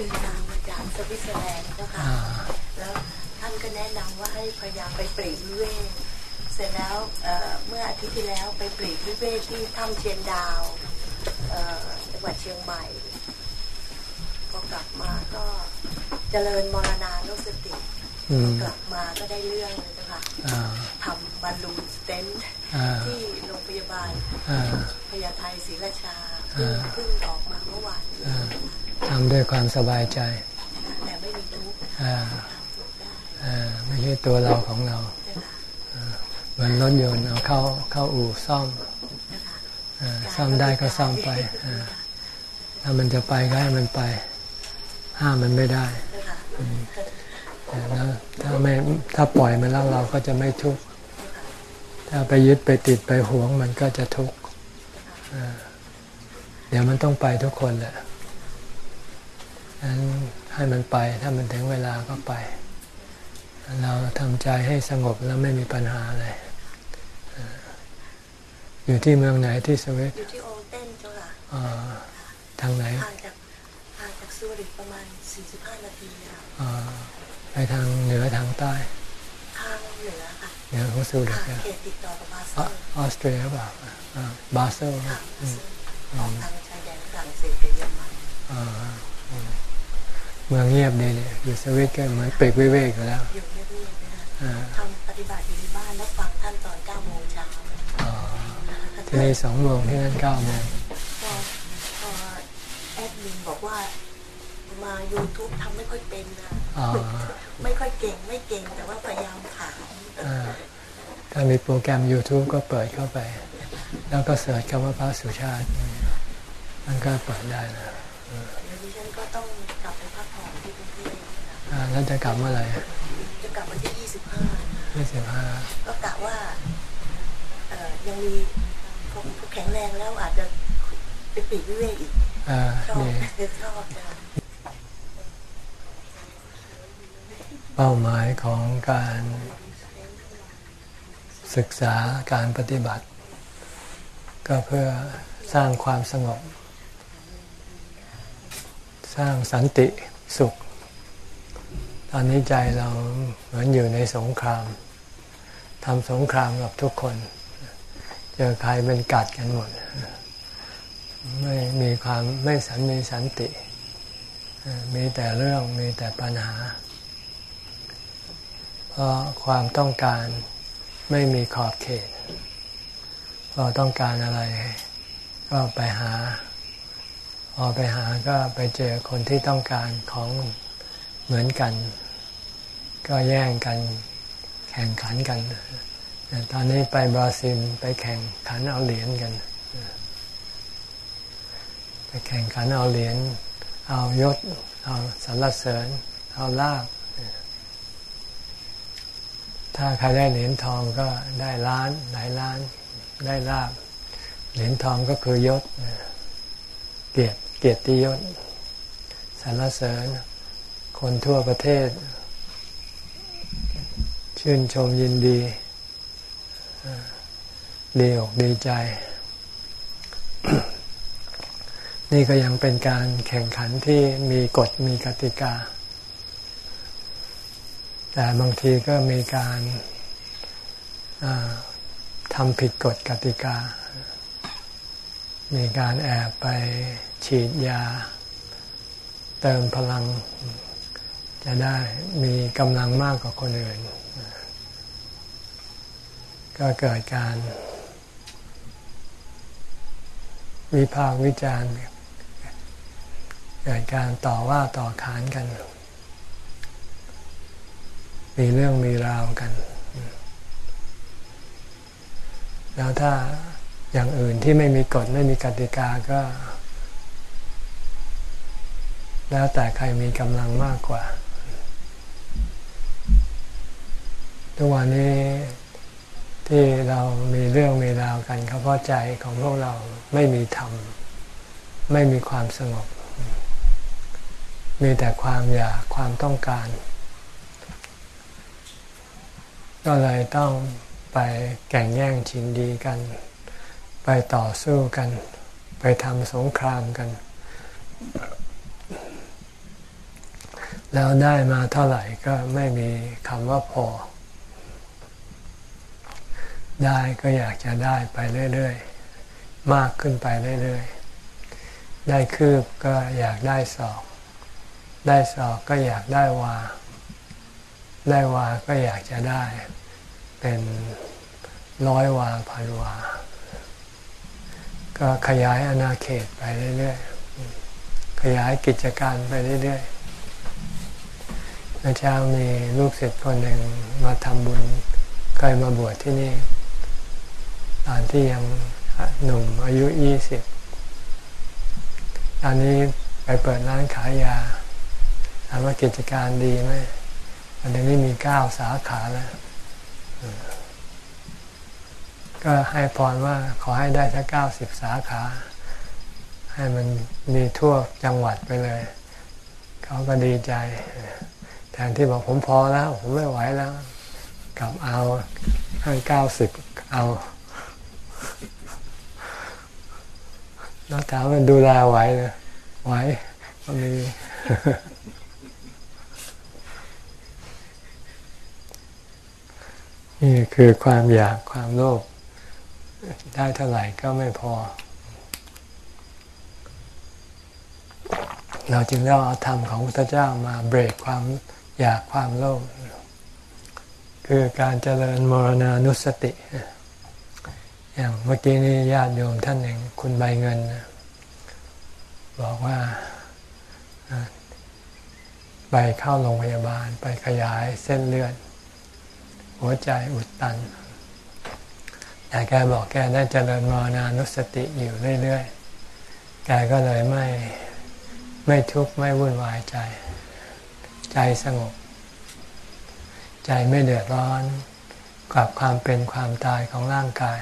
เดินทางมาจากสวิตเซอร์แลนด์เจ้าค่ะอ่าแล้วท่านก็แนะนำว่าให้พยายามไปปลีกวิเวกเสร็จแล้วเอ่อเมื่ออาทิตย์ที่แล้วไปปลีกวิเวกที่ถ้ำเชียงดาวเอ่อจังหวัดเชียงใหม่พอกลับมาก็เจริญมรณานุสติอืมกลับมาก็ได้เรื่องเลยเจ้าค่ะอ่าทำบอลลูน stentอ่าที่โรงพยาบาลอ่าพญาไทศรีราชาเพิ่งอ่าเพิ่งออกมาเมื่อวานนี้อ่าทำด้วยความสบายใจไม่มีทุกข์อ่าอ่าไม่ใช่ตัวเราของเรา เหมือนรถยนต์เอาเข้าเข้าอู่ซ่อมอ่าซ่อมได้ก็ซ่อมไปอ่าถ้ามันจะไปก็ให้มันไป ห้ามมันไม่ได้แล้วถ้าไม่ถ้าปล่อยมันแล้วเราก็จะไม่ทุกข์ถ้าไปยึดไปติดไปหวงมันก็จะทุกข์อ่าเดี๋ยวมันต้องไปทุกคนแหละ นั้นให้มันไปถ้ามันถึงเวลาก็ไป เราทำใจให้สงบแล้วไม่มีปัญหาอะไรอ่าอยู่ที่เมืองไหนที่สวิตอยู่ที่โอเทนเจ้าค่ะอ่าทางไหนห่างจากห่างจากซูริกประมาณ 45 นาทีค่ะอ่าไปทางเหนือทางใต้ทางเหนือค่ะเหนือของซูริค่ะกอะเขตติดต่อกับบาเซอลออสเตรียหรือเปล่าอ่าบาเซลค่ะอืมออกทางชายแดนฝรั่งเศสกับเยอรมันอ่าอืม เมืองเงียบดีเนี่ยอยู่สวิตก็เหมือนปลีกวิเวกอยู่แล้วอยู่เรื่อยๆนะคะอ่าทำปฏิบัติอยู่ในบ้านแล้วฟังท่านตอน9โมงเช้าอ่าที่นี่สองโมงที่นั่นเก้าโมงพอพอแอดมินบอกว่ามา YouTube ทำไม่ค่อยเป็นนะอ่าไม่ค่อยเก่งไม่เก่งแต่ว่าพยายามถามอ่าถ้ามีโปรแกรม YouTube ก็เปิดเข้าไป แล้วก็เสิร์ชคำว่าพระสุชาติ มันก็เปิดได้นะ แล้วจะกลับเมื่อไหร่จะกลับวันที่ยี่สิบห้า25ก็กะว่าเอ่อยังมีผมแข็งแรงแล้วอาจจะไปปลีกวิเวกอีกอ่าชอบนี่ชอบจ้ะเป้าหมายของการศึกษาการปฏิบัติ ก็เพื่อสร้างความสงบ สร้างสันติสุข ตอนนี้ใจเราเหมือนอยู่ในสงครามทำสงครามกับทุกคน เจอใครเป็นกัดกันหมด ไม่มีความไม่สันมีสันติ มีแต่เรื่องมีแต่ปัญหา เพราะความต้องการไม่มีขอบเขตพอต้องการอะไรก็ไปหา พอไปหาก็ไปเจอคนที่ต้องการของ เหมือนกัน ก็แย่งกันแข่งขันกันแต่ตอนนี้ไปบราซิลไปแข่งขันเอาเหรียญกัน ไปแข่งขันเอาเหรียญเอายศ เอาสรรเสริญ เอาลาบถ้าใครได้เหรียญทองก็ได้ล้านหลายล้านได้ลาบ เหรียญทองก็คือยศ เกียรติเกียรติยศสรรเสริญ คนทั่วประเทศ ชื่นชมยินดีดีอกดีใจ นี่ก็ยังเป็นการแข่งขันที่มีกฎมีกติกา แต่บางทีก็มีการทำผิดกฎกติกา มีการแอบไปฉีดยา เติมพลัง จะได้มีกำลังมากกว่าคนอื่น ก็เกิดการ วิพากวิจารณ์เกิดการต่อว่าต่อขานกัน มีเรื่องมีราวกัน แล้วถ้าอย่างอื่นที่ไม่มีกฎไม่มีกติกาก็ แล้วแต่ใครมีกำลังมากกว่า ทุกวันนี้ที่เรามีเรื่องมีราวกันเขาเพราะใจของพวกเราไม่มีธรรม ไม่มีความสงบ มีแต่ความอยากความต้องการ ก็เลยต้องไปแข่งแย่งชิงดีกัน ไปต่อสู้กัน ไปทำสงครามกัน แล้วได้มาเท่าไหร่ก็ไม่มีคำว่าพอ ได้ก็อยากจะได้ไปเรื่อยๆ มากขึ้นไปเรื่อยๆ ได้คืบก็อยากได้ศอก ได้ศอกก็อยากได้วา ได้วาก็อยากจะได้ เป็นร้อยวาพันวา ก็ขยายอาณาเขตไปเรื่อยๆ ขยายกิจการไปเรื่อยๆเมื่อเช้ามีลูกศิษย์คนหนึ่งมาทำบุญเคยมาบวชที่นี่ ตอนที่ยังหนุ่มอายุยี่สิบตอนนี้ไปเปิดร้านขายยาถามว่ากิจการดีไหมตอนนี้มีเก้าสาขาแล้ว ก็ให้พรว่าขอให้ได้สักเก้าสิบสาขา ให้มันมีทั่วจังหวัดไปเลย เขาก็ดีใจ แทนที่บอกผมพอแล้ว ผมไม่ไหวแล้ว กลับเอาให้เก้าสิบเอา แล้วถามมันดูแลไหวเลยไหวก็มีนี่คือความอยากความโลภได้เท่าไหร่ก็ไม่พอ เราจึงต้องเอาธรรมของพระเจ้ามาเบรกความอยากความโลภคือการเจริญมรณานุสติ อย่างเมื่อกี้นี้ญาติโยมท่านหนึ่งคุณใบเงิน บอกว่าไปเข้าโรงพยาบาลไปขยายเส้นเลือด หัวใจอุดตันแต่แกบอกแกได้เจริญมรณานุสติอยู่เรื่อยๆ แกก็เลยไม่ไม่ทุกข์ไม่วุ่นวายใจ ใจสงบ ใจไม่เดือดร้อนกับความเป็นความตายของร่างกาย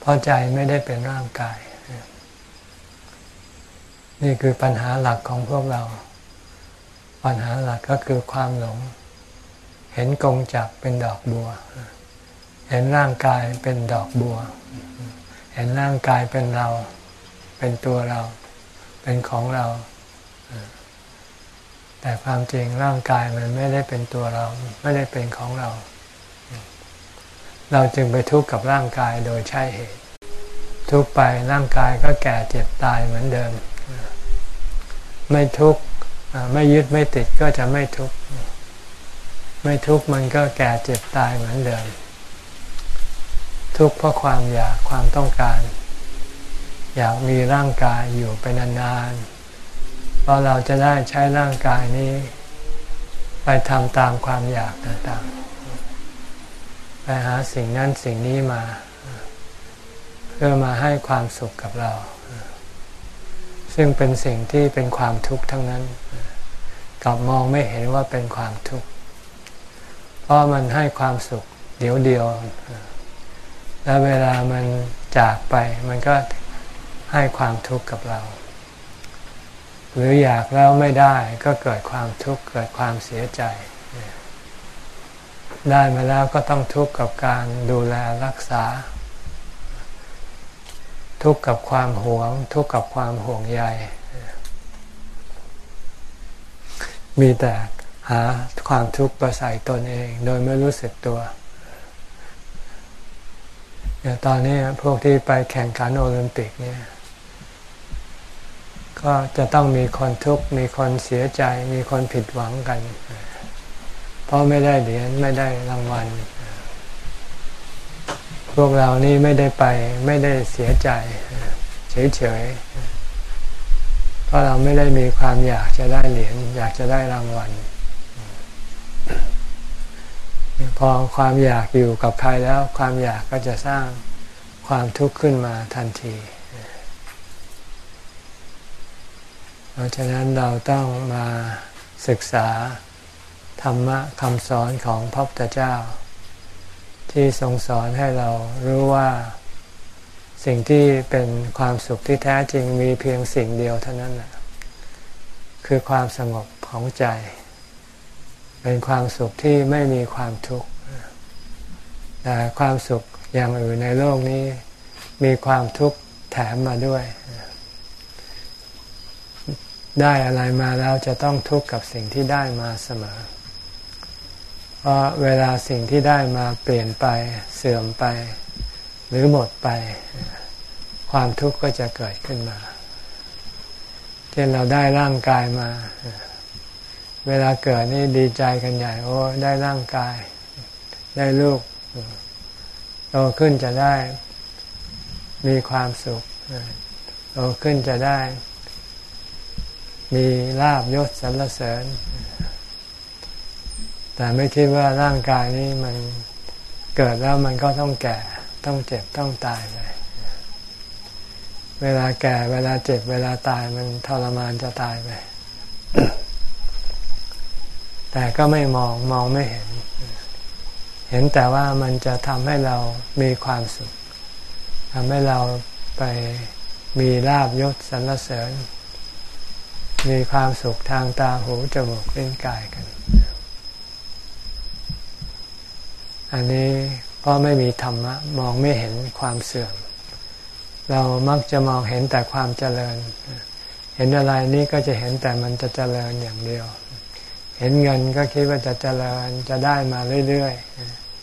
เพราะใจไม่ได้เป็นร่างกาย นี่คือปัญหาหลักของพวกเรา ปัญหาหลักก็คือความหลง เห็นกงจักเป็นดอกบัว เห็นร่างกายเป็นดอกบัว เห็นร่างกายเป็นเรา เป็นตัวเรา เป็นของเรา แต่ความจริงร่างกายมันไม่ได้เป็นตัวเรา ไม่ได้เป็นของเรา เราจึงไปทุกข์กับร่างกายโดยใช่เหตุ ทุกไปร่างกายก็แก่เจ็บตายเหมือนเดิม ไม่ทุกข์ไม่ยึดไม่ติดก็จะไม่ทุกข์ไม่ทุกข์มันก็แก่เจ็บตายเหมือนเดิม ทุกข์เพราะความอยากความต้องการ อยากมีร่างกายอยู่ไปนานๆเพราะเราจะได้ใช้ร่างกายนี้ ไปทำตามความอยากต่างๆ ไปหาสิ่งนั้นสิ่งนี้มา เพื่อมาให้ความสุขกับเรา ซึ่งเป็นสิ่งที่เป็นความทุกข์ทั้งนั้น กลับมองไม่เห็นว่าเป็นความทุกข์ เพราะมันให้ความสุขเดียวเดียว แล้วเวลามันจากไปมันก็ให้ความทุกข์กับเรา หรืออยากแล้วไม่ได้ก็เกิดความทุกข์เกิดความเสียใจ ได้มาแล้วก็ต้องทุกข์กับการดูแลรักษา ทุกข์กับความหวง ทุกข์กับความห่วงใยมีแต่หาความทุกข์ประใส่ตนเอง โดยไม่รู้สึกตัวอย่างตอนนี้พวกที่ไปแข่งขันโอลิมปิกเนี่ย ก็จะต้องมีคนทุกข์มีคนเสียใจ มีคนผิดหวังกันเพราะไม่ได้เหรียญไม่ได้รางวัล พวกเรานี่ไม่ได้ไปไม่ได้เสียใจ เฉยๆ เพราะเราไม่ได้มีความอยากจะได้เหรียญอยากจะได้รางวัล พอความอยากอยู่กับใครแล้วความอยากก็จะสร้างความทุกข์ขึ้นมาทันทีเพราะฉะนั้นเราต้องมาศึกษา ธรรมะคำสอนของพระพุทธเจ้า ที่ทรงสอนให้เรารู้ว่าสิ่งที่เป็นความสุขที่แท้จริงมีเพียงสิ่งเดียวเท่านั้นแหละคือความสงบของใจ เป็นความสุขที่ไม่มีความทุกข์แต่ความสุขอย่างอื่นในโลกนี้ มีความทุกข์แถมมาด้วย ได้อะไรมาแล้วจะต้องทุกข์กับสิ่งที่ได้มาเสมอ เพราะเวลาสิ่งที่ได้มาเปลี่ยนไปเสื่อมไป หรือหมดไป ความทุกข์ก็จะเกิดขึ้นมาเช่นเราได้ร่างกายมา เวลาเกิดนี่ดีใจกันใหญ่ โอ้ได้ร่างกาย ได้ลูกโตขึ้นจะได้มีความสุขโตขึ้นจะได้ มีลาบยศสรรเสริญ แต่ไม่คิดว่าร่างกายนี้มันเกิดแล้วมันก็ต้องแก่ ต้องเจ็บ ต้องตายไป เวลาแก่ เวลาเจ็บ เวลาตายมันทรมานจะตายไป แต่ก็ไม่มอง มองไม่เห็น เห็นแต่ว่ามันจะทำให้เรามีความสุขทำให้เราไปมีลาบยศสรรเสริญ มีความสุขทางตาหูจมูกลิ้นกายกัน อันนี้เพราะไม่มีธรรมะมองไม่เห็นความเสื่อม เรามักจะมองเห็นแต่ความเจริญ เห็นอะไรนี่ก็จะเห็นแต่มันจะเจริญอย่างเดียว เห็นเงินก็คิดว่าจะเจริญจะได้มาเรื่อย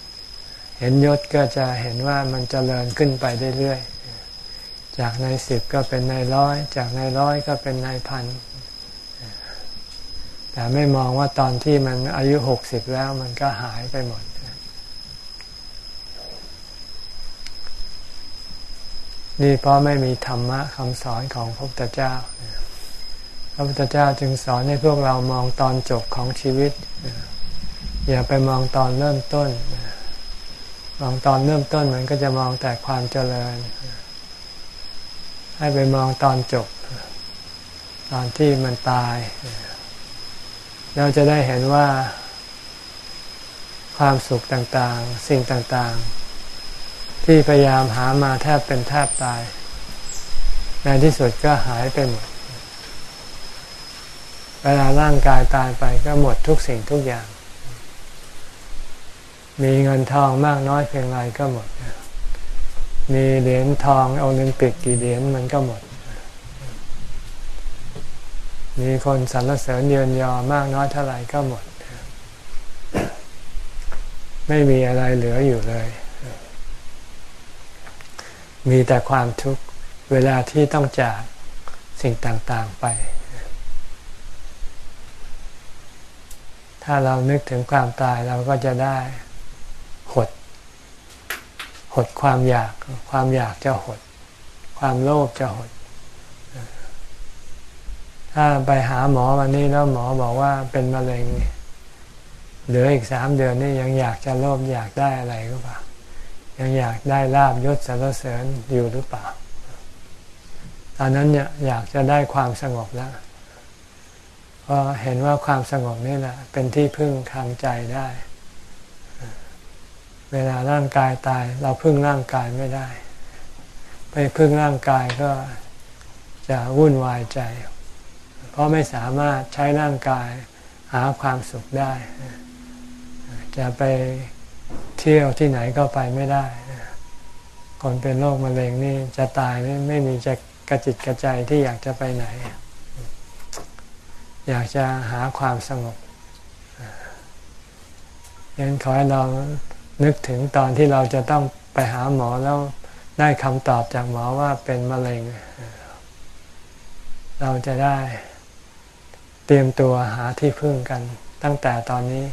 ๆ เห็นยศก็จะเห็นว่ามันเจริญขึ้นไปเรื่อยๆ จากในสิบก็เป็นในร้อย จากในร้อยก็เป็นในพันแต่ไม่มองว่าตอนที่มันอายุหกสิบแล้วมันก็หายไปหมด นี่เพราะไม่มีธรรมะคำสอนของพระพุทธเจ้า พระพุทธเจ้าจึงสอนให้พวกเรามองตอนจบของชีวิต อย่าไปมองตอนเริ่มต้น มองตอนเริ่มต้นมันก็จะมองแต่ความเจริญ ให้ไปมองตอนจบ ตอนที่มันตาย เราจะได้เห็นว่าความสุขต่างๆ สิ่งต่างๆ ที่พยายามหามาแทบเป็นแทบตาย ในที่สุดก็หายไปหมด เวลาร่างกายตายไปก็หมดทุกสิ่งทุกอย่าง มีเงินทองมากน้อยเพียงไรก็หมด มีเหรียญทองโอลิมปิกกี่เหรียญมันก็หมด มีคนสรรเสริญเยินยอมากน้อยเท่าไรก็หมด ไม่มีอะไรเหลืออยู่เลย มีแต่ความทุกข์เวลาที่ต้องจากสิ่งต่างๆไป ถ้าเรานึกถึงความตายเราก็จะได้หด หดความอยาก ความอยากจะหด ความโลภจะหด ถ้าไปหาหมอวันนี้แล้วหมอบอกว่าเป็นมะเร็งเหลืออีกสามเดือนนี่ยังอยากจะโลภอยากได้อะไรก็เปล่า ยังอยากได้ลาบยศสรรเสริญอยู่หรือเปล่า ตอนนั้นเนี่ยอยากจะได้ความสงบแล้วเพราะเห็นว่าความสงบนี่แหละเป็นที่พึ่งทางใจได้ เวลาร่างกายตาย เราพึ่งร่างกายไม่ได้ ไปพึ่งร่างกายก็จะวุ่นวายใจ เพราะไม่สามารถใช้ร่างกายหาความสุขได้ จะไป เที่ยวที่ไหนก็ไปไม่ได้ คนเป็นโรคมะเร็งนี่จะตายไม่ไม่มีจะกระจิตกระใจที่อยากจะไปไหน อยากจะหาความสงบยังขอให้เรานึกถึงตอนที่เราจะต้องไปหาหมอแล้วได้คำตอบจากหมอว่าเป็นมะเร็ง เราจะได้เตรียมตัวหาที่พึ่งกันตั้งแต่ตอนนี้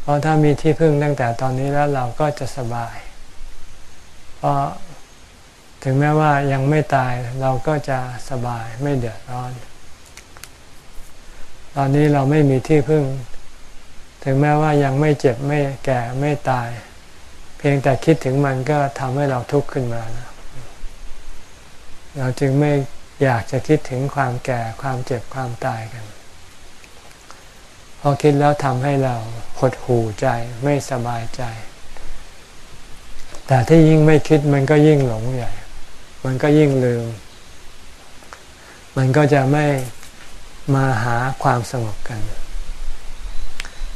เพราะถ้ามีที่พึ่งตั้งแต่ตอนนี้แล้วเราก็จะสบาย เพราะถึงแม้ว่ายังไม่ตายเราก็จะสบายไม่เดือดร้อน ตอนนี้เราไม่มีที่พึ่ง ถึงแม้ว่ายังไม่เจ็บไม่แก่ไม่ตาย เพียงแต่คิดถึงมันก็ทำให้เราทุกข์ขึ้นมานะเราจึงไม่อยากจะคิดถึงความแก่ความเจ็บความตายกัน พอคิดแล้วทำให้เราหดหู่ใจไม่สบายใจ แต่ที่ยิ่งไม่คิดมันก็ยิ่งหลงใหญ่ มันก็ยิ่งลืม มันก็จะไม่มาหาความสงบกัน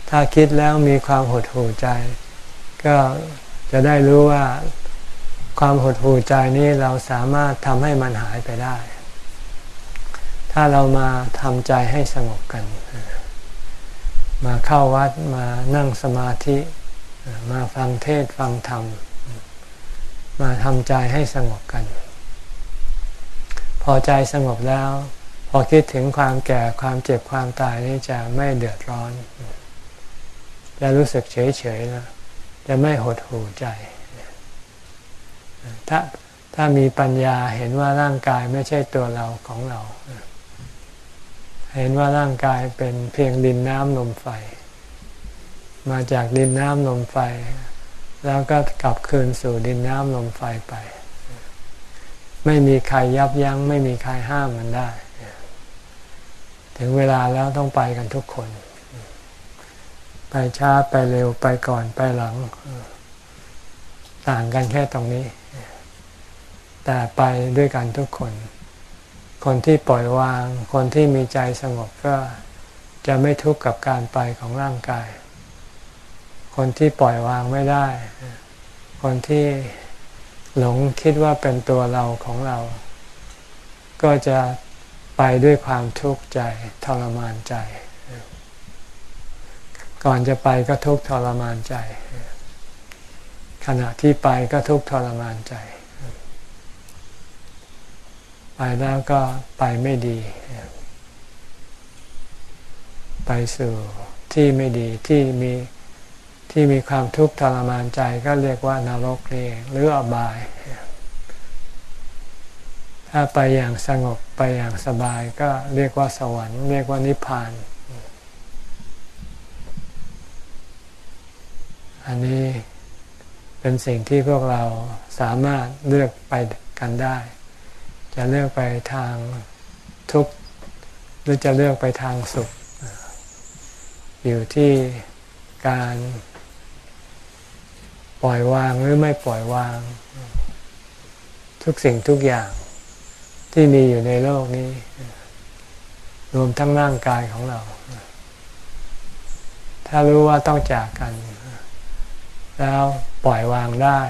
ถ้าคิดแล้วมีความหดหู่ใจ ก็จะได้รู้ว่าความหดหู่ใจนี้เราสามารถทำให้มันหายไปได้ ถ้าเรามาทำใจให้สงบกัน มาเข้าวัดมานั่งสมาธิมาฟังเทศฟังธรรม มาทำใจให้สงบกัน พอใจสงบแล้ว พอคิดถึงความแก่ความเจ็บความตายนี่จะไม่เดือดร้อน จะรู้สึกเฉยเฉยแล้วจะไม่หดหู่ใจ ถ้าถ้ามีปัญญาเห็นว่าร่างกายไม่ใช่ตัวเราของเรา เห็นว่าร่างกายเป็นเพียงดินน้ำลมไฟ มาจากดินน้ำลมไฟ แล้วก็กลับคืนสู่ดินน้ำลมไฟไป ไม่มีใครยับยัง้ง ไม่มีใครห้ามมันได้ ถึงเวลาแล้วต้องไปกันทุกคน ไปช้าไปเร็วไปก่อนไปหลัง ต่างกันแค่ตรงนี้ แต่ไปด้วยกันทุกคน คนที่ปล่อยวาง คนที่มีใจสงบก็จะไม่ทุกข์กับการไปของร่างกาย คนที่ปล่อยวางไม่ได้ คนที่หลงคิดว่าเป็นตัวเราของเรา ก็จะไปด้วยความทุกข์ใจทรมานใจ ก่อนจะไปก็ทุกข์ทรมานใจ ขณะที่ไปก็ทุกข์ทรมานใจ ไปแล้วก็ไปไม่ดี ไปสู่ที่ไม่ดีที่มีที่มีความทุกข์ทรมานใจก็เรียกว่านรกนี่หรืออบาย ถ้าไปอย่างสงบไปอย่างสบายก็เรียกว่าสวรรค์ เรียกว่านิพพาน อันนี้เป็นสิ่งที่พวกเราสามารถเลือกไปกันได้ จะเลือกไปทางทุกข์หรือจะเลือกไปทางสุข อยู่ที่การปล่อยวางหรือไม่ปล่อยวาง ทุกสิ่งทุกอย่างที่มีอยู่ในโลกนี้ รวมทั้งร่างกายของเรา ถ้ารู้ว่าต้องจากกัน แล้วปล่อยวางได้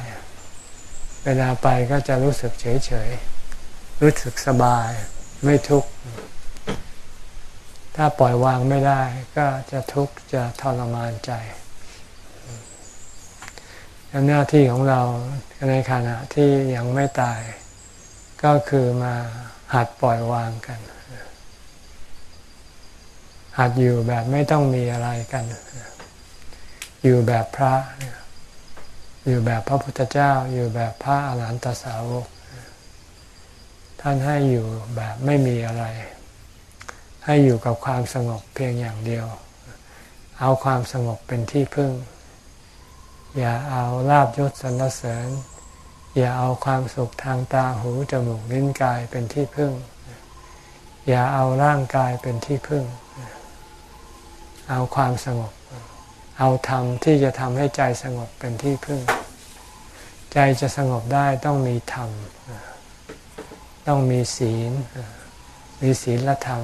เวลาไปก็จะรู้สึกเฉยเฉย รู้สึกสบาย ไม่ทุกข์ ถ้าปล่อยวางไม่ได้ ก็จะทุกข์จะทรมานใจหน้าที่ของเราในขณะที่ยังไม่ตาย ก็คือมาหัดปล่อยวางกัน หัดอยู่แบบไม่ต้องมีอะไรกัน อยู่แบบพระ อยู่แบบพระพุทธเจ้า อยู่แบบพระอรหันตสาวก ท่านให้อยู่แบบไม่มีอะไร ให้อยู่กับความสงบเพียงอย่างเดียว เอาความสงบเป็นที่พึ่ง อย่าเอาลาบยศสรรเสริญ อย่าเอาความสุขทางตาหูจมูกลิ้นกายเป็นที่พึ่ง อย่าเอาร่างกายเป็นที่พึ่ง เอาความสงบ เอาธรรมที่จะทำให้ใจสงบเป็นที่พึ่ง ใจจะสงบได้ต้องมีธรรม ต้องมีศีล มีศีลธรรม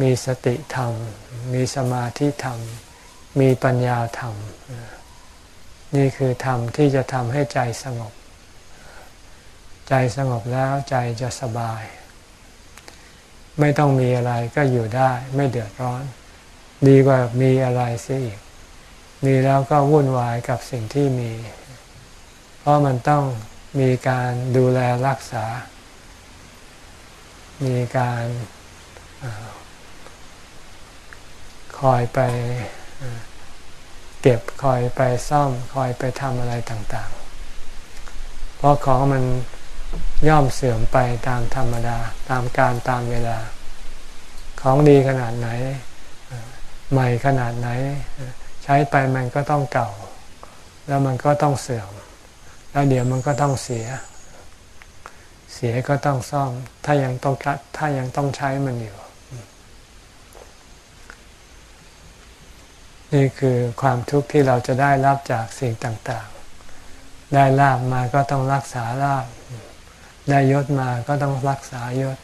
มีสติธรรม มีสมาธิธรรม มีปัญญาธรรม นี่คือธรรมที่จะทำให้ใจสงบ ใจสงบแล้วใจจะสบาย ไม่ต้องมีอะไรก็อยู่ได้ไม่เดือดร้อน ดีกว่ามีอะไรเสียอีก มีแล้วก็วุ่นวายกับสิ่งที่มี เพราะมันต้องมีการดูแลรักษา มีการคอยไปเก็บคอยไปซ่อมคอยไปทำอะไรต่างๆ เพราะของมันย่อมเสื่อมไปตามธรรมดาตามการตามเวลา ของดีขนาดไหน ใหม่ขนาดไหน ใช้ไปมันก็ต้องเก่า แล้วมันก็ต้องเสื่อม แล้วเดี๋ยวมันก็ต้องเสีย เสียก็ต้องซ่อม ถ้ายังต้องถ้ายังต้องใช้มันอยู่ นี่คือความทุกข์ที่เราจะได้รับจากสิ่งต่างๆ ได้ลาบมาก็ต้องรักษาลาบได้ยศมาก็ต้องรักษายศ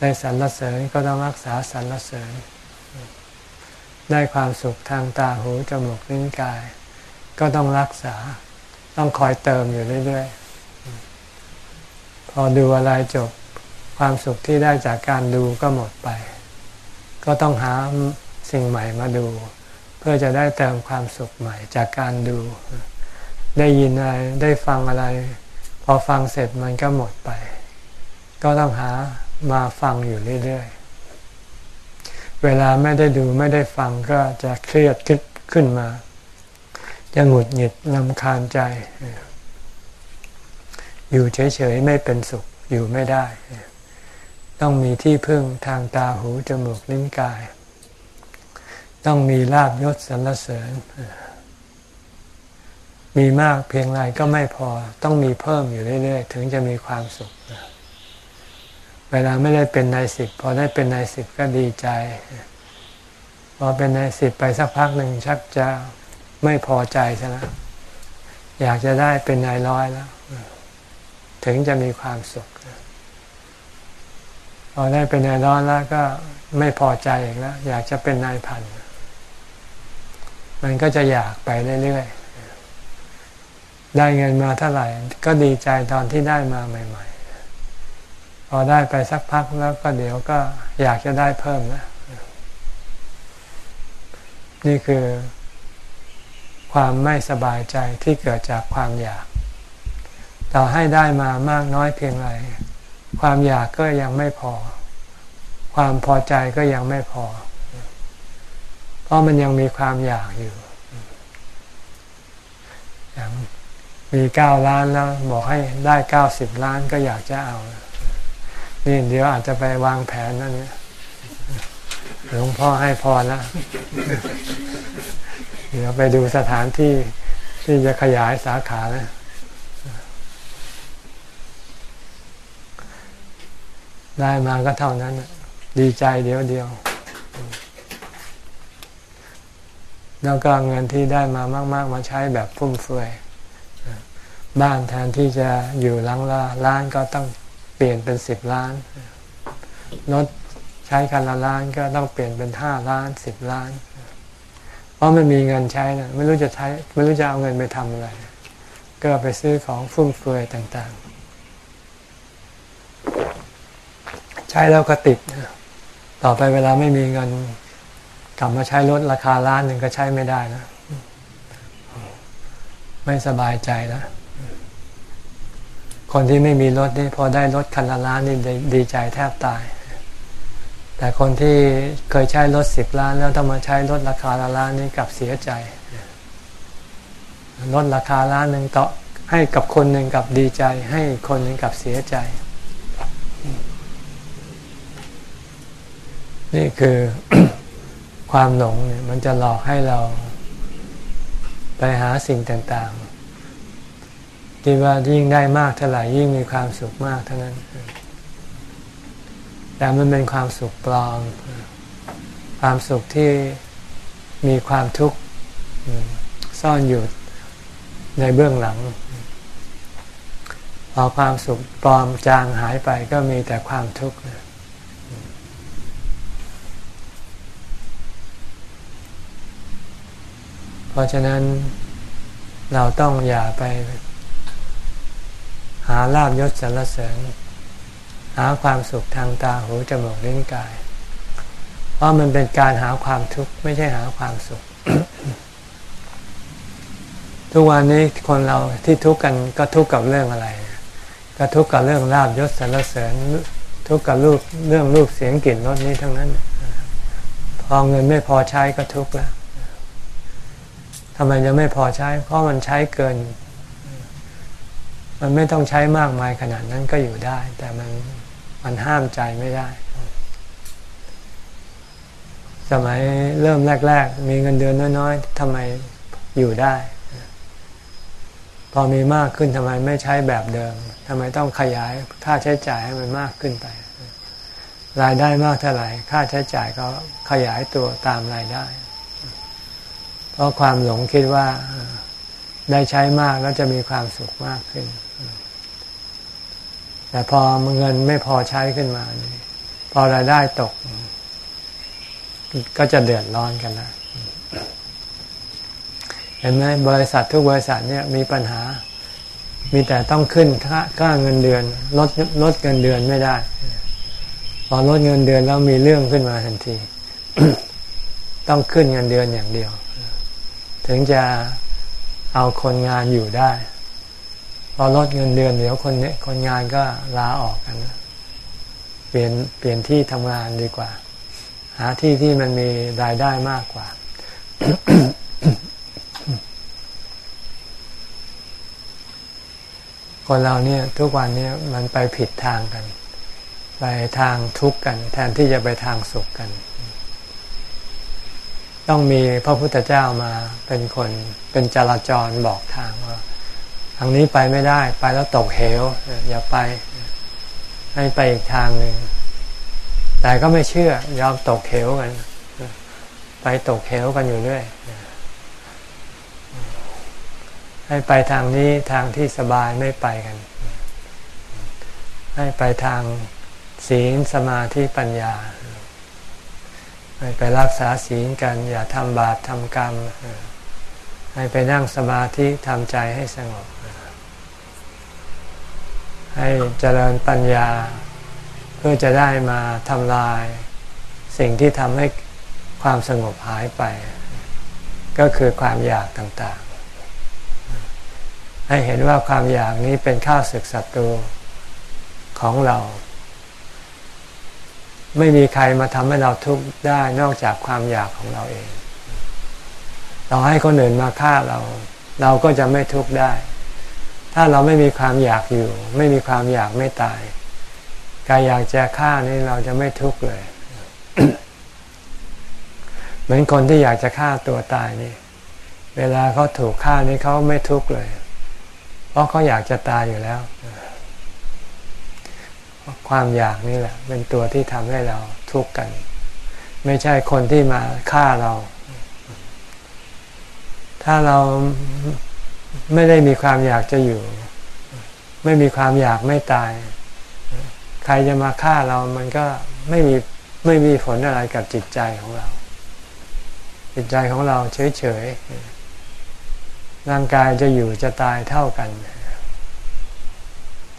ได้สรรเสริญก็ต้องรักษาสรรเสริญ ได้ความสุขทางตาหูจมูกลิ้นกาย ก็ต้องรักษา ต้องคอยเติมอยู่เรื่อยๆ พอดูอะไรจบความสุขที่ได้จากการดูก็หมดไป ก็ต้องหาสิ่งใหม่มาดู เพื่อจะได้เติมความสุขใหม่จากการดู ได้ยินอะไรได้ฟังอะไร พอฟังเสร็จมันก็หมดไป ก็ต้องหามาฟังอยู่เรื่อยๆ เวลาไม่ได้ดูไม่ได้ฟังก็จะเครียดขึ้นมา จะหงุดหงิดลำคาญใจ อยู่เฉยๆไม่เป็นสุขอยู่ไม่ได้ ต้องมีที่พึ่งทางตาหูจมูกลิ้นกาย ต้องมีลาบยศสรรเสริญ มีมากเพียงไรก็ไม่พอต้องมีเพิ่มอยู่เรื่อยๆ ถึงจะมีความสุข เวลาไม่ได้เป็นนายสิบพอได้เป็นนายสิบก็ดีใจ พอเป็นนายสิบไปสักพักหนึ่งชักจะไม่พอใจซะแล้วอยากจะได้เป็นนายร้อยแล้ว ถึงจะมีความสุขพอได้เป็นนายร้อยแล้วก็ไม่พอใจอีกแล้ว อยากจะเป็นนายพัน มันก็จะอยากไปเรื่อยๆ ได้เงินมาเท่าไหร่ ก็ดีใจตอนที่ได้มาใหม่ ๆ พอได้ไปสักพักแล้วก็เดี๋ยวก็อยากจะได้เพิ่มนะนี่คือความไม่สบายใจที่เกิดจากความอยาก ต่อให้ได้มามากน้อยเพียงไรความอยากก็ยังไม่พอ ความพอใจก็ยังไม่พอ เพราะมันยังมีความอยากอยู่อย่างมีเก้าล้านแล้วบอกให้ได้เก้าสิบล้านก็อยากจะเอา นี่เดี๋ยวอาจจะไปวางแผนนั่นเนี่ยหลวงพ่อให้พรแล้ว เดี๋ยวไปดูสถานที่ที่จะขยายสาขานะ ได้มาก็เท่านั้น ดีใจเดียวเดียว แล้วก็เงินที่ได้มามาก ๆ มาใช้แบบฟุ่มเฟือย บ้านแทนที่จะอยู่ลังละล้านก็ต้องเปลี่ยนเป็นสิบล้านรถใช้คันละล้านก็ต้องเปลี่ยนเป็นห้าล้านสิบล้าน เพราะมันมีเงินใช้นะไม่รู้จะใช้ไม่รู้จะเอาเงินไปทำอะไร ก็ไปซื้อของฟุ่มเฟือยต่าง ๆ ใช้แล้วก็ติด ต่อไปเวลาไม่มีเงิน กลับมาใช้รถราคาล้านหนึ่งก็ใช้ไม่ได้นะไม่สบายใจแล้วคนที่ไม่มีรถนี่พอได้รถคันละล้านนี่ดีใจแทบตาย แต่คนที่เคยใช้รถสิบล้าน แล้วต้องมาใช้รถราคาละล้านนี่กลับเสียใจลดราคาล้านหนึ่งต่อให้กับคนหนึ่งกับดีใจ ให้คนหนึ่งกับเสียใจ นี่คือความหลงเนี่ยมันจะหลอกให้เราไปหาสิ่งต่างๆคิดว่ายิ่งได้มากเท่าไหร่ยิ่งมีความสุขมากเท่านั้น แต่มันเป็นความสุขปลอม ความสุขที่มีความทุกข์ซ่อนอยู่ในเบื้องหลัง พอความสุขปลอมจางหายไปก็มีแต่ความทุกข์ เพราะฉะนั้นเราต้องอย่าไปหาลาบยศสรรเสริญ หาความสุขทางตาหูจมูกลิ้นกาย เพราะมันเป็นการหาความทุกข์ไม่ใช่หาความสุข ทุกวันนี้คนเราที่ทุกข์กันก็ทุกข์กับเรื่องอะไร ก็ทุกข์กับเรื่องลาบยศสรรเสริญ ทุกข์กับรูปเรื่องรูปเสียงกลิ่นรสนี้ทั้งนั้น พอเงินไม่พอใช้ก็ทุกข์แล้วำไมจะไม่พอใช้ เพราะมันใช้เกิน มันไม่ต้องใช้มากมายขนาดนั้นก็อยู่ได้ แต่มันมันห้ามใจไม่ได้ สมัยเริ่มแรก ๆ มีเงินเดือนน้อยๆทำไมอยู่ได้ พอมีมากขึ้นทำไมไม่ใช้แบบเดิมทำไมต้องขยายค่าใช้จ่ายให้มันมากขึ้นไป รายได้มากเท่าไหร่ ค่าใช้จ่ายก็ขยายตัวตามรายได้ เพราะความหลงคิดว่าได้ใช้มากแล้วจะมีความสุขมากขึ้น แต่พอเงินไม่พอใช้ขึ้นมาพอรายได้ตก ก็จะเดือดร้อนกันนะเห็นไหมบริษัททุกบริษัทเนี่ยมีปัญหา มีแต่ต้องขึ้นค่าค่าเงินเดือนลดลดเงินเดือนไม่ได้ พอลดเงินเดือนแล้วมีเรื่องขึ้นมาทันที ต้องขึ้นเงินเดือนอย่างเดียว ถึงจะเอาคนงานอยู่ได้ พอลดเงินเดือนเดี๋ยวคนนี้คนงานก็ลาออกกัน เปลี่ยนเปลี่ยนที่ทำงานดีกว่า หาที่ที่มันมีรายได้มากกว่า คนเราเนี่ยทุกวันนี้มันไปผิดทางกัน ไปทางทุกข์กัน แทนที่จะไปทางสุขกัน ต้องมีพระพุทธเจ้ามาเป็นคนเป็นจราจรบอกทางว่าทางนี้ไปไม่ได้ไปแล้วตกเหวอย่าไปให้ไปอีกทางหนึ่งแต่ก็ไม่เชื่อยอมตกเหวกัน ไปตกเหวกันอยู่เรื่อยให้ไปทางนี้ทางที่สบายไม่ไปกัน ให้ไปทางศีลสมาธิปัญญา ไปรักษาศีลกัน อย่าทำบาปทำกรรม ให้ไปนั่งสมาธิทำใจให้สงบ ให้เจริญปัญญา เพื่อจะได้มาทำลาย สิ่งที่ทำให้ความสงบหายไป ก็คือความอยากต่างๆ ให้เห็นว่าความอยากนี้เป็นข้าศึกศัตรูของเรา ไม่มีใครมาทำให้เราทุกข์ได้นอกจากความอยากของเราเอง เราให้คนอื่นมาฆ่าเรา เราก็จะไม่ทุกข์ได้ ถ้าเราไม่มีความอยากอยู่ ไม่มีความอยากไม่ตายการอยากจะฆ่านี่เราจะไม่ทุกข์เลย เหมือนคนที่อยากจะฆ่าตัวตายนี่ เวลาเขาถูกฆ่านี่เขาไม่ทุกข์เลย เพราะเขาอยากจะตายอยู่แล้ว ความอยากนี่แหละ เป็นตัวที่ทำให้เราทุกข์กัน ไม่ใช่คนที่มาฆ่าเรา ถ้าเราไม่ได้มีความอยากจะอยู่ ไม่มีความอยากไม่ตาย ใครจะมาฆ่าเรามันก็ไม่มีไม่มีผลอะไรกับจิตใจของเรา จิตใจของเราเฉยๆร่างกายจะอยู่จะตายเท่ากัน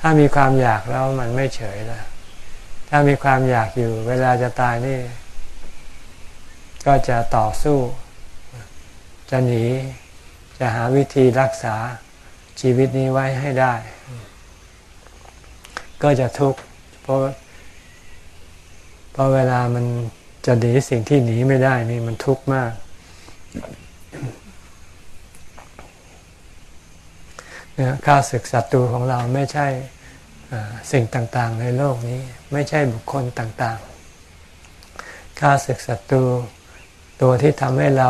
ถ้ามีความอยากแล้วมันไม่เฉยแล้วถ้ามีความอยากอยู่ เวลาจะตายนี่ ก็จะต่อสู้ จะหนี จะหาวิธีรักษาชีวิตนี้ไว้ให้ได้ ก็จะทุกข์เพราะเพราะเวลามันจะหนีสิ่งที่หนีไม่ได้นี่มันทุกข์มากเนี่ยข้าศึกศัตรูของเราไม่ใช่ สิ่งต่างๆในโลกนี้ไม่ใช่บุคคลต่างๆข้าศึกศัตรูตัวที่ทำให้เรา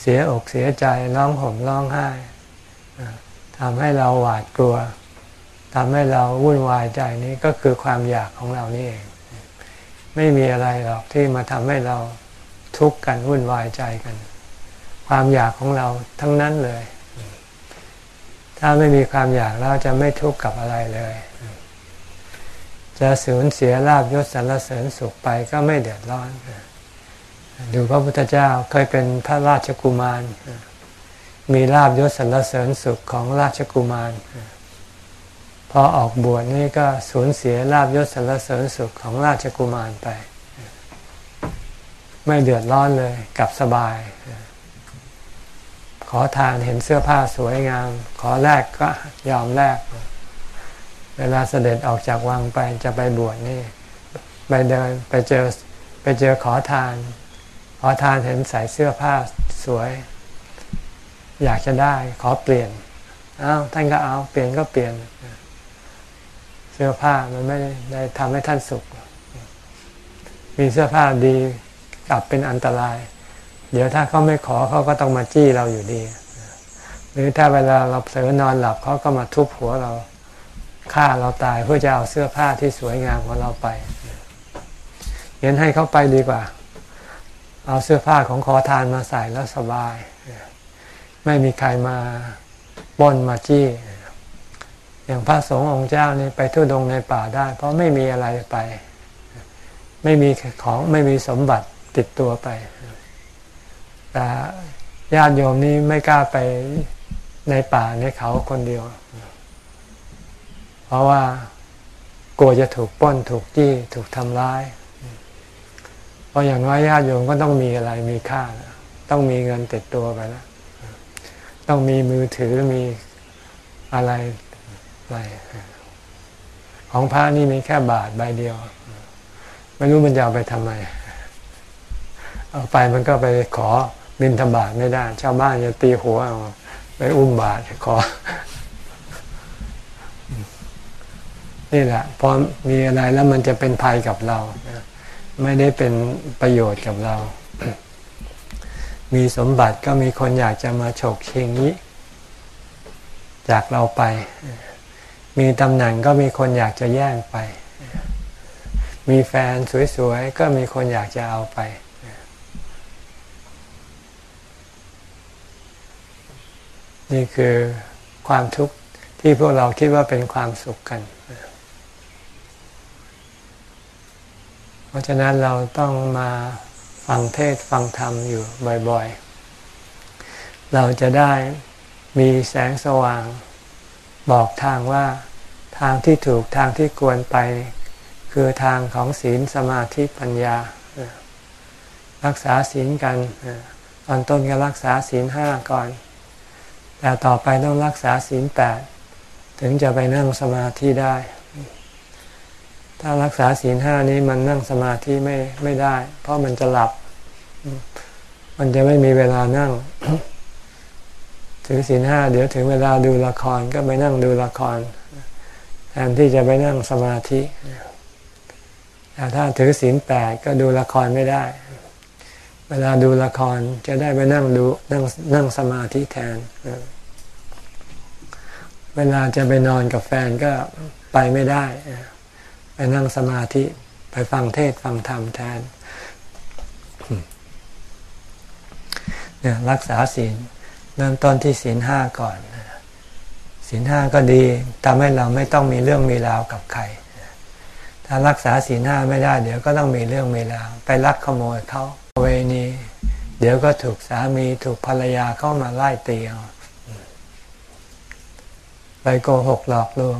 เสียอกเสียใจร้องห่มร้องไห้ทำให้เราหวาดกลัวทำให้เราวุ่นวายใจนี้ก็คือความอยากของเรานี่เอง ไม่มีอะไรหรอกที่มาทำให้เราทุกข์กันวุ่นวายใจกัน ความอยากของเราทั้งนั้นเลย ถ้าไม่มีความอยากแล้วจะไม่ทุกข์กับอะไรเลย จะสูญเสียลาบยศสรรเสริญสุขไปก็ไม่เดือดร้อน ดูพระพุทธเจ้าเคยเป็นพระราชกุมาร มีลาบยศสรรเสริญสุขของราชกุมาร พอออกบวชนี่ก็สูญเสียลาบยศสรรเสริญสุขของราชกุมารไป ไม่เดือดร้อนเลยกับสบาย ขอทานเห็นเสื้อผ้าสวยงาม ขอแลกก็ยอมแลกเวลาเสด็จออกจากวังไปจะไปบวชนี่ ไปเดินไปเจอไปเจอขอทาน ขอทานเห็นใส่เสื้อผ้าสวย อยากจะได้ขอเปลี่ยนอ้าวท่านก็เอาเปลี่ยนก็เปลี่ยน เสื้อผ้ามันไม่ได้ทำให้ท่านสุข มีเสื้อผ้าดีกลับเป็นอันตราย เดี๋ยวถ้าเขาไม่ขอเขาก็ต้องมาจี้เราอยู่ดี หรือถ้าเวลาเราเผลอนอนหลับเขาก็มาทุบหัวเราฆ่าเราตายเพื่อจะเอาเสื้อผ้าที่สวยงามของเราไปเห็นให้เขาไปดีกว่า เอาเสื้อผ้าของขอทานมาใส่แล้วสบาย ไม่มีใครมาบนมาจี้ อย่างพระสงฆ์องค์เจ้านี่ไปทุดงในป่าได้ เพราะไม่มีอะไรไป ไม่มีของไม่มีสมบัติติดตัวไป แต่ญาติโยมนี่ไม่กล้าไปในป่าในเขาคนเดียว เพราะว่ากลัวจะถูกป้นถูกจี้ถูกทำร้าย เพราะอย่างน้อยญาติโยมก็ต้องมีอะไรมีค่า ต้องมีเงินติดตัวไปแล้วต้องมีมือถือมีอะไรอะไรของพระนี่มีแค่บาทใบเดียว ไม่รู้มันจะเอาไปทำไม เอาไปมันก็ไปขอ บินธบาตไม่ได้ ชาวบ้านจะตีหัวเอาไปอุ้มบาทขอ นี่แหละพอมีอะไรแล้วมันจะเป็นภัยกับเรา ไม่ได้เป็นประโยชน์กับเรา มีสมบัติก็มีคนอยากจะมาฉกชิงนี้ จากเราไป มีตำแหน่งก็มีคนอยากจะแย่งไป มีแฟนสวยๆ ก็มีคนอยากจะเอาไป นี่คือความทุกข์ที่พวกเราคิดว่าเป็นความสุขกัน เพราะฉะนั้นเราต้องมาฟังเทศฟังธรรมอยู่บ่อยๆ เราจะได้มีแสงสว่าง บอกทางว่าทางที่ถูกทางที่ควรไป คือทางของศีลสมาธิปัญญา รักษาศีลกันตอนต้นก็รักษาศีลห้าก่อน แต่ต่อไปต้องรักษาศีลแปดถึงจะไปนั่งสมาธิได้ ถ้ารักษาศีลห้านี้มันนั่งสมาธิไม่ไม่ได้ เพราะมันจะหลับ มันจะไม่มีเวลานั่งถือศีลห้าเดี๋ยวถึงเวลาดูละครก็ไปนั่งดูละครแทนที่จะไปนั่งสมาธิแต่ถ้าถือศีลแปดก็ดูละครไม่ได้ เวลาดูละครจะได้ไปนั่งดูนั่งนั่งสมาธิแทน เวลาจะไปนอนกับแฟนก็ไปไม่ได้ ไปนั่งสมาธิไปฟังเทศฟังธรรมแทนเนี่ยรักษาศีลเริ่มต้นที่ศีลห้าก่อนศีลห้าก็ดีทำให้เราไม่ต้องมีเรื่องมีราวกับใคร ถ้ารักษาศีลห้าไม่ได้ เดี๋ยวก็ต้องมีเรื่องมีราว ไปลักขโมยเขา เวนีเดี๋ยวก็ถูกสามีถูกภรรยาเข้ามาไล่ตีเอาไปโกหกหลอกลวง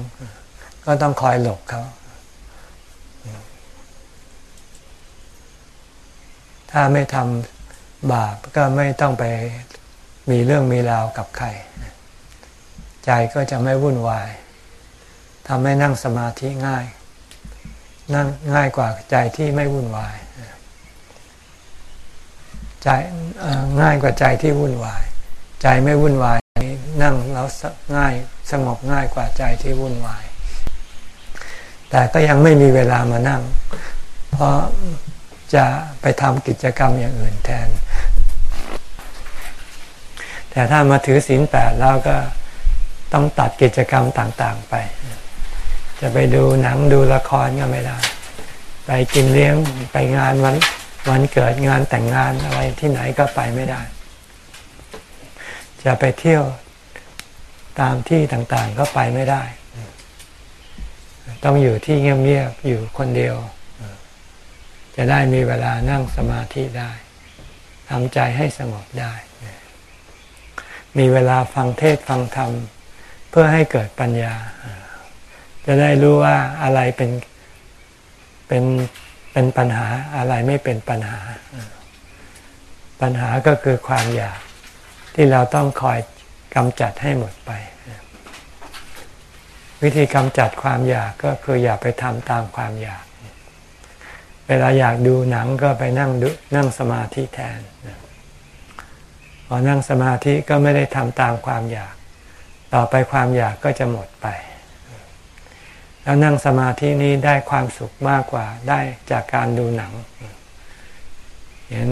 ก็ต้องคอยหลบเขาถ้าไม่ทำบาปก็ไม่ต้องไปมีเรื่องมีราวกับใคร ใจก็จะไม่วุ่นวายทำให้นั่งสมาธิง่าย นั่งง่ายกว่าใจที่ไม่วุ่นวาย ใจง่ายกว่าใจที่วุ่นวาย ใจไม่วุ่นวายนั่งแล้วง่ายสงบง่ายกว่าใจที่วุ่นวาย แต่ก็ยังไม่มีเวลามานั่ง เพราะจะไปทำกิจกรรมอย่างอื่นแทน แต่ถ้ามาถือศีลแปดแล้วก็ต้องตัดกิจกรรมต่างๆไป จะไปดูหนังดูละครก็ไม่ได้ ไปกินเลี้ยงไปงานวัน วันเกิดงานแต่งงานอะไรที่ไหนก็ไปไม่ได้ จะไปเที่ยวตามที่ต่างๆก็ไปไม่ได้ ต้องอยู่ที่เงียบๆอยู่คนเดียว จะได้มีเวลานั่งสมาธิได้ทำใจให้สงบได้ มีเวลาฟังเทศฟังธรรม เพื่อให้เกิดปัญญา จะได้รู้ว่าอะไรเป็นเป็น เป็นปัญหาอะไรไม่เป็นปัญหา ปัญหาก็คือความอยากที่เราต้องคอยกำจัดให้หมดไป วิธีกำจัดความอยากก็คืออย่าไปทำตามความอยาก เวลาอยากดูหนังก็ไปนั่งดูนั่งสมาธิแทนพอนั่งสมาธิก็ไม่ได้ทำตามความอยาก ต่อไปความอยากก็จะหมดไป แล้วนั่งสมาธินี้ได้ความสุขมากกว่าได้จากการดูหนัง เห็น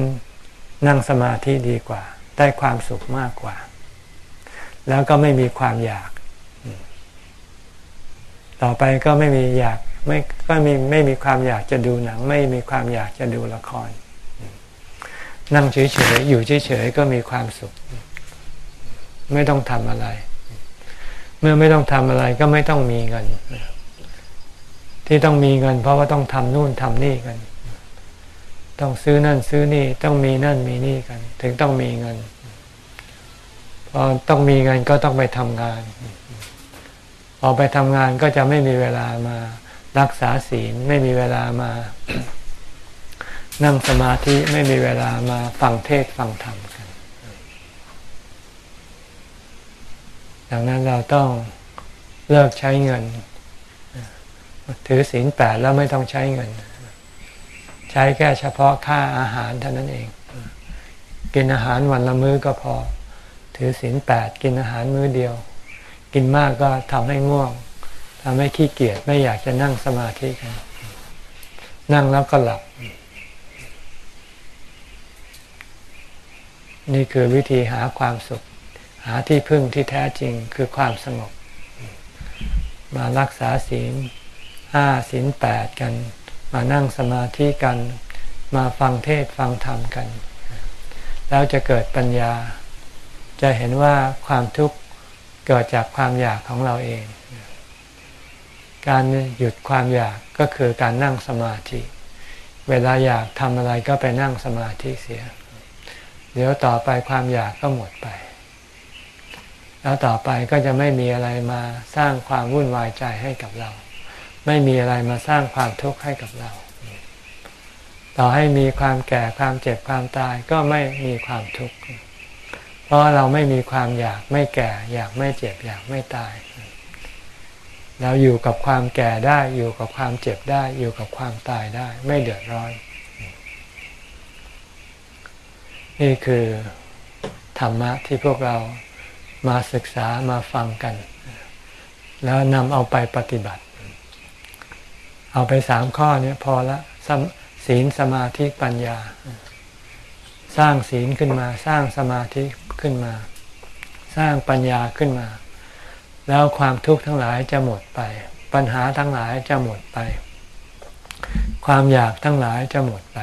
นั่งสมาธิดีกว่า ได้ความสุขมากกว่า แล้วก็ไม่มีความอยาก ต่อไปก็ไม่มีอยากไม่ก็มีไม่มีความอยากจะดูหนัง ไม่มีความอยากจะดูละคร นั่งเฉยๆอยู่เฉยๆก็มีความสุข ไม่ต้องทำอะไร เมื่อไม่ต้องทำอะไรก็ไม่ต้องมีเงิน ที่ต้องมีเงิน เพราะว่าต้องทำนู่นทำนี่กัน ต้องซื้อนั่นซื้อนี่ต้องมีนั่นมีนี่กัน ถึงต้องมีเงินพอต้องมีเงินก็ต้องไปทำงาน พอไปทำงานก็จะไม่มีเวลามารักษาศีลไม่มีเวลามา นั่งสมาธิไม่มีเวลามาฟังเทศฟังธรรมกัน ดังนั้นเราต้องเลิกใช้เงิน ถือศีลแปดแล้วไม่ต้องใช้เงิน ใช้แค่เฉพาะค่าอาหารเท่านั้นเอง กินอาหารวันละมื้อก็พอ ถือศีลแปดกินอาหารมื้อเดียว กินมากก็ทำให้ง่วงทำให้ขี้เกียจไม่อยากจะนั่งสมาธิกันนั่งแล้วก็หลับ นี่คือวิธีหาความสุข หาที่พึ่งที่แท้จริงคือความสงบ มารักษาศีล ห้าศีลแปดกัน มานั่งสมาธิกัน มาฟังเทศฟังธรรมกัน แล้วจะเกิดปัญญา จะเห็นว่าความทุกข์เกิดจากความอยากของเราเอง การหยุดความอยากก็คือการนั่งสมาธิ เวลาอยากทำอะไรก็ไปนั่งสมาธิเสีย เดี๋ยวต่อไปความอยากก็หมดไปแล้วต่อไปก็จะไม่มีอะไรมาสร้างความวุ่นวายใจให้กับเรา ไม่มีอะไรมาสร้างความทุกข์ให้กับเรา ต่อให้มีความแก่ความเจ็บความตายก็ไม่มีความทุกข์ เพราะเราไม่มีความอยากไม่แก่ อยากไม่เจ็บอยากไม่ตาย เราอยู่กับความแก่ได้อยู่กับความเจ็บได้อยู่กับความตายได้ ไม่เดือดร้อน นี่คือธรรมะที่พวกเรามาศึกษามาฟังกัน แล้วนำเอาไปปฏิบัติ เอาไปสามข้อนี้พอละศีลสมาธิปัญญา สร้างศีลขึ้นมา สร้างสมาธิขึ้นมา สร้างปัญญาขึ้นมา แล้วความทุกข์ทั้งหลายจะหมดไป ปัญหาทั้งหลายจะหมดไป ความอยากทั้งหลายจะหมดไป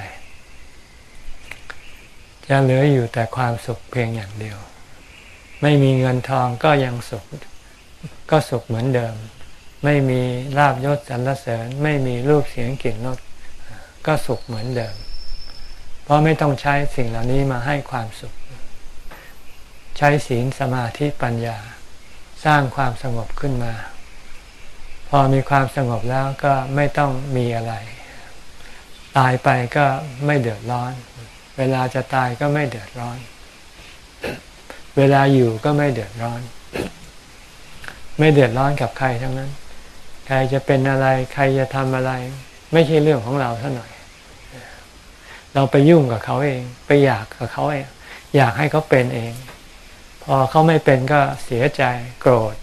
จะเหลืออยู่แต่ความสุขเพียงอย่างเดียว ไม่มีเงินทองก็ยังสุข ก็สุขเหมือนเดิม ไม่มีลาบยศสรรเสริญ ไม่มีรูปเสียงกลิ่นรสก็สุขเหมือนเดิม เพราะไม่ต้องใช้สิ่งเหล่านี้มาให้ความสุข ใช้ศีลสมาธิปัญญา สร้างความสงบขึ้นมา พอมีความสงบแล้วก็ไม่ต้องมีอะไร ตายไปก็ไม่เดือดร้อน เวลาจะตายก็ไม่เดือดร้อน เวลาอยู่ก็ไม่เดือดร้อน ไม่เดือดร้อนกับใครทั้งนั้น ใครจะเป็นอะไร ใครจะทำอะไร ไม่ใช่เรื่องของเราเท่าหน่อย เราไปยุ่งกับเขาเอง ไปอยากกับเขาเอง อยากให้เขาเป็นเอง พอเขาไม่เป็นก็เสียใจโกรธ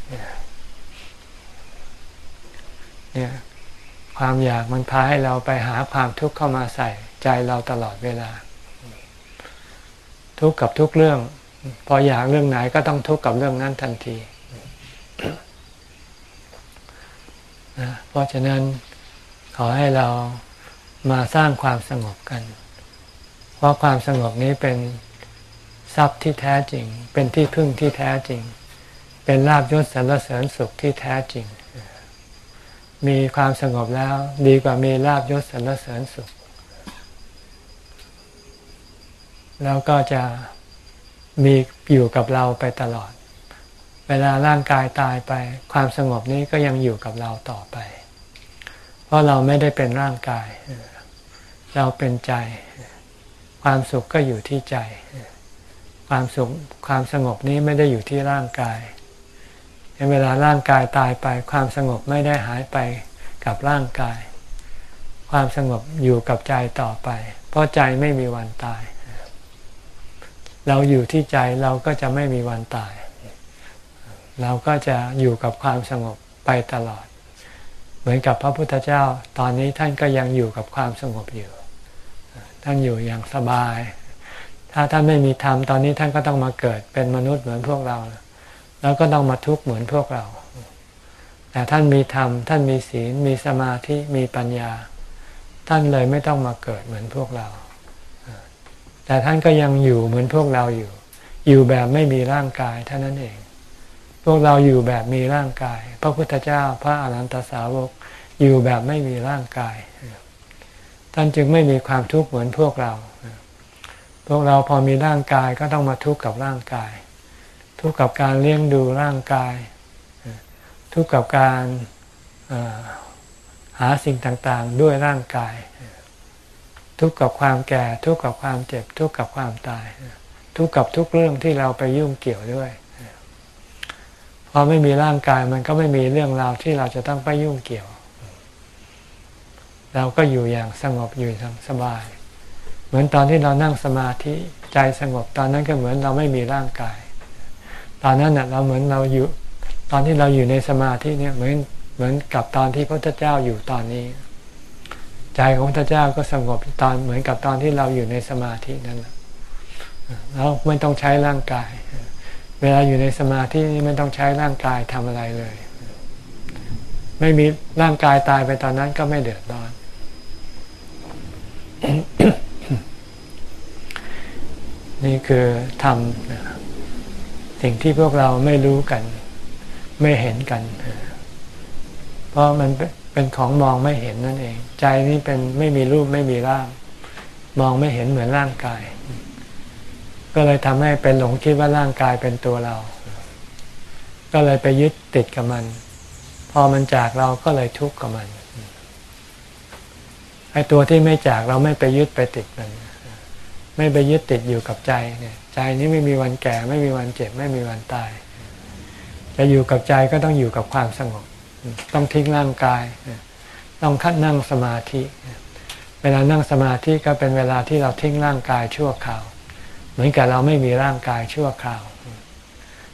เนี่ยความอยากมันพาให้เราไปหาความทุกข์เข้ามาใส่ใจเราตลอดเวลา ทุกข์กับทุกเรื่อง พออยากเรื่องไหนก็ต้องทุกข์กับเรื่องนั้นทันที เพราะฉะนั้นขอให้เรามาสร้างความสงบกัน เพราะความสงบนี้เป็นทรัพย์ที่แท้จริง เป็นที่พึ่งที่แท้จริง เป็นลาบยศสรรเสริญสุขที่แท้จริง มีความสงบแล้วดีกว่ามีลาบยศสรรเสริญสุข แล้วก็จะมีอยู่กับเราไปตลอด เวลาร่างกายตายไป ความสงบนี้ก็ยังอยู่กับเราต่อไป เพราะเราไม่ได้เป็นร่างกาย เราเป็นใจ ความสุขก็อยู่ที่ใจ ความสุขความสงบนี้ไม่ได้อยู่ที่ร่างกายเวลาร่างกายตายไป ความสงบไม่ได้หายไปกับร่างกาย ความสงบอยู่กับใจต่อไป เพราะใจไม่มีวันตาย เราอยู่ที่ใจเราก็จะไม่มีวันตาย เราก็จะอยู่กับความสงบไปตลอด เหมือนกับพระพุทธเจ้า ตอนนี้ท่านก็ยังอยู่กับความสงบอยู่ ท่านอยู่อย่างสบาย ถ้าท่านไม่มีธรรมตอนนี้ท่านก็ต้องมาเกิดเป็นมนุษย์เหมือนพวกเรา แล้วก็ต้องมาทุกข์เหมือนพวกเรา แต่ท่านมีธรรมท่านมีศีลมีสมาธิมีปัญญา ท่านเลยไม่ต้องมาเกิดเหมือนพวกเรา แต่ท่านก็ยังอยู่เหมือนพวกเราอยู่ อยู่แบบไม่มีร่างกายเท่านั้นเอง พวกเราอยู่แบบมีร่างกาย พระพุทธเจ้าพระอรหันตสาวกอยู่แบบไม่มีร่างกาย ท่านจึงไม่มีความทุกข์เหมือนพวกเรา พวกเราพอมีร่างกายก็ต้องมาทุกข์กับร่างกาย ทุกข์กับการเลี้ยงดูร่างกาย ทุกข์กับการหาสิ่งต่างๆ ด้วยร่างกาย ทุกข์กับความแก่ ทุกข์กับความเจ็บ ทุกข์กับความตาย ทุกข์กับทุกเรื่องที่เราไปยุ่งเกี่ยวด้วย พอไม่มีร่างกายมันก็ไม่มีเรื่องราวที่เราจะต้องไปยุ่งเกี่ยว เราก็อยู่อย่างสงบอยู่อย่างสบาย เหมือนตอนที่เรานั่งสมาธิใจสงบตอนนั้นก็เหมือนเราไม่มีร่างกาย ตอนนั้นเน่ะเราเหมือนเราอยู่ตอนที่เราอยู่ในสมาธิเนี่ยเหมือนเหมือนกับตอนที่พระพุทธเจ้าอยู่ตอนนี้ ใจของพระพุทธเจ้าก็สงบตอนเหมือนกับตอนที่เราอยู่ในสมาธินั่นแหละแล้วไม่ต้องใช้ร่างกาย เวลาอยู่ในสมาธินี่ไม่ต้องใช้ร่างกายทำอะไรเลย ไม่มีร่างกายตายไปตอนนั้นก็ไม่เดือดร้อน นี่คือทำสิ่งที่พวกเราไม่รู้กัน ไม่เห็นกัน เพราะมันเป็นของมองไม่เห็นนั่นเอง ใจนี่เป็นไม่มีรูปไม่มีร่าง มองไม่เห็นเหมือนร่างกาย ก็เลยทำให้เป็นหลงคิดว่าร่างกายเป็นตัวเรา ก็เลยไปยึดติดกับมัน พอมันจากเราก็เลยทุกข์กับมันไอ้ตัวที่ไม่จากเราไม่ไปยึดไปติดมัน ไม่ไปยึดติดอยู่กับใจเนี่ยใจนี้ไม่มีวันแก่ ไม่มีวันเจ็บ ไม่มีวันตาย จะอยู่กับใจก็ต้องอยู่กับความสงบ ต้องทิ้งร่างกาย ต้องคัดนั่งสมาธิ เวลานั่งสมาธิก็เป็นเวลาที่เราทิ้งร่างกายชั่วคราว เหมือนกับเราไม่มีร่างกายชั่วคราว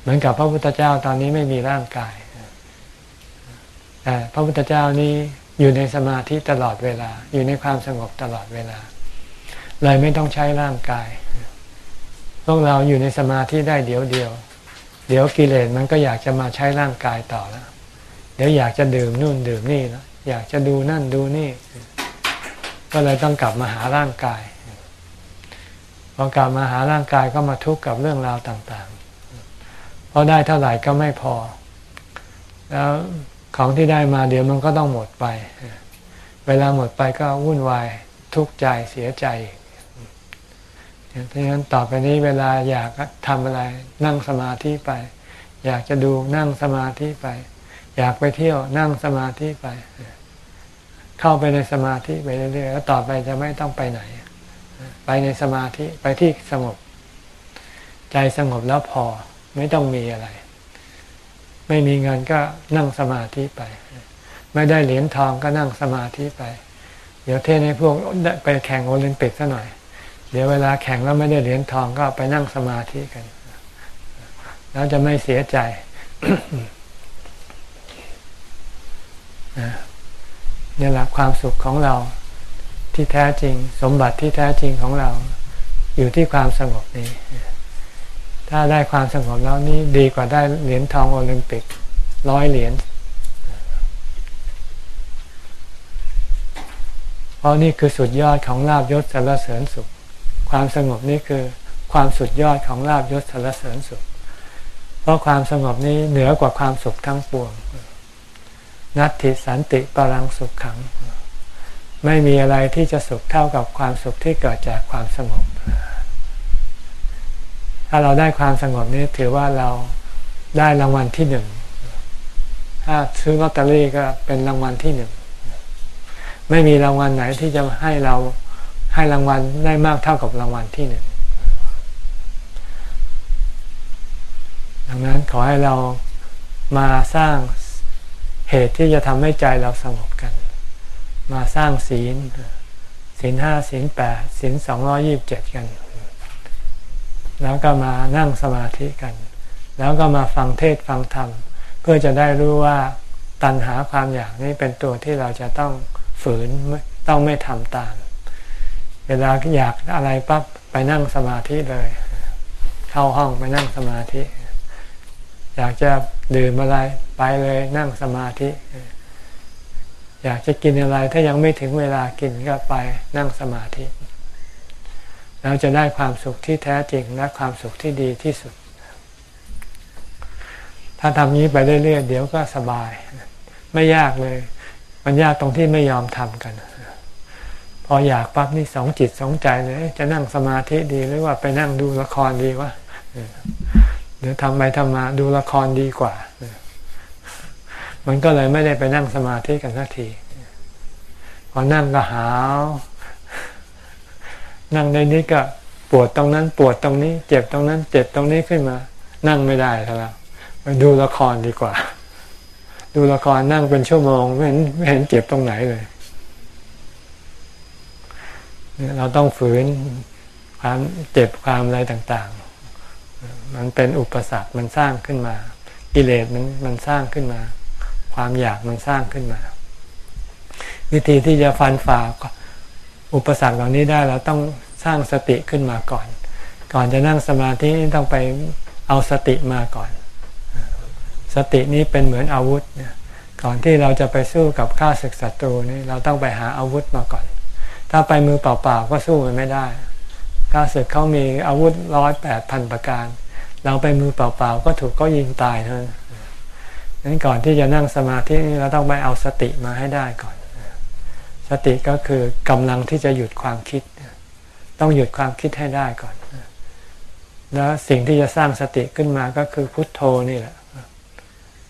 เหมือนกับพระพุทธเจ้าตอนนี้ไม่มีร่างกายแต่พระพุทธเจ้านี้อยู่ในสมาธิตลอดเวลา อยู่ในความสงบตลอดเวลา เลยไม่ต้องใช้ร่างกาย พวกเราอยู่ในสมาธิได้เดี๋ยวเดียว เดี๋ยวกิเลสมันก็อยากจะมาใช้ร่างกายต่อแล้ว เดี๋ยวอยากจะดื่มนู่นดื่มนี่แล้วอยากจะดูนั่นดูนี่ ก็เลยต้องกลับมาหาร่างกาย พอกลับมาหาร่างกายก็มาทุกข์กับเรื่องราวต่างๆ เพราะได้เท่าไหร่ก็ไม่พอ แล้วของที่ได้มาเดี๋ยวมันก็ต้องหมดไป เวลาหมดไปก็วุ่นวายทุกข์ใจเสียใจเพราะฉะนั้นต่อไปนี้เวลาอยากทำอะไรนั่งสมาธิไป อยากจะดูนั่งสมาธิไป อยากไปเที่ยวนั่งสมาธิไป เข้าไปในสมาธิไปเรื่อยๆแล้วต่อไปจะไม่ต้องไปไหน ไปในสมาธิไปที่สงบ ใจสงบแล้วพอไม่ต้องมีอะไร ไม่มีเงินก็นั่งสมาธิไป ไม่ได้เหรียญทองก็นั่งสมาธิไป เดี๋ยวเทให้พวกไปแข่งโอลิมปิกซะหน่อย เดี๋ยวเวลาแข่งแล้วไม่ได้เหรียญทองก็ไปนั่งสมาธิกัน แล้วจะไม่เสียใจนี่แหละความสุขของเรา ที่แท้จริง สมบัติที่แท้จริงของเรา อยู่ที่ความสงบนี้ ถ้าได้ความสงบแล้วนี่ดีกว่าได้เหรียญทองโอลิมปิกร้อยเหรียญเพราะนี่คือสุดยอดของลาบยศสารเสริญสุข ความสงบนี่คือความสุดยอดของลาบยศสารเสริญสุข เพราะความสงบนี้เหนือกว่าความสุขทั้งปวง นัตติสันติปรังสุขขัง ไม่มีอะไรที่จะสุขเท่ากับความสุขที่เกิดจากความสงบ ถ้าเราได้ความสงบนี้ถือว่าเราได้รางวัลที่หนึ่ง ถ้าซื้อลอตเตอรี่ก็เป็นรางวัลที่หนึ่ง ไม่มีรางวัลไหนที่จะให้เราให้รางวัลได้มากเท่ากับรางวัลที่หนึ่ง ดังนั้นขอให้เรามาสร้างเหตุที่จะทำให้ใจเราสงบกัน มาสร้างศีลศีลห้าศีลแปดศีลสองร้อยี่บเจ็ดกัน แล้วก็มานั่งสมาธิกัน แล้วก็มาฟังเทศฟังธรรม เพื่อจะได้รู้ว่าตัณหาความอยากนี้เป็นตัวที่เราจะต้องฝืนต้องไม่ทำตาม เวลาอยากอะไรปั๊บไปนั่งสมาธิเลย เข้าห้องไปนั่งสมาธิ อยากจะดื่มอะไรไปเลยนั่งสมาธิ อยากจะกินอะไรถ้ายังไม่ถึงเวลากินก็ไปนั่งสมาธิ เราจะได้ความสุขที่แท้จริงและความสุขที่ดีที่สุด ถ้าทำนี้ไปเรื่อยๆเดี๋ยวก็สบาย ไม่ยากเลย มันยากตรงที่ไม่ยอมทำกัน พออยากปั๊บนี่สองจิตสองใจเลยจะนั่งสมาธิดีหรือว่าไปนั่งดูละครดีวะเดี๋ยวทำไปทำมาดูละครดีกว่า มันก็เลยไม่ได้ไปนั่งสมาธิกันสักทีพอนั่งก็หาว นั่งในนี้ก็ปวดตรงนั้น ปวดตรงนี้ เจ็บตรงนั้น เจ็บตรงนี้ขึ้นมา นั่งไม่ได้แล้วไปดูละครดีกว่า ดูละครนั่งเป็นชั่วโมงไม่เห็นไม่เห็นเจ็บตรงไหนเลย เราต้องฝืนความเจ็บความอะไรต่างๆ มันเป็นอุปสรรคมันสร้างขึ้นมา กิเลสมันมันสร้างขึ้นมา ความอยากมันสร้างขึ้นมา วิธีที่จะฟันฝ่าอุปสรรคเหล่านี้ได้เราต้องสร้างสติขึ้นมาก่อน ก่อนจะนั่งสมาธิต้องไปเอาสติมาก่อน สตินี้เป็นเหมือนอาวุธก่อนที่เราจะไปสู้กับข้าศึกศัตรูนี่เราต้องไปหาอาวุธมาก่อน ถ้าไปมือเปล่าๆก็สู้มันไม่ได้ข้าศึกเขามีอาวุธร้อยแปดพันประการ เราไปมือเปล่าๆก็ถูกก็ยิงตายเท่านั้น นั้นก่อนที่จะนั่งสมาธิเราต้องไปเอาสติมาให้ได้ก่อน สติก็คือกำลังที่จะหยุดความคิด ต้องหยุดความคิดให้ได้ก่อน แล้วสิ่งที่จะสร้างสติขึ้นมาก็คือพุทโธนี่แหละ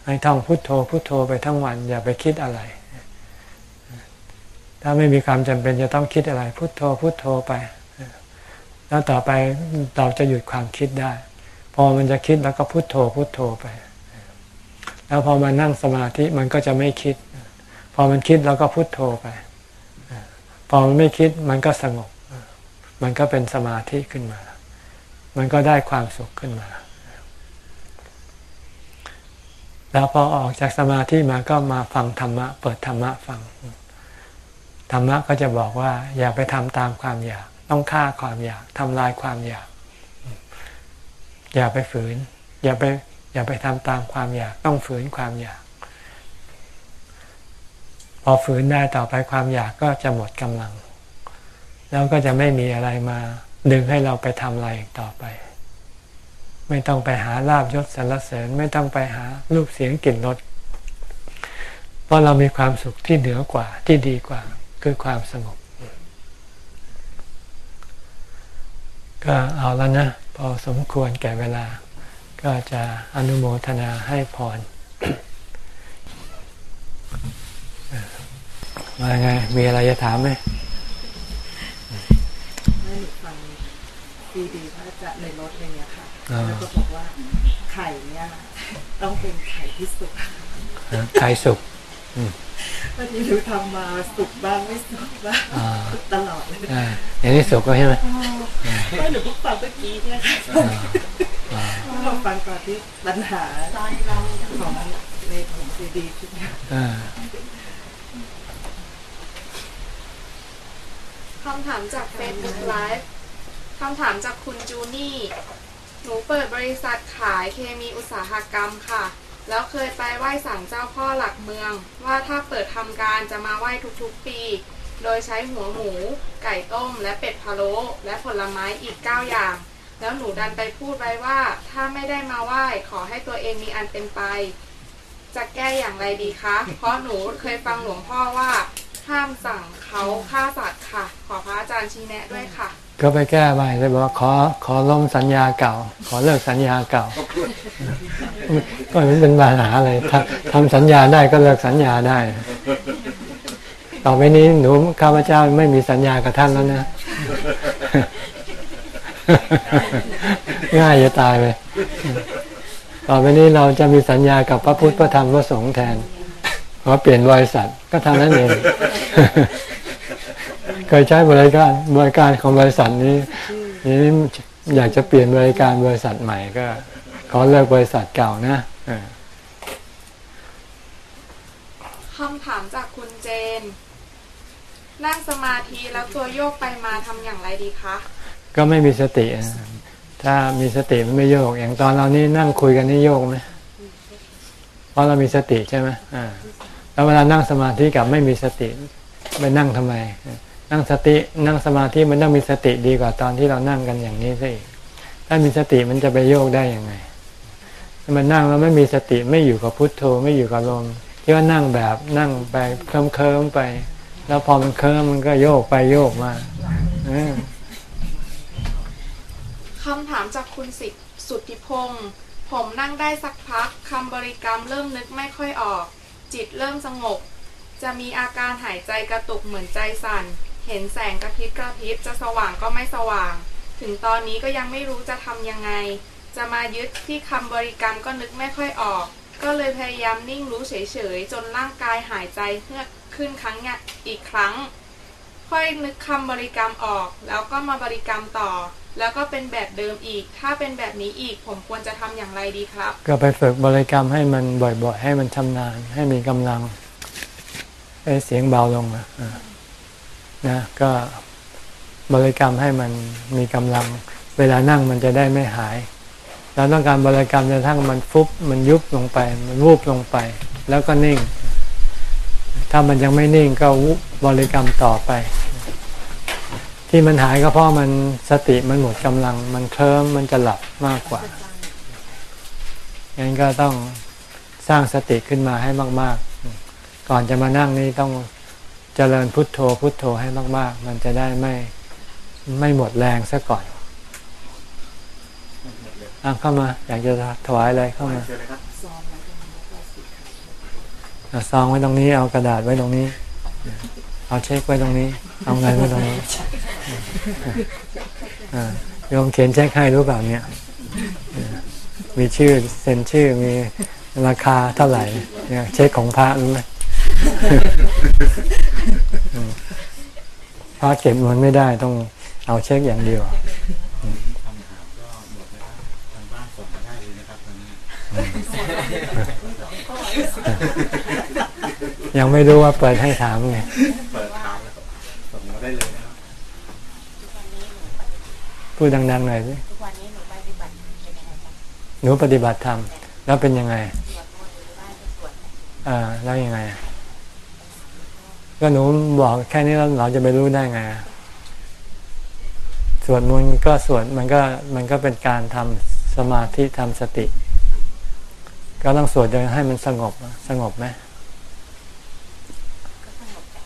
ให้ท่องพุทโธพุทโธไปทั้งวัน อย่าไปคิดอะไร ถ้าไม่มีความจำเป็นจะต้องคิดอะไร พุทโธพุทโธไป แล้วต่อไปเราจะหยุดความคิดได้ พอมันจะคิดแล้วก็พุทโธพุทโธไป แล้วพอมานั่งสมาธิมันก็จะไม่คิด พอมันคิดแล้วก็พุทโธไป พอมันไม่คิดมันก็สงบ มันก็เป็นสมาธิขึ้นมา มันก็ได้ความสุขขึ้นมา แล้วพอออกจากสมาธิมาก็มาฟังธรรมะ เปิดธรรมะฟัง ธรรมะก็จะบอกว่า อย่าไปทำตามความอยาก ต้องฆ่าความอยากทำลายความอยาก อย่าไปฝืน อย่าไป อย่าไปทำตามความอยากต้องฝืนความอยาก พอฝืนได้ต่อไปความอยากก็จะหมดกำลัง แล้วก็จะไม่มีอะไรมา ดึงให้เราไปทำอะไรอีกต่อไป ไม่ต้องไปหาลาบยศสรรเสริญ ไม่ต้องไปหารูปเสียงกลิ่นรสเพราะเรามีความสุขที่เหนือกว่าที่ดีกว่า คือความสงบก็เอาแล้วนะ พอสมควรแก่เวลา ก็จะอนุโมทนาให้พรมาไง มีอะไรจะถามไหมให้หนูฟังดีดีๆพระอาจารย์ในรถอะไรเงี้ยค่ะอ่าแล้วก็บอกว่าไข่เนี่ยต้องเป็นไข่ที่สุกใครสุขวันนี้หนูทำมาสุกบ้างไม่สุกบ้างอ่าตลอดเลยอ่าอย่างนี้สุขก็ใช่ไหมก็หนูเพิ่งฟังเมื่อกี้เนี่ยค่ะ เราฟังก่อนที่ปัญหาของในของซีดีที่เนี่ยอ่าคำถามจาก Facebook Live คำถามจากคุณจูนี่ หนูเปิดบริษัทขายเคมีอุตสาหกรรมค่ะ แล้วเคยไปไหว้ศาลเจ้าพ่อหลักเมือง ว่าถ้าเปิดทำการจะมาไหว้ทุกๆปี โดยใช้หัวหมู ไก่ต้ม และเป็ดพะโล้และผลไม้อีก 9 อย่าง แล้วหนูดันไปพูดไว้ว่า ถ้าไม่ได้มาไหว้ขอให้ตัวเองมีอันเป็นไป จะแก้อย่างไรดีคะ เพราะหนูเคยฟังหลวงพ่อว่าห้ามสั่งเขาฆ่าสัตว์ค่ะ ขอพระอาจารย์ชี้แนะด้วยค่ะ ก็ไปแก้ไปเลยบอกว่าขอขอล้มสัญญาเก่า ขอเลิกสัญญาเก่า ก็ไม่เป็นปัญหาเลยถ้าทำสัญญาได้ก็เลิกสัญญาได้ ต่อไปนี้หนูข้าพเจ้าไม่มีสัญญากับท่านแล้วนะ ง่ายจะตายไปต่อไปนี้เราจะมีสัญญากับพระพุทธพระธรรมพระสงฆ์แทนขอเปลี่ยนบริษัทก็ทำนั้นเองเคยใช้บริการบริการของบริษัทนี้นี้อยากจะเปลี่ยนบริการบริษัทใหม่ก็ ขอเลิกบริษัทเก่านะเออคำถามจากคุณเจน นั่งสมาธิแล้วตัวโยกไปมาทำอย่างไรดีคะ ก็ไม่มีสติ ถ้ามีสติมันไม่โยก อย่างตอนเรานี่นั่งคุยกันนี่โยกไหมเพราะเรามีสติใช่ไหมอ่าแล้วเวลานั่งสมาธิกับไม่มีสติไปนั่งทำไม นั่งสตินั่งสมาธิมันต้องมีสติดีกว่าตอนที่เรานั่งกันอย่างนี้สิถ้ามีสติมันจะไปโยกได้ยังไงมันนั่งแล้วไม่มีสติไม่อยู่กับพุทโธไม่อยู่กับลมที่ว่านั่งแบบนั่งไปเคลิ้มเคลิมๆไป แล้วพอมันเคลิ้มมันก็โยกไปโยกมาอำถามจากคุณสิทธิ์สุทธิพงศ์ผมนั่งได้สักพักคำบริกรรมเริ่มนึกไม่ค่อยออก จิตเริ่มสงบ จะมีอาการหายใจกระตุกเหมือนใจสั่น เห็นแสงกระพริบกระพริบจะสว่างก็ไม่สว่าง ถึงตอนนี้ก็ยังไม่รู้จะทำยังไง จะมายึดที่คำบริกรรมก็นึกไม่ค่อยออก ก็เลยพยายามนิ่งรู้เฉยๆ จนร่างกายหายใจเฮือกขึ้นครั้งเนี่ยอีกครั้ง ค่อยนึกคำบริกรรมออก แล้วก็มาบริกรรมต่อ แล้วก็เป็นแบบเดิมอีก ถ้าเป็นแบบนี้อีกผมควรจะทำอย่างไรดีครับ ก็ไปฝึกบริกรรมให้มันบ่อยๆ ให้มันชำนาญ ให้มีกำลังให้เสียงเบาลงนะนะก็บริกรรมให้มันมีกำลัง เวลานั่งมันจะได้ไม่หายเราต้องการบริกรรมจนกระทั่งมันฟุบมันยุบลงไป มันวูบลงไป แล้วก็นิ่ง ถ้ามันยังไม่นิ่งก็บริกรรมต่อไป ที่มันหายก็เพราะมันสติมันหมดกำลัง มันเคลิ้มมันจะหลับมากกว่างั้นก็ต้องสร้างสติขึ้นมาให้มาก ๆ ก่อนจะมานั่งนี่ต้องเจริญพุทโธพุทโธให้มาก ๆ มันจะได้ไม่ไม่หมดแรงซะก่อนอะเข้ามา อยากจะถวายอะไรเข้ามาซองไว้ตรงนี้เอากระดาษไว้ตรงนี้ เอาเช็คไว้ตรงนี้ เอาเงินไว้ตรงนี้อ่าโยมเขียนเช็คให้รู้เปล่าเนี่ยมีชื่อเซ็นชื่อมีราคาเท่าไหร่เนี่ยเช็คของพระรู้ไหมอืมพระเก็บเงินไม่ได้ต้องเอาเช็คอย่างเดียว ยนะครับตอนนี้ยังไม่รู้ว่าเปิดให้ถามไงเปิดถามแล้วส่งมาได้เลยนะครับพูดดังๆหน่อยสิทุกวันนี้หนูปฏิบัติเป็นยังไงบ้างหนูปฏิบัติธรรมแล้วเป็นยังไงสวดมนต์หรือบ้านก็สวดอ่าแล้วยังไง ก็หนูบอกแค่นี้แล้วเราจะไปรู้ได้ไงสวดมนต์ก็สวดมันก็มันก็เป็นการทำสมาธิทำสติ ก็ต้องสวดจนให้มันสงบสงบไหม ก็สงบแต่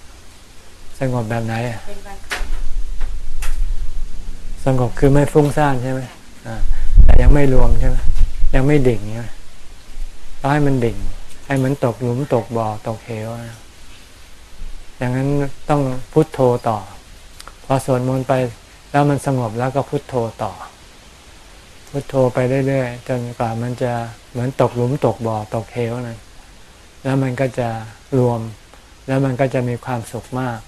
ส งบแบบไหนอะเป็นบางครั้งสงบคือไม่ฟุ้งซ่านใช่ไหมอ่าแต่ยังไม่รวมใช่ไหมยังไม่ดิ่งใช่ไหมต้องให้มันดิ่ง ให้มันตกหลุมตกบ่อตกเหวนะอย่างนั้นต้องพุทโธต่อ พอสวดมนต์ไปแล้วมันสงบแล้วก็พุทโธต่อ พุทโธไปเรื่อยๆจนกว่ามันจะเหมือนตกหลุมตกบ่อตกเหวนั่นแล้วมันก็จะรวม แล้วมันก็จะมีความสุขมาก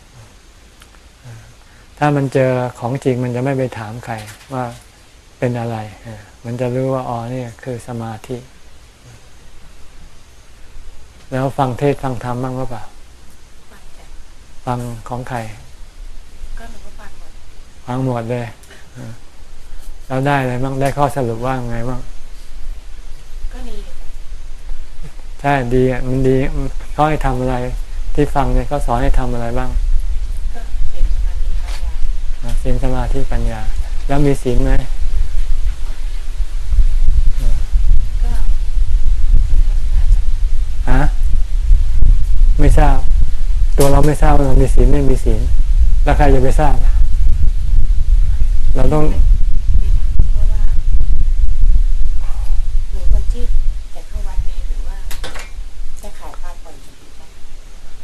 ถ้ามันเจอของจริงมันจะไม่ไปถามใครว่าเป็นอะไรเออมันจะรู้ว่าอ๋อนี่คือสมาธิ แล้วฟังเทศฟังธรรมบ้างหรือเปล่า ฟังแต่ฟังของใคร ก็หนูก็ฟังหมด ฟังหมดเลยเออแล้วได้อะไรบ้าง ได้ข้อสรุปว่าไงบ้าง ก็ดีอยู่แต่ใช่ดีอะ มันดีเขาให้ทำอะไร ที่ฟังเนี่ยเขาสอนให้ทำอะไรบ้าง ก็เห็นสมาธิปัญญา อะ ศีลสมาธิปัญญา แล้วมีศีลไหมก็มันก็น่าจะฮะไม่ทราบ ตัวเราไม่ทราบว่าเรามีศีลไม่มีศีลแล้วใครจะไปทราบ เราต้องเพราะว่าหนูคนที่จะเข้าวัดนี้หรือว่าจะขายปลาปล่อยอยู่ดีไหม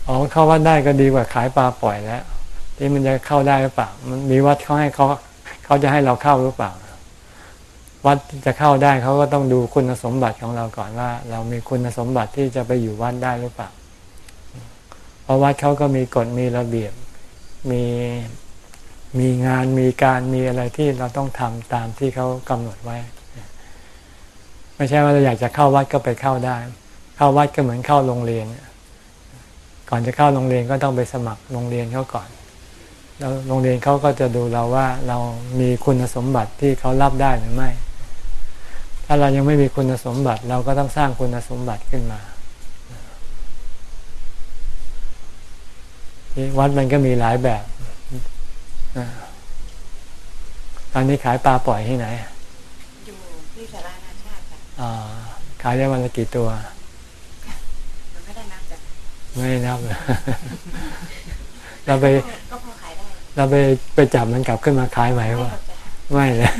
อ๋อเข้าวัดได้ก็ดีกว่าขายปลาปล่อยแล้ว ที่มันจะเข้าได้หรือเปล่า มันมีวัดเขาให้เขาเขาจะให้เราเข้าหรือเปล่า วัดจะเข้าได้เขาก็ต้องดูคุณสมบัติของเราก่อนว่า เรามีคุณสมบัติที่จะไปอยู่วัดได้หรือเปล่า เพราะวัดเขาก็มีกฎมีระเบียบ มีมีงานมีการมีอะไรที่เราต้องทำตามที่เขากำหนดไว้ ไม่ใช่ว่าเราอยากจะเข้าวัดก็ไปเข้าได้ เข้าวัดก็เหมือนเข้าโรงเรียน ก่อนจะเข้าโรงเรียนก็ต้องไปสมัครโรงเรียนเขาก่อน แล้วโรงเรียนเขาก็จะดูเราว่าเรามีคุณสมบัติที่เขารับได้หรือไม่ ถ้าเรายังไม่มีคุณสมบัติ เราก็ต้องสร้างคุณสมบัติขึ้นมาที่วัดมันก็มีหลายแบบอ่าตอนนี้ขายปลาปล่อยที่ไหน อยู่ที่สารานาชาติค่ะอ่าขายได้วันละกี่ตัวหนูไม่ได้นับจากไม่นับเลยเราไปก็พอขายได้ เราไปไปจับมันกลับขึ้นมาขายไหมไม่หมวะดจ้ะไม่เลย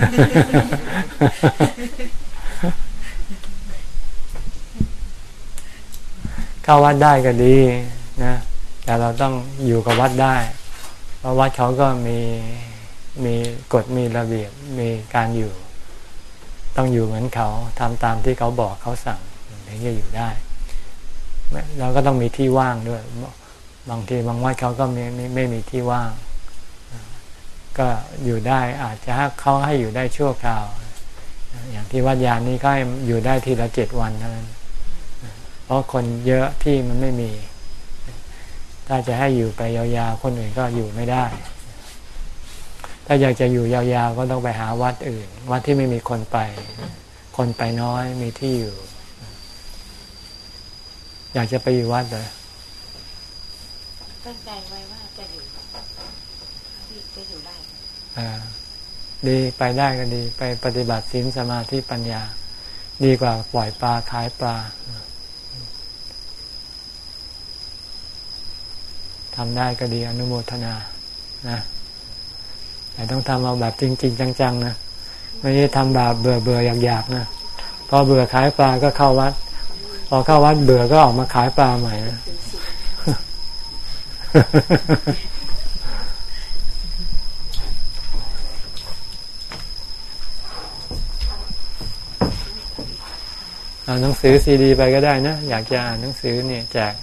เข้าวัดได้ก็ดีนะแต่เราต้องอยู่กับวัดได้ เพราะวัดเขาก็มีมีกฎมีระเบียบมีการอยู่ ต้องอยู่เหมือนเขาทำตามที่เขาบอกเขาสั่งถึงจะอยู่ได้เราก็ต้องมีที่ว่างด้วย บางทีบางวัดเขาก็ไม่ไม่ไม่มีที่ว่าง ก็อยู่ได้อาจจะเขาให้อยู่ได้ชั่วคราว อย่างที่วัดยานนี้ก็อยู่ได้ทีละเจ็ดวันเท่านั้น เพราะคนเยอะที่มันไม่มี ถ้าจะให้อยู่ไปยาวๆคนอื่นก็อยู่ไม่ได้ ถ้าอยากจะอยู่ยาวๆก็ต้องไปหาวัดอื่น วัดที่ไม่มีคนไป คนไปน้อยมีที่อยู่ อยากจะไปอยู่วัดเลยตั้งใจไว้ว่าจะอยู่ที่จะอยู่ได้ อ่า ดีไปได้ก็ดี ไปปฏิบัติศีลสมาธิปัญญา ดีกว่าปล่อยปลาขายปลาทำได้ก็ดีอนุโมทนานะแต่ต้องทำเอาแบบจริง ๆ จังๆนะไม่ใช่ทำแบบเบื่อเบื่ออยากๆนะพอเบื่อขายปลาก็เข้าวัด พอเข้าวัดเบื่อก็ออกมาขายปลาใหม่นะ เอาหนังสือซีดีไปก็ได้นะ อยากจะอ่านหนังสือเนี่ยแจก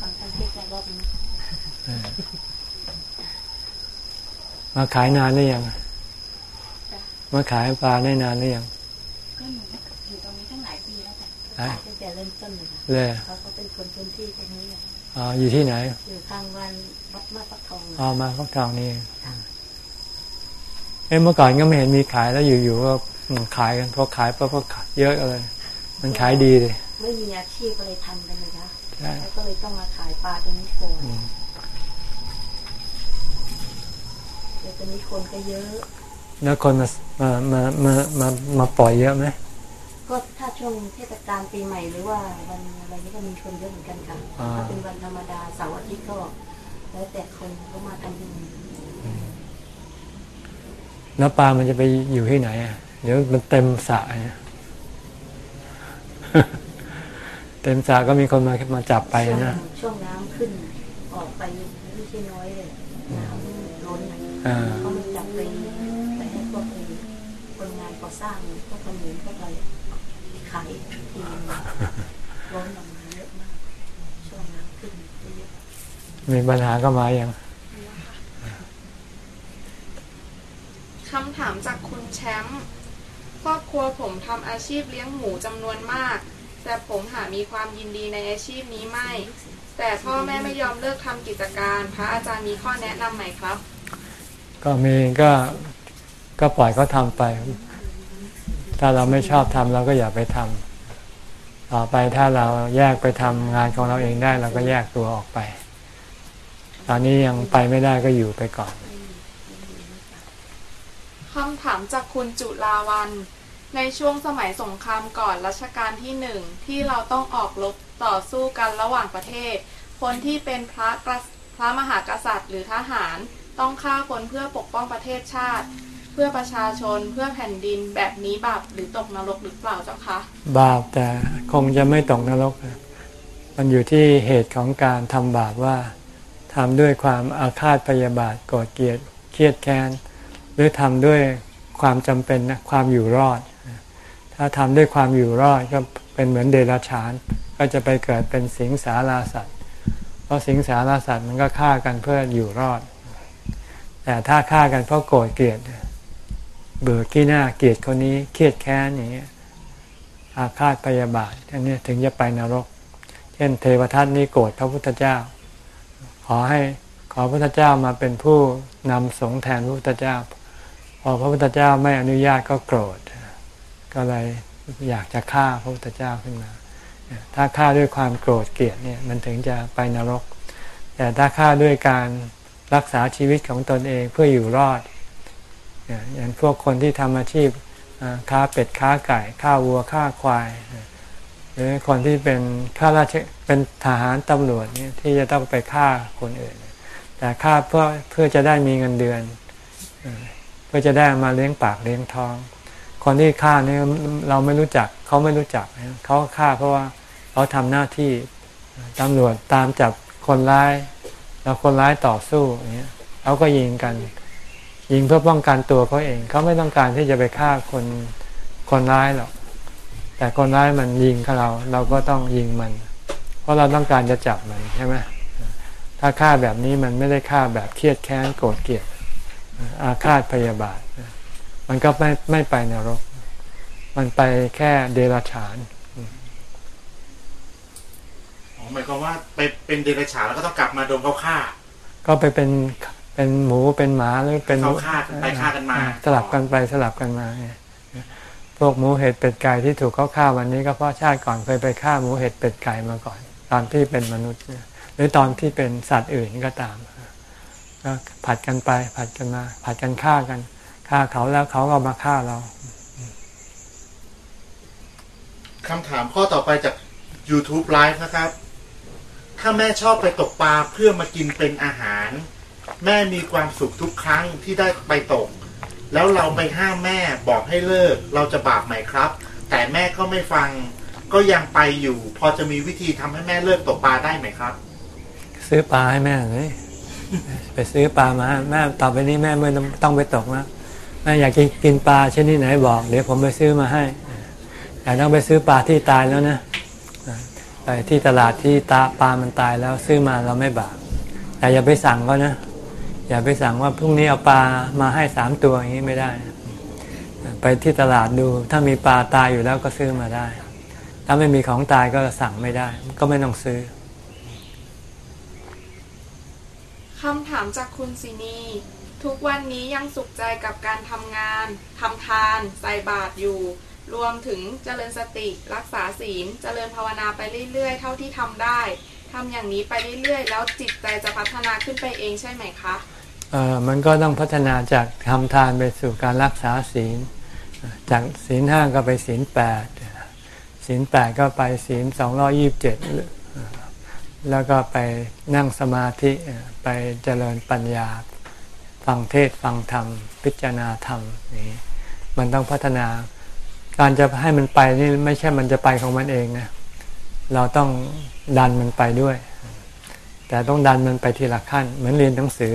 ฟังท่านเทศน์ในรอบนี้มาขายนานหรือยัง มาขายปลาได้นานหรือยังก็หนูอยู่ตรงนี้ตั้งหลายปีแล้วจ้ะอะตั้งแต่เริ่มต้นเลยค่ะเลยเขาก็เป็นคนพื้นที่ตรงนี้เลยอ๋ออยู่ที่ไหน อยู่ข้างวันวัดมาปักทองอ๋อมาฟักทองนี่เองเอ้เมื่อก่อนก็ไม่เห็นมีขายแล้วอยู่ๆก็ ขายกันพอขายปั๊บก็เยอะเลย มันขายดีเลย ไม่มีอาชีพก็เลยทำกันเลยนะใช่แล้วก็เลยต้องมาขายปลาตรงนี้ก่อนอืมเดี๋ยวตอนนี้คนก็เยอะ แล้วคนมามามามามามาปล่อยเยอะไหมก็ถ้าช่วงเทศกาลปีใหม่หรือว่าวันอะไรนี้ก็มีคนเยอะเหมือนกันค่ะถ้าเป็นวันธรรมดาเสาร์อาทิตย์ก็ แล้วแต่คนเขามาทำบุญแล้วปลามันจะไปอยู่ที่ไหนอะ เดี๋ยวมันเต็มสระเนี่ยเต็มสระก็มีคนมามาจับไปช่วงนะช่วงน้ำขึ้น ออกไปไม่ใช่น้อยเลยน้ำล้นนะอ่าเขามันจับไปไปให้พวกไอ้คนงานก่อสร้างพวกคนหนุนพวกอะไรขายทีนึงล้นออกมาเยอะมากช่วงน้ำขึ้นเยอะมีปัญหาก็มาอย่างคำถามจากคุณแชมป์ ครอบครัวผมทำอาชีพเลี้ยงหมูจำนวนมาก แต่ผมหามีความยินดีในอาชีพนี้ไม่ แต่พ่อแม่ไม่ยอมเลิกทำกิจการ พระอาจารย์มีข้อแนะนำไหมครับ ก็มีก็ก็ปล่อยเขาทำไป ถ้าเราไม่ชอบทำเราก็อย่าไปทำต่อไปถ้าเราแยกไปทำงานของเราเองได้เราก็แยกตัวออกไป ตอนนี้ยังไปไม่ได้ก็อยู่ไปก่อน คำถามจากคุณจุลาวัน ในช่วงสมัยสงครามก่อนรัชกาลที่หนึ่งที่เราต้องออกรบต่อสู้กันระหว่างประเทศ คนที่เป็นพระกษัตริย์พระมหากษัตริย์หรือทหาร ต้องฆ่าคนเพื่อปกป้องประเทศชาติ เพื่อประชาชนเพื่อแผ่นดินแบบนี้บาปหรือตกนรกหรือเปล่าเจ้าคะ บาปแต่คงจะไม่ตกนรก มันอยู่ที่เหตุของการทำบาปว่าทำด้วยความอาฆาตพยาบาทโกรธเกลียดเครียดแค้น หรือทำด้วยความจำเป็นนะความอยู่รอด ถ้าทำด้วยความอยู่รอดก็เป็นเหมือนเดรัจฉาน ก็จะไปเกิดเป็นสิงสาราสัตว์เพราะสิงสาราสัตว์มันก็ฆ่ากันเพื่ออยู่รอด แต่ถ้าฆ่ากันเพราะโกรธเกลียดเบื่อขี้หน้าเกลียดคนนี้เครียดแค้นอย่างเงี้ยอาฆาตพยาบาทอันนี้ถึงจะไปนรก เช่นเทวทัตนี่โกรธพระพุทธเจ้า ขอให้ขอพระพุทธเจ้ามาเป็นผู้นำสงฆ์แทนพระพุทธเจ้า พอพระพุทธเจ้าไม่อนุญาตก็โกรธ ก็เลยอยากจะฆ่าพระพุทธเจ้าขึ้นมา ถ้าฆ่าด้วยความโกรธเกลียดเนี่ยมันถึงจะไปนรก แต่ถ้าฆ่าด้วยการรักษาชีวิตของตนเองเพื่ออยู่รอด อย่างพวกคนที่ทำอาชีพค้าเป็ดค้าไก่ค้าวัวค้าควาย หรือคนที่เป็นข้าราชเป็นทหารตำรวจเนี่ยที่จะต้องไปฆ่าคนอื่น แต่ฆ่าเพื่อเพื่อจะได้มีเงินเดือน พื่อจะได้มาเลี้ยงปากเลี้ยงท้อง คนที่ฆ่านี่เราไม่รู้จักเขาไม่รู้จักเขาฆ่าเพราะว่าเขาทำหน้าที่ตำรวจตามจับคนร้าย แล้วคนร้ายต่อสู้อย่างเงี้ยเขาก็ยิงกัน ยิงเพื่อป้องกันตัวเขาเองเขาไม่ต้องการที่จะไปฆ่าคนคนร้ายหรอกแต่คนร้ายมันยิงเรา เราก็ต้องยิงมัน เพราะเราต้องการจะจับมันใช่ไหมถ้าฆ่าแบบนี้มันไม่ได้ฆ่าแบบเครียดแค้นโกรธเกลียด อาฆาตพยาบาท มันก็ไม่ไม่ไปนรก มันไปแค่เดรัจฉานอ๋อหมายความว่าไปเป็นเดรัจฉานแล้วก็ต้องกลับมาโดนเขาฆ่า ก็ไปเป็นเป็นหมูเป็นหมาหรือเป็นเขาฆ่ากันไปฆ่ากันมา สลับกันไปสลับกันมาไงพวกหมูเห็ดเป็ดไก่ที่ถูกเขาฆ่าวันนี้ก็เพราะชาติก่อนเคยไปฆ่าหมูเห็ดเป็ดไก่มาก่อน ตอนที่เป็นมนุษย์เนี่ยหรือตอนที่เป็นสัตว์อื่นก็ตาม ก็ผัดกันไป ผัดกันมา ผัดกันฆ่ากันฆ่าเขาแล้วเขาก็มาฆ่าเราคำถามข้อต่อไปจาก YouTube Live นะครับ ถ้าแม่ชอบไปตกปลาเพื่อมากินเป็นอาหาร แม่มีความสุขทุกครั้งที่ได้ไปตก แล้วเราไปห้ามแม่บอกให้เลิก เราจะบาปไหมครับ แต่แม่ก็ไม่ฟัง ก็ยังไปอยู่ พอจะมีวิธีทำให้แม่เลิกตกปลาได้ไหมครับ ซื้อปลาให้แม่เลย ไปซื้อปลามาแม่ต่อไปนี้แม่ไม่ต้องไปตกนะแม่อยากกินกินปลาชนิดไหนบอก เดี๋ยวผมไปซื้อมาให้แต่ต้องไปซื้อปลาที่ตายแล้วนะไปที่ตลาดที่ตาปลามันตายแล้วซื้อมาเราไม่บาปแต่อย่าไปสั่งก็นะ อย่าไปสั่งว่าพรุ่งนี้เอาปลามาให้สามตัวอย่างนี้ไม่ได้ ไปที่ตลาดดูถ้ามีปลาตายอยู่แล้วก็ซื้อมาได้ ถ้าไม่มีของตายก็สั่งไม่ได้ ก็ไม่ต้องซื้อ คำถามจากคุณสินี ทุกวันนี้ยังสุขใจกับการทำงานทำทานใส่บาตรอยู่ รวมถึงเจริญสติ รักษาศีล เจริญภาวนาไปเรื่อย ๆ เท่าที่ทำได้ทำอย่างนี้ไปเรื่อย ๆ แล้วจิตใจจะพัฒนาขึ้นไปเองใช่ไหมคะเออมันก็ต้องพัฒนาจากทำทานไปสู่การรักษาศีล จากศีลห้าก็ไปศีลแปดศีลแปดก็ไปศีลสองร้อยี่บเจ็ดแล้วก็ไปนั่งสมาธิ ไปเจริญปัญญา ฟังเทศฟังธรรม พิจารณาธรรมนี่มันต้องพัฒนา การจะให้มันไปนี่ไม่ใช่มันจะไปของมันเองนะเราต้องดันมันไปด้วย แต่ต้องดันมันไปทีละขั้น เหมือนเรียนหนังสือ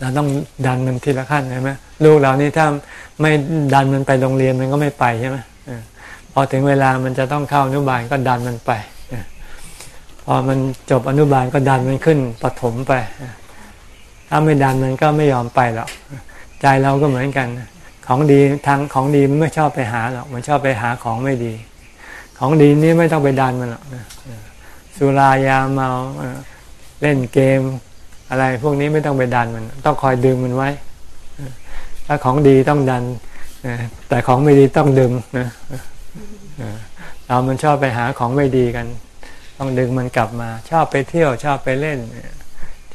เราต้องดันมันทีละขั้นใช่ไหมลูกเรานี่ถ้าไม่ดันมันไปโรงเรียนมันก็ไม่ไปใช่ไหมพอถึงเวลามันจะต้องเข้าอนุบาลก็ดันมันไป พอมันจบอนุบาลก็ดันมันขึ้นปฐมไปถ้าไม่ดันมันก็ไม่ยอมไปหรอกใจเราก็เหมือนกัน ของดีทางของดีมันไม่ชอบไปหาหรอกมันชอบไปหาของไม่ดี ของดีนี่ไม่ต้องไปดันมันหรอกสุรายาเมาเล่นเกม อะไรพวกนี้ไม่ต้องไปดันมัน ต้องคอยดึงมันไว้ถ้าของดีต้องดันแต่ของไม่ดีต้องดึงนะเรามันชอบไปหาของไม่ดีกัน ต้องดึงมันกลับมา ชอบไปเที่ยวชอบไปเล่น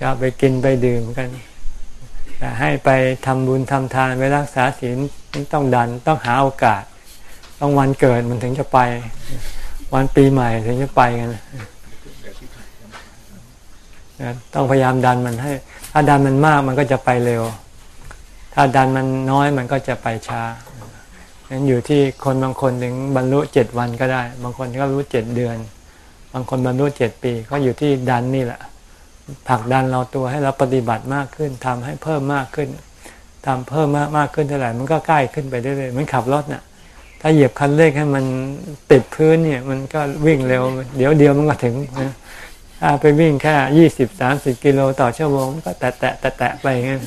ชอบไปกินไปดื่มกัน แต่ให้ไปทำบุญทำทานไปรักษาศีลต้องดันต้องหาโอกาส ต้องวันเกิดมันถึงจะไป วันปีใหม่ถึงจะไปกันนะต้องพยายามดันมันให้ ถ้าดันมันมากมันก็จะไปเร็ว ถ้าดันมันน้อยมันก็จะไปช้านั้นอยู่ที่คนบางคนถึงบรรลุเจ็ดวันก็ได้ บางคนก็รู้เจ็ดเดือนางคนบรรลุเจ็ดปีก็อยู่ที่ดันนี่แหละผลักดันเราตัวให้เราปฏิบัติมากขึ้นทำให้เพิ่มมากขึ้นทำเพิ่มมากมากขึ้นเท่าไหร่มันก็ใกล้ขึ้นไปเรื่อยๆเหมือนขับรถน่ะ ถ้าเหยียบคันเร่งให้มันติดพื้นเนี่ย มันก็วิ่งเร็ว เดี๋ยวเดียวมันก็ถึงนะถ้าไปวิ่งแค่ยี่สิบสามสิบกิโลต่อชั่วโมงก็แตะแตะแตะแตะไปงั้น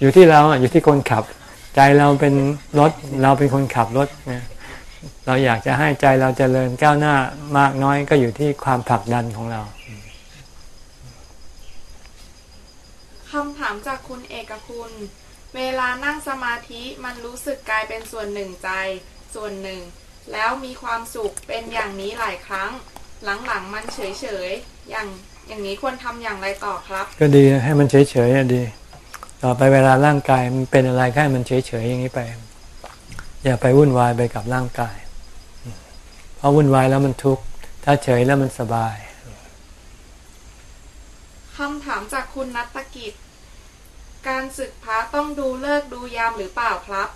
อยู่ที่เราอะอยู่ที่คนขับ ใจเราเป็นรถเราเป็นคนขับรถนี่ย เราอยากจะให้ใจเราจเจริญก้าวหน้ามากน้อยก็อยู่ที่ความผลักดันของเราคำถามจากคุณเอกคุณ เวลานั่งสมาธิมันรู้สึกกลายเป็นส่วนหนึ่งใจ ส่วนหนึ่ง แล้วมีความสุขเป็นอย่างนี้หลายครั้ง หลังๆมันเฉยๆอย่างอย่างนี้ควรทำอย่างไรต่อครับ ก็ดีให้มันเฉยๆอะดี ต่อไปเวลาร่างกายมันเป็นอะไรก็ให้มันเฉยๆอย่างนี้ไป อย่าไปวุ่นวายไปกับร่างกาย เพราะวุ่นวายแล้วมันทุกข์ ถ้าเฉยแล้วมันสบายคำถามจากคุณนัตกิจ การศึกพระต้องดูเลิกษ์ดูยามหรือเปล่าครับ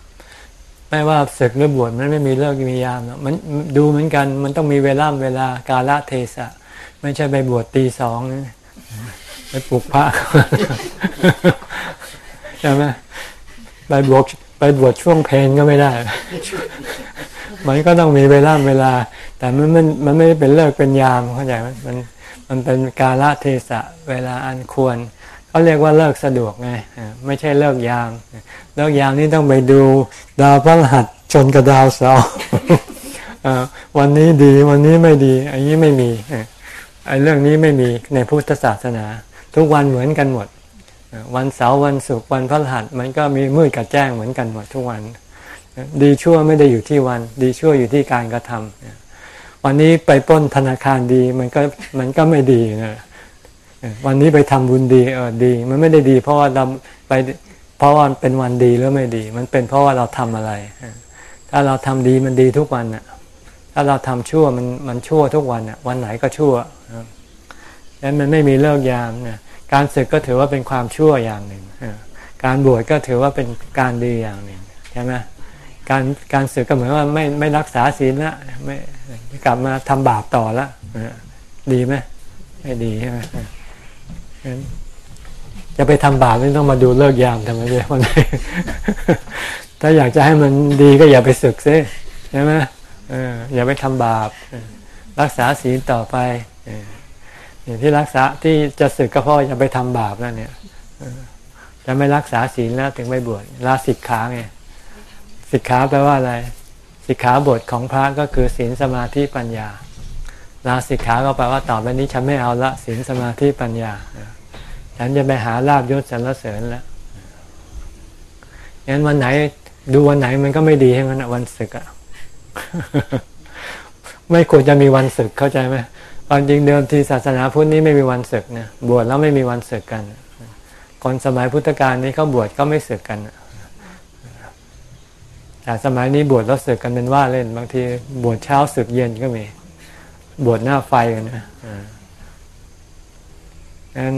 ไม่ว่าศึกหรือบวชมันไม่มีเลิกมียามมันดูเหมือนกัน มันต้องมีเวลาเวลากาลเทศะ ไม่ใช่ไปบวชตีสองไปปลุกพระใช่ไหมไปบวชไปบวชช่วงเพลงก็ไม่ได้ มันก็ต้องมีเวลาเวลา แต่มันมันมันไม่เป็นเลิกเป็นยามเข้าใจไหมมันมันเป็นกาลเทศะเวลาอันควรเขาเรียกว่าเลิกสะดวกไงไม่ใช่เลิกยาม เลิกยามนี่ต้องไปดูดาวพระรหัสชนกับดาวเสาร์วันนี้ดีวันนี้ไม่ดี อันนี้ไม่มีไอ้เรื่องนี้ไม่มีในพุทธศาสนา ทุกวันเหมือนกันหมด วันเสาร์วันศุกร์วันพฤหัสมันก็มีมืดกับแจ้งเหมือนกันหมดทุกวัน ดีชั่วไม่ได้อยู่ที่วัน ดีชั่วอยู่ที่การกระทำวันนี้ไปป้นธนาคารดีมันก็มันก็ไม่ดีนะวันนี้ไปทำบุญดีเออดี มันไม่ได้ดี เพราะว่าเราไปเพราะว่าเป็นวันดีหรือไม่ดี มันเป็นเพราะว่าเราทำอะไร ถ้าเราทำดีมันดีทุกวันน่ะถ้าเราทำชั่วมันมันชั่วทุกวันน่ะวันไหนก็ชั่วดังนั้นมันไม่มีเลิกยามเนี่ยการศึกก็ถือว่าเป็นความชั่วอย่างหนึ่งการบวชก็ถือว่าเป็นการดีอย่างหนึ่งใช่ไหม การการศึกก็เหมือนว่าไม่ไม่รักษาศีลละไม่กลับมาทำบาปต่อละดีไหมไม่ดีใช่ไหมจะไปทำบาปนี่ต้องมาดูเลิกยามทำไมเนี่ยวันนี้ถ้าอยากจะให้มันดีก็อย่าไปศึกซิใช่ไหมอย่าไปทำบาป รักษาศีลต่อไปอย่างที่รักษาที่จะศึกก็เพราะจะไปทำบาปแล้วเนี่ยจะไม่รักษาศีลแล้วถึงไม่บวชลาสิกขาไง สิกขาแปลว่าอะไร สิกขาบทของพระก็คือศีลสมาธิปัญญาลาสิกขาก็แปลว่าต่อไปนี้ฉันไม่เอาละศีลสมาธิปัญญา ฉันจะไปหาลาบยศสรรเสริญแล้วงั้นวันไหนดูวันไหนมันก็ไม่ดีให้มันวันศึกอะไม่ควรจะมีวันศึกเข้าใจไหมความจริงเดิมทีศาสนาพุทธนี้ไม่มีวันศึกเนี่ยบวชแล้วไม่มีวันศึกกัน คนสมัยพุทธกาลนี้เขาบวชก็ไม่ศึกกัน แต่สมัยนี้บวชแล้วศึกกันเป็นว่าเล่น บางทีบวชเช้าศึกเย็นก็มี บวชหน้าไฟกันนะนั้น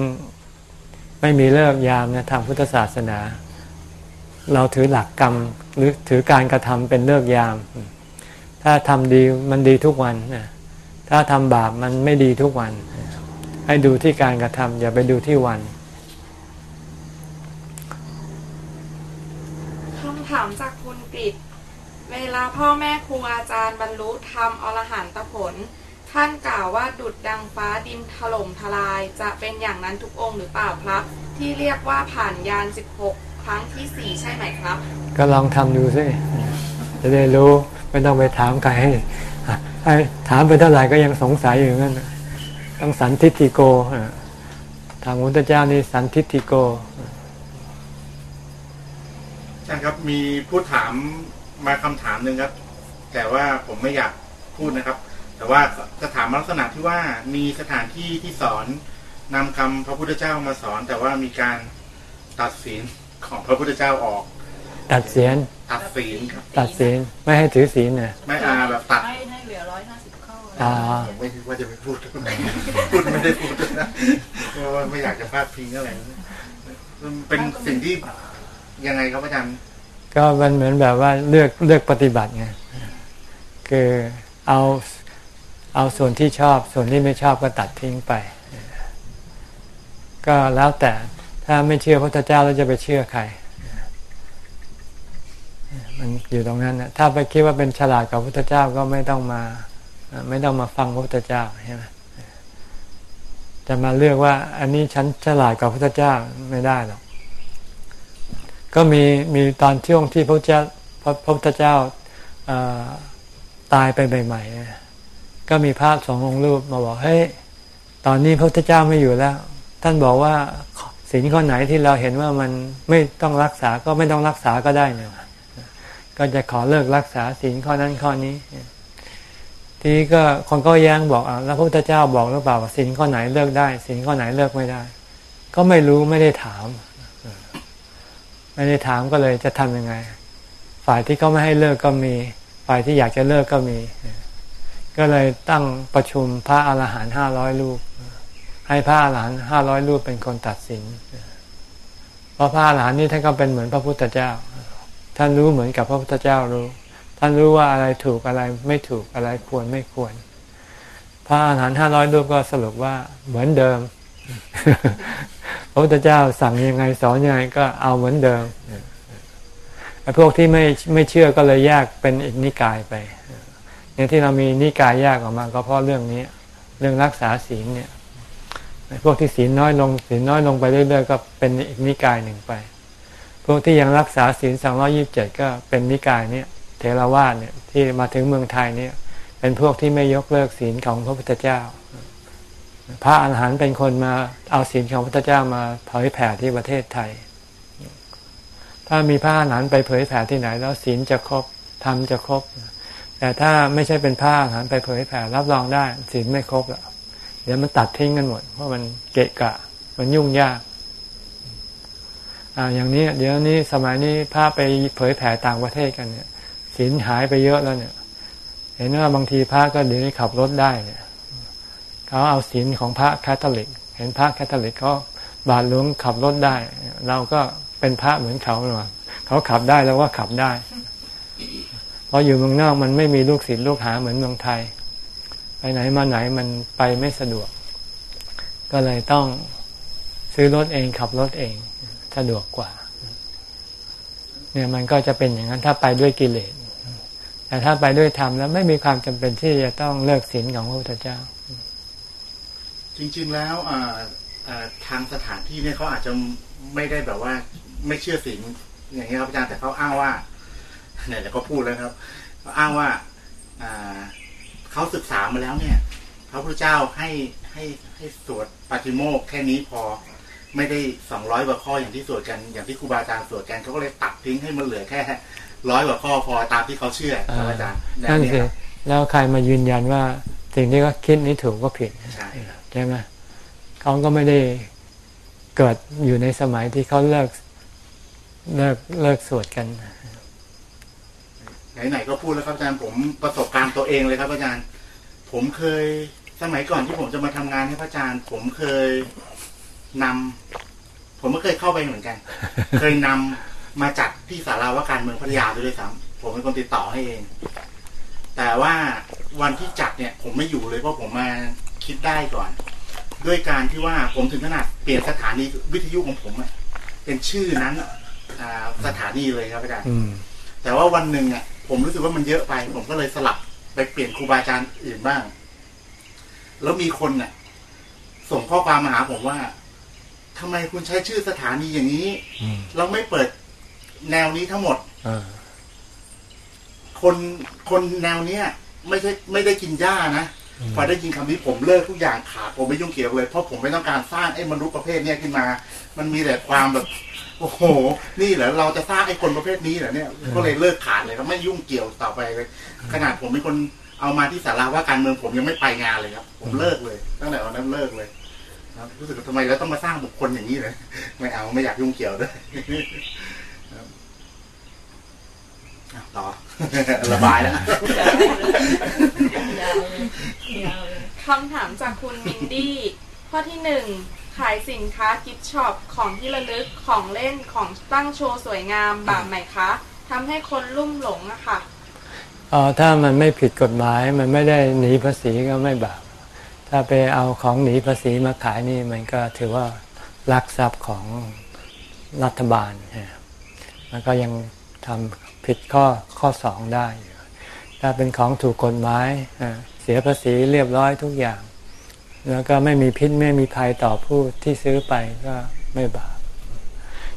ไม่มีเลิกยามนะทางพุทธศาสนา เราถือหลักกรรมหรือถือการกระทำเป็นเลิกยาม ถ้าทำดีมันดีทุกวันนะถ้าทำบาปมันไม่ดีทุกวัน ให้ดูที่การกระทำอย่าไปดูที่วันคำถามจาก เวลาพ่อแม่ครูอาจารย์บรรลุธรรมอรหันตผล ท่านกล่าวว่าดุดดังฟ้าดินถล่มทลาย จะเป็นอย่างนั้นทุกองค์หรือเปล่าครับ ที่เรียกว่าผ่านยาน 16 ครั้งที่สี่ใช่ไหมครับ ก็ลองทำดูสิจะได้รู้ไม่ต้องไปถามใครให้ถามไปเท่าไหร่ก็ยังสงสัยอยู่นั่นต้องสันทิติโกทางพุทธเจ้านี่สันทิติโกอาจารย์ครับมีผู้ถาม มาคำถามหนึ่งครับ แต่ว่าผมไม่อยากพูดนะครับ แต่ว่าจะถามลักษณะที่ว่ามีสถานที่ที่สอนนำคำพระพุทธเจ้ามาสอน แต่ว่ามีการตัดสินของพระพุทธเจ้าออก ตัดเสียนตัดศีลครับตัดศีลไม่ให้ถือศีลเนี่ยไม่อาแบบตัดให้ให้เหลือร้อยห้าสิบข้ออ่าไม่คิดว่าจะไม่พูดพูดไม่ได้พูดนะเพราะว่าไม่อยากจะพลาดพิงอะไรเป็นสิ่งที่ยังไงครับอาจารย์ ก็มันเหมือนแบบว่าเลือกเลือกปฏิบัติไงคือเอาเอาส่วนที่ชอบ ส่วนที่ไม่ชอบก็ตัดทิ้งไป ก็แล้วแต่ถ้าไม่เชื่อพระพุทธเจ้าเราจะไปเชื่อใคร มันอยู่ตรงนั้นนะถ้าไปคิดว่าเป็นฉลาดกับพระพุทธเจ้าก็ไม่ต้องมา ไม่ต้องมาฟังพระพุทธเจ้าใช่ไหมจะมาเลือกว่า อันนี้ฉันฉลาดกับพระพุทธเจ้าไม่ได้หรอก ก็มีมีตอนช่วงที่พระเจ้าพระพุทธเจ้าตายไปใหม่ๆก็มีพระสององค์รูปมาบอกเฮ้ยตอนนี้พระพุทธเจ้าไม่อยู่แล้ว ท่านบอกว่าสิ่งข้อไหนที่เราเห็นว่ามันไม่ต้องรักษาก็ไม่ต้องรักษาก็ได้เนี่ยก็จะขอเลิกรักษาศีลข้อนั้นข้อนี้ ทีนี้ก็คนก็แย้งบอกอ่าแล้วพระพุทธเจ้าบอกหรือเปล่าว่าศีลข้อไหนเลิกได้ศีลข้อไหนเลิกไม่ได้ ก็ไม่รู้ไม่ได้ถาม ไม่ได้ถามก็เลยจะทํำยังไง ฝ่ายที่เขาไม่ให้เลิกก็มี ฝ่ายที่อยากจะเลิกก็มี ก็เลยตั้งประชุมพระอาหารหันต์ห้าร้อยรูป ให้พระอาหารหันต์ห้าร้อยรูปเป็นคนตัดสิน เพราะพระอาหารหันต์นี่ท่านก็เป็นเหมือนพระพุทธเจ้า ท่านรู้เหมือนกับพระพุทธเจ้ารู้ ท่านรู้ว่าอะไรถูกอะไรไม่ถูกอะไรควรไม่ควร พระอาหารหันต์ห้าร้อยรูปก็สรุปว่าเหมือนเดิม ระพุทธเจ้าสั่งยังไงสอนยังไงก็เอาเหมือนเดิมไอ้พวกที่ไม่ไม่เชื่อก็เลยแยกเป็นอีกนิกายไปเนี่ยที่เรามีนิกายแยกออกมา ก็เพราะเรื่องนี้ เรื่องรักษาศีลเนี่ยไอ้พวกที่ศีลน้อยลงศีลน้อยลงไปเรื่อยๆก็เป็นอีกนิกายหนึ่งไป พวกที่ยังรักษาศีลสองร้อยิบเจ็ดก็เป็นนิกายเนี่ยเทรวาสเนี่ยที่มาถึงเมืองไทยเนี่ย เป็นพวกที่ไม่ยกเลิกศีลของพระพุทธเจ้า พระอาหารหันต์เป็นคนมาเอาศีลของพระเจ้ามาเผยแผ่ที่ประเทศไทย ถ้ามีพระอาหารหันต์ไปเผยแผ่ที่ไหน แล้วศีลจะครบธรรมจะครบ แต่ถ้าไม่ใช่เป็นพระอาหารหันต์ไปเผยแผ่รับรองได้ศีลไม่ครบหรอกเดี๋ยวมันตัดทิ้งกันหมด เพราะมันเกะกะ มันยุ่งยากอ่าอย่างนี้ เดี๋ยวนี้สมัยนี้พระไปเผยแผ่ต่างประเทศกันเนี่ยศีลหายไปเยอะแล้วเนี่ย เห็นว่าบางทีพระก็เดี๋ยวนี้ขับรถได้เนี่ย เขาเอาศีลของพระคาทอลิก เห็นพระคาทอลิกเขาบาทหลวงขับรถได้ เราก็เป็นพระเหมือนเขาหรือเขาขับได้แล้วว่าขับได้เพราะอยู่เมืองนอกมันไม่มีลูกศิษย์ลูกหาเหมือนเมืองไทย ไปไหนมาไหนมันไปไม่สะดวก ก็เลยต้องซื้อรถเองขับรถเองสะดวกกว่า เนี่ยมันก็จะเป็นอย่างนั้นถ้าไปด้วยกิเลสแต่ถ้าไปด้วยธรรมแล้วไม่มีความจำเป็นที่จะต้องเลิกศีลของพระพุทธเจ้า จริง ๆ แล้วอ่าอ่าทางสถานที่เนี่ยเขาอาจจะไม่ได้แบบว่า ไม่เชื่อศีลอย่างนี้ยครับอาจารย์แต่เขาอ้างว่าเนี่ยเดี๋ยวเขาพูดแล้วครับเขาอ้างว่าอ่าเขาศึกษามาแล้วเนี่ย พระพุทธเจ้าให้ให้ให้สวดปาฏิโมกข์แค่นี้พอไม่ได้สองร้อยกว่าข้ออย่างที่สวดกันอย่างที่ครูบาอาจารย์สวดกันเขาก็เลยตัดทิ้งให้มันเหลือแค่ร้อยกว่าข้อพอตามที่เขาเชื่อครับอาจารย์นั่นเยสิครับแล้วใครมายืนยันว่าสิ่งที่เขาคิดนี้ถูกก็ผิดใช่ ใช่ไหมเขาก็ไม่ได้เกิดอยู่ในสมัยที่เขาเลิกเลิกเลิกสวดกันไหนๆก็พูดแล้วครับอาจารย์ผมประสบการณ์ตัวเองเลยครับอาจารย์ ผมเคยสมัยก่อนที่ผมจะมาทำงานให้พระอาจารย์ ผมเคยนำผมก็เคยเข้าไปเหมือนกัน เคยนำมาจัดที่สาราว่าการเมืองพัทยาด้วยซ้ำผมเป็นคนติดต่อให้เอง แต่ว่าวันที่จัดเนี่ย ผมไม่อยู่เลยเพราะผมมา คิดได้ก่อน ด้วยการที่ว่าผมถึงขนาดเปลี่ยนสถานีวิทยุของผมอะเป็นชื่อนั้นอ่าสถานีเลยครับอาจารย์อืมแต่ว่าวันหนึ่งอะ ผมรู้สึกว่ามันเยอะไป ผมก็เลยสลับไปเปลี่ยนครูบาอาจารย์อื่นบ้าง แล้วมีคนน่ะส่งข้อความมาหาผมว่าทำไมคุณใช้ชื่อสถานีอย่างนี้อืมเราไม่เปิดแนวนี้ทั้งหมดอ่าคนคนแนวเนี้ย ไม่ใช่ไม่ได้กินหญ้านะ พอได้ยินคำนี้ผมเลิกทุกอย่างขาดผมไม่ยุ่งเกี่ยวเลย เพราะผมไม่ต้องการสร้างไอ้มนุษย์ประเภทเนี้ยขึ้นมา มันมีแต่ความแบบโอ้โห นี่เหรอเราจะสร้างไอ้คนประเภทนี้เหรอเนี่ย ก็เลยเลิกขาดเลยครับไม่ยุ่งเกี่ยวต่อไปเลย ขนาดผมเป็นคนเอามาที่สาราว่าการเมืองผมยังไม่ไปงานเลยครับ ผมเลิกเลยตั้งแต่วันนั้นเลิกเลยครับรู้สึกว่าทำไมเราต้องมาสร้างบุคคลอย่างนี้เลยไม่เอาไม่อยากยุ่งเกี่ยวด้วย ต่อ ระบายแล้วคำถามจากคุณมินดี้ ข้อที่หนึ่งขายสินค้า gift shop ของที่ระลึกของเล่นของตั้งโชว์สวยงามบาปไหมคะทำให้คนลุ่มหลงอะค่ะเอ๋อถ้ามันไม่ผิดกฎหมายมันไม่ได้หนีภาษีก็ไม่บาปถ้าไปเอาของหนีภาษีมาขายนี่มันก็ถือว่าลักทรัพย์ของรัฐบาลนะมันก็ยังทำ ผิดข้อข้อสองได้ ถ้าเป็นของถูกกฎหมายเสียภาษีเรียบร้อยทุกอย่าง แล้วก็ไม่มีพิษไม่มีภัยต่อผู้ที่ซื้อไปก็ไม่บาป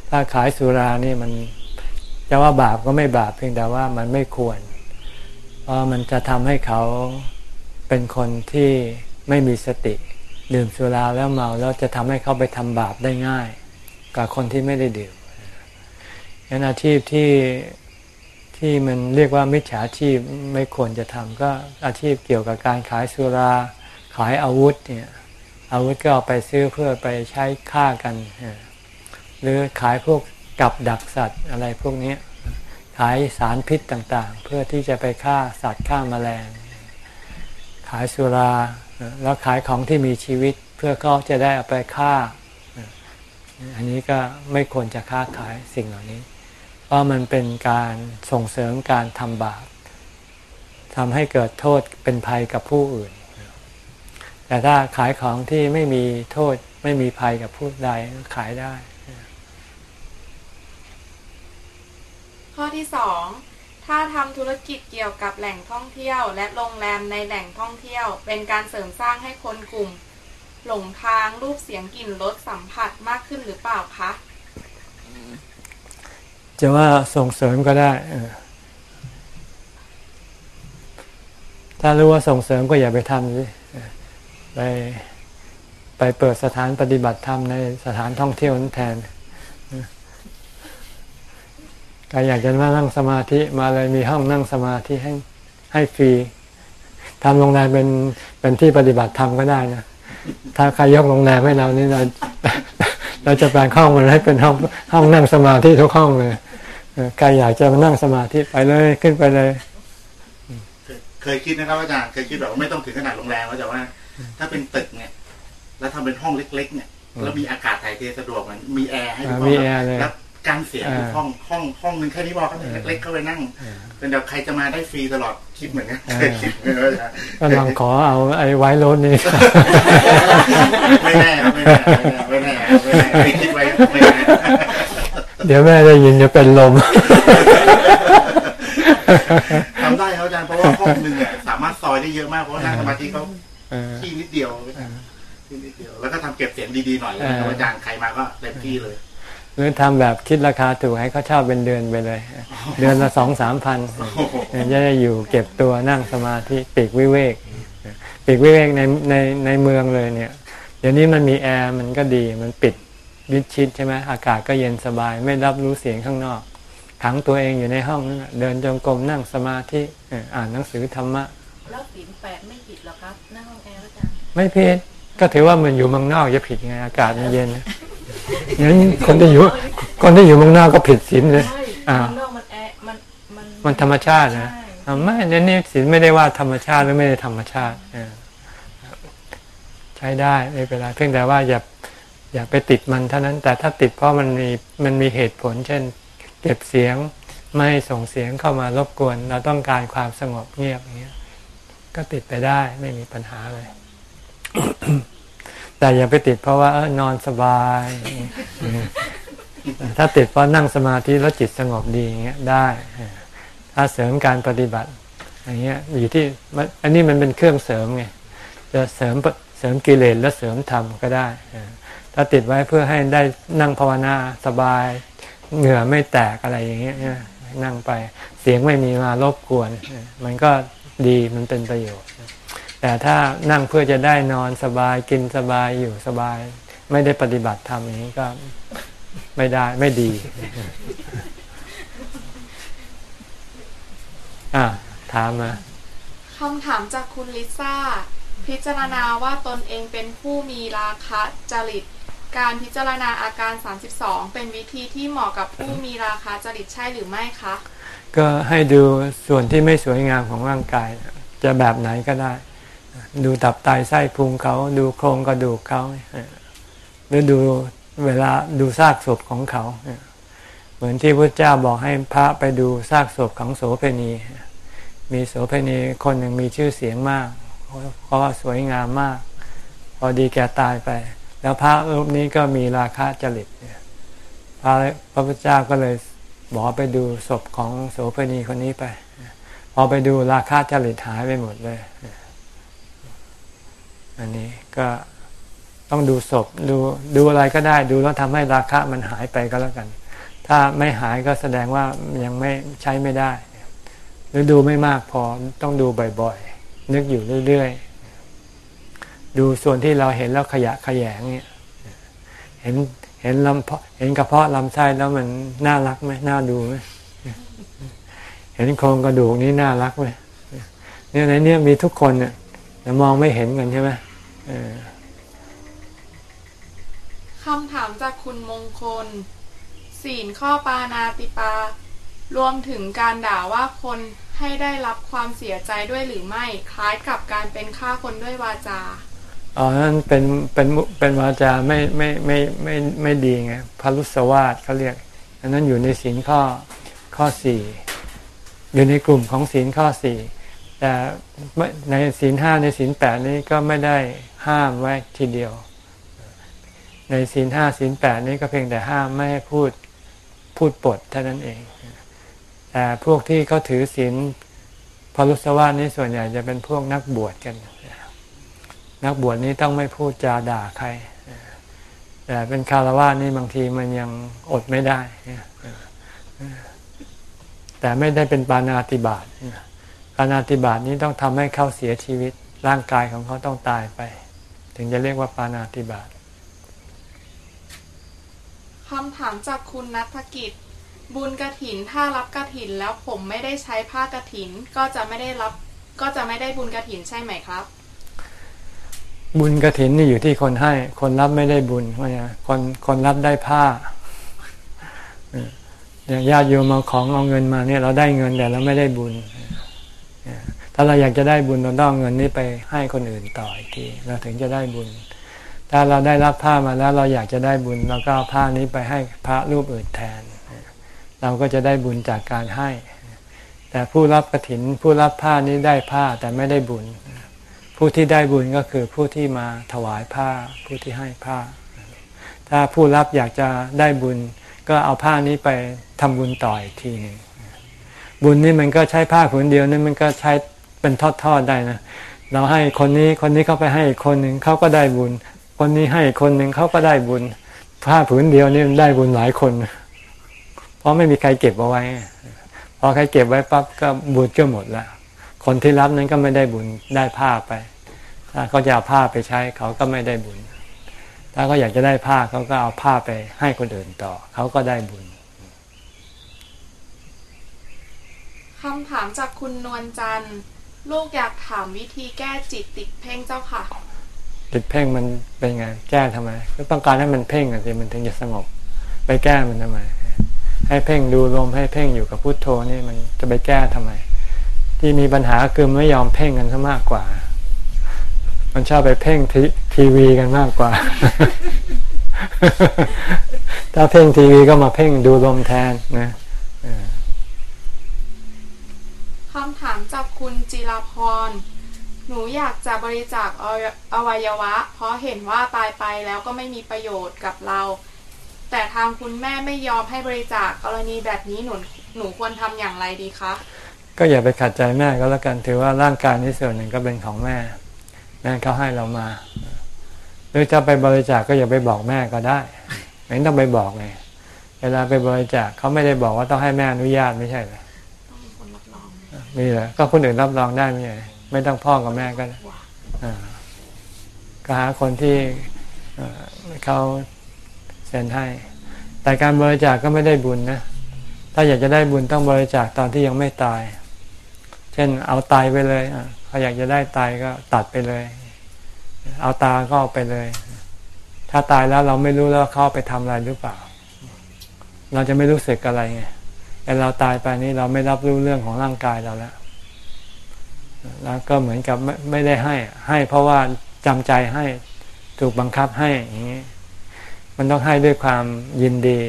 ถ้าขายสุรานี่มันจะว่าบาปก็ไม่บาปเพียงแต่ว่ามันไม่ควร เพราะมันจะทำให้เขาเป็นคนที่ไม่มีสติ ดื่มสุราแล้วเมาแล้วจะทำให้เขาไปทำบาปได้ง่ายกว่าคนที่ไม่ได้ดื่มงั้นอาชีพที่ ที่มันเรียกว่ามิจฉาชีพไม่ควรจะทำก็อาชีพเกี่ยวกับการขายสุราขายอาวุธเนี่ยอาวุธก็เอาไปซื้อเพื่อไปใช้ฆ่ากัน หรือขายพวกกับดักสัตว์อะไรพวกนี้ขายสารพิษต่างๆ เพื่อที่จะไปฆ่าสัตว์ฆ่าแมลง ขายสุราแล้วขายของที่มีชีวิตเพื่อเขาจะได้เอาไปฆ่า อันนี้ก็ไม่ควรจะค้าขายสิ่งเหล่านี้ เพราะมันเป็นการส่งเสริมการทำบาปทำให้เกิดโทษเป็นภัยกับผู้อื่น แต่ถ้าขายของที่ไม่มีโทษไม่มีภัยกับผู้ใดขายได้ ข้อที่สองถ้าทำธุรกิจเกี่ยวกับแหล่งท่องเที่ยว และโรงแรมในแหล่งท่องเที่ยว เป็นการเสริมสร้างให้คนกลุ่ม หลงทางรูปเสียงกลิ่นรสสัมผัสมากขึ้นหรือเปล่าคะ จะว่าส่งเสริมก็ได้ถ้ารู้ว่าส่งเสริมก็อย่าไปทำสิไปไปเปิดสถานปฏิบัติธรรมในสถานท่องเที่ยวนั้นแทนเออใครอยากจะมานั่งสมาธิมาเลยมีห้องนั่งสมาธิให้ให้ฟรีทำโรงแรมเป็นเป็นที่ปฏิบัติธรรมก็ได้นะถ้าใครยกโรงแรมให้เรานี่เราเราจะแปลงห้องมันให้เป็นห้องห้องนั่งสมาธิทุกห้องเลย ใครอยากจะมานั่งสมาธิไปเลยขึ้นไปเลยเคยเคยคิดนะครับอาจารย์เคยคิดแบบว่าไม่ต้องถึงขนาดโรงแรมว่าแต่ว่า ถ้าเป็นตึกเนี่ย แล้วทำเป็นห้องเล็ก ๆ เนี่ยแล้วมีอากาศถ่ายเทสะดวกเหมือนมีแอร์ให้ทุกห้องมีแอร์เลยแล้วการเสียงทุกอ่าห้องห้องห้องหนึงแค่นี้พอครับเล็กๆเข้าไปนั่ง เป็นแบบใครจะมาได้ฟรีตลอดคิดเหมือนกันเคยคิดเหมือนกันว่าจะก็ลองขอเอาไอ้ไว้รถนี่ไม่แน่ครับไม่แน่ไม่แน่ไม่แน่ไม่แน่เคยคิดไว้ไม่แน่ เดี๋ยวแม่ได้ยินจะเป็นลมทำได้ครับอาจารย์เพราะว่าห้องหนึงเนี่ยสามารถซอยได้เยอะมากเพราะว่านั่งสมาธิเขาเออที่นิดเดียวที่นิดเดียว แล้วก็ทำเก็บเสียงดีๆหน่อยนะครับอาจารย์ใครมาก็เต็มที่เลยหรือทำแบบคิดราคาถูกให้เขาเช่าเป็นเดือนไปเลย เดือนละสองสามพันจะได้อยู่เก็บตัวนั่งสมาธิปีกวิเวกปีกวิเวกในในในเมืองเลยเนี่ย เดี๋ยวนี้มันมีแอร์มันก็ดีมันปิด วิดชิดใช่ไหมอากาศก็เย็นสบาย ไม่รับรู้เสียงข้างนอก ขังตัวเองอยู่ในห้องนั่นน่ะเดินจงกรมนั่งสมาธิเอ่ออ่านหนังสือธรรมะแล้วศีลแปดไม่ผิดหรอครับหน้าห้องแอร์อาจารย์ไม่ผิดก็ถือว่ามันอยู่เมืองนอกจะผิดไงอากาศมันเย็นนะงั้นคนที่อยู่คนที่อยู่เมืองนอกก็ผิดศีลเลยใช่อ่าข้างนอกมันแอร์มันมันมันธรรมชาตินะใช่อ่าไม่เนี่ยนี่ศีลไม่ได้ว่าธรรมชาติหรือไม่ได้ธรรมชาติเออใช้ได้ไม่เป็นไรเพียงแต่ว่าอย่า อย่าไปติดมันเท่านั้น แต่ถ้าติดเพราะมันมีมันมีเหตุผล เช่น เก็บเสียงไม่ส่งเสียงเข้ามารบกวน เราต้องการความสงบเงียบอย่างเงี้ยก็ติดไปได้ไม่มีปัญหาเลย แต่อย่าไปติดเพราะว่าเออนอนสบาย ถ้าติดเพราะนั่งสมาธิแล้วจิตสงบดีอย่างเงี้ยได้ ถ้าเสริมการปฏิบัติอย่างเงี้ยอยู่ที่มันอันนี้มันเป็นเครื่องเสริมไงจะเสริมเสริมกิเลสและเสริมธรรมก็ได้ เออถ้าติดไว้เพื่อให้ได้นั่งภาวนาสบาย เหงื่อไม่แตกอะไรอย่างเงี้ยนั่งไปเสียงไม่มีมารบกวน มันก็ดีมันเป็นประโยชน์ แต่ถ้านั่งเพื่อจะได้นอนสบายกินสบายอยู่สบาย ไม่ได้ปฏิบัติธรรมอย่างนี้ก็ไม่ได้ไม่ดี อะถามมาคำถามจากคุณลิซ่า พิจารณาว่าตนเองเป็นผู้มีราคะจริต การพิจารณาอาการ 32 เป็นวิธีที่เหมาะกับผู้มีราคะจริตใช่หรือไม่คะ ก็ให้ดูส่วนที่ไม่สวยงามของร่างกาย จะแบบไหนก็ได้ ดูตับไตไส้พุงเขา ดูโครงกระดูกเขาหรือดูเวลาดูซากศพของเขา เหมือนที่พระเจ้าบอกให้พระไปดูซากศพของโสเพณี มีโสเพณีคนหนึ่งมีชื่อเสียงมาก เพราะว่าสวยงามมาก พอดีแกตายไป แล้วพระรูปนี้ก็มีราคะจริตพระพระพุทธเจ้าก็เลยบอกไปดูศพของโสเพณีคนนี้ไป พอไปดูราคาจริตหายไปหมดเลย อันนี้ก็ต้องดูศพดูดูอะไรก็ได้ ดูแล้วทำให้ราคามันหายไปก็แล้วกัน ถ้าไม่หายก็แสดงว่ายังไม่ใช้ไม่ได้ หรือดูไม่มากพอต้องดูบ่อยๆ นึกอยู่เรื่อยๆ ดูส่วนที่เราเห็นแล้วขยะขยงเนี่ยเห็นเห็นลำเห็นกระเพาะลำไส้แล้วมันน่ารักไหมน่าดูไหมเห็นโครงกระดูกนี้น่ารักไหมเนี่ยในเนี้ยมีทุกคนเนี่ยแต่มองไม่เห็นกันใช่ไหมคำถามจากคุณมงคล ศีลข้อปานาติปา รวมถึงการด่าว่าคนให้ได้รับความเสียใจด้วยหรือไม่ คล้ายกับการเป็นฆ่าคนด้วยวาจา อ๋อนั่นเป็นเป็นเป็นวาจาไม่ไม่ไม่ไม่ไม่ดีไงพารุสวาสเขาเรียก อันนั้นอยู่ในศีลข้อข้อสี่อยู่ในกลุ่มของศีลข้อสี่แต่ในศีลห้าในศีลแปดนี้ก็ไม่ได้ห้ามไว้ทีเดียว ในศีลห้าศีลแปดนี้ก็เพียงแต่ห้ามไม่ให้พูดพูดปดเท่านั้นเอง แต่พวกที่เขาถือศีลพรุสวาสนี้ส่วนใหญ่จะเป็นพวกนักบวชกัน นักบวชนี้ต้องไม่พูดจาด่าใคร แต่เป็นคารวะนี่บางทีมันยังอดไม่ได้ แต่ไม่ได้เป็นปานาติบาตปานาติบาตนี้ต้องทำให้เขาเสียชีวิต ร่างกายของเขาต้องตายไป ถึงจะเรียกว่าปานาติบาตคำถามจากคุณนัฐกิจ บุญกระถินถ้ารับกระถินแล้วผมไม่ได้ใช้ผ้ากระถินก็จะไม่ได้รับ ก็จะไม่ได้บุญกระถินใช่ไหมครับ บุญกระถินนี่อยู่ที่คนให้ คนรับไม่ได้บุญเพราะไงคนคนรับได้ผ้าอย่างญาติโยมเอาของเอาเงินมาเนี่ยเราได้เงินแต่เราไม่ได้บุญ ถ้าเราอยากจะได้บุญเราต้องเงินนี้ไปให้คนอื่นต่ออีกทีเราถึงจะได้บุญ ถ้าเราได้รับผ้ามาแล้วเราอยากจะได้บุญเราก็เอาผ้านี้ไปให้พระรูปอื่นแทน เราก็จะได้บุญจากการให้ แต่ผู้รับกระถินผู้รับผ้านี้ได้ผ้าแต่ไม่ได้บุญ ผู้ที่ได้บุญก็คือผู้ที่มาถวายผ้า ผู้ที่ให้ผ้า ถ้าผู้รับอยากจะได้บุญ ก็เอาผ้านี้ไปทำบุญต่ออีกทีหนึ่งบุญนี่มันก็ใช้ผ้าผืนเดียวนี่มันก็ใช้เป็นทอดๆได้นะเราให้คนนี้คนนี้เขาไปให้คนหนึ่งเขาก็ได้บุญ คนนี้ให้คนหนึ่งเขาก็ได้บุญ ผ้าผืนเดียวนี่ได้บุญหลายคน เพราะไม่มีใครเก็บเอาไว้พอใครเก็บไว้ปั๊บก็บุญก็หมดแล้ว คนที่รับนั้นก็ไม่ได้บุญได้ผ้าไป ถ้าเขาจะเอาผ้าไปใช้เขาก็ไม่ได้บุญ ถ้าเขาอยากจะได้ผ้าเขาก็เอาผ้าไปให้คนอื่นต่อ เขาก็ได้บุญคำถามจากคุณนวลจันทร์ลูกอยากถามวิธีแก้จิตติดเพ่งเจ้าค่ะ ติดเพ่งมันเป็นไง แก้ทำไมก็ต้องการให้มันเพ่งกันสิมันถึงจะสงบ ไปแก้มันทำไม ให้เพ่งดูลมให้เพ่งอยู่กับพุทโธนี่มันจะไปแก้ทำไม ที่มีปัญหาคือไม่ยอมเพ่งกันซะมากกว่า มันชอบไปเพ่งททีวีกันมากกว่า ถ้าเพ่งทีวีก็มาเพ่งดูลมแทนนะคำถามจากคุณจิราพร หนูอยากจะบริจาคอวัยอวัยวะ เพราะเห็นว่าตายไปแล้วก็ไม่มีประโยชน์กับเรา แต่ทางคุณแม่ไม่ยอมให้บริจาคกรณีแบบนี้หนูหนูควรทำอย่างไรดีคะ ก็อย่าไปขัดใจแม่ก็แล้วกันถือว่าร่างกายนี้ส่วนหนึ่งก็เป็นของแม่ แม่เขาให้เรามา หรือจะไปบริจาคก็อย่าไปบอกแม่ก็ได้ไม่ต้องไปบอกไงเวลาไปบริจาคเขาไม่ได้บอกว่าต้องให้แม่อนุญาตไม่ใช่เหรอต้องมีคนรับรองมีเหรอก็คนอื่นรับรองได้ไม่ใช่ไม่ต้องพ่อกับแม่ก็ได้ก็หาคนที่เขาเซ็นให้ แต่การบริจาคก็ไม่ได้บุญนะ ถ้าอยากจะได้บุญต้องบริจาคตอนที่ยังไม่ตาย ช่นเอาไตไปเลยอะเขาอยากจะได้ไตก็ตัดไปเลย เอาตาก็เอาไปเลย ถ้าตายแล้วเราไม่รู้แล้วเขาเอาไปทำอะไรหรือเปล่า เราจะไม่รู้สึกอะไรไงแต่เราตายไปนี่เราไม่รับรู้เรื่องของร่างกายเราแล้ว แล้วก็เหมือนกับไม่ไม่ได้ให้ ให้เพราะว่าจำใจให้ถูกบังคับให้อย่างนี้ มันต้องให้ด้วยความยินดี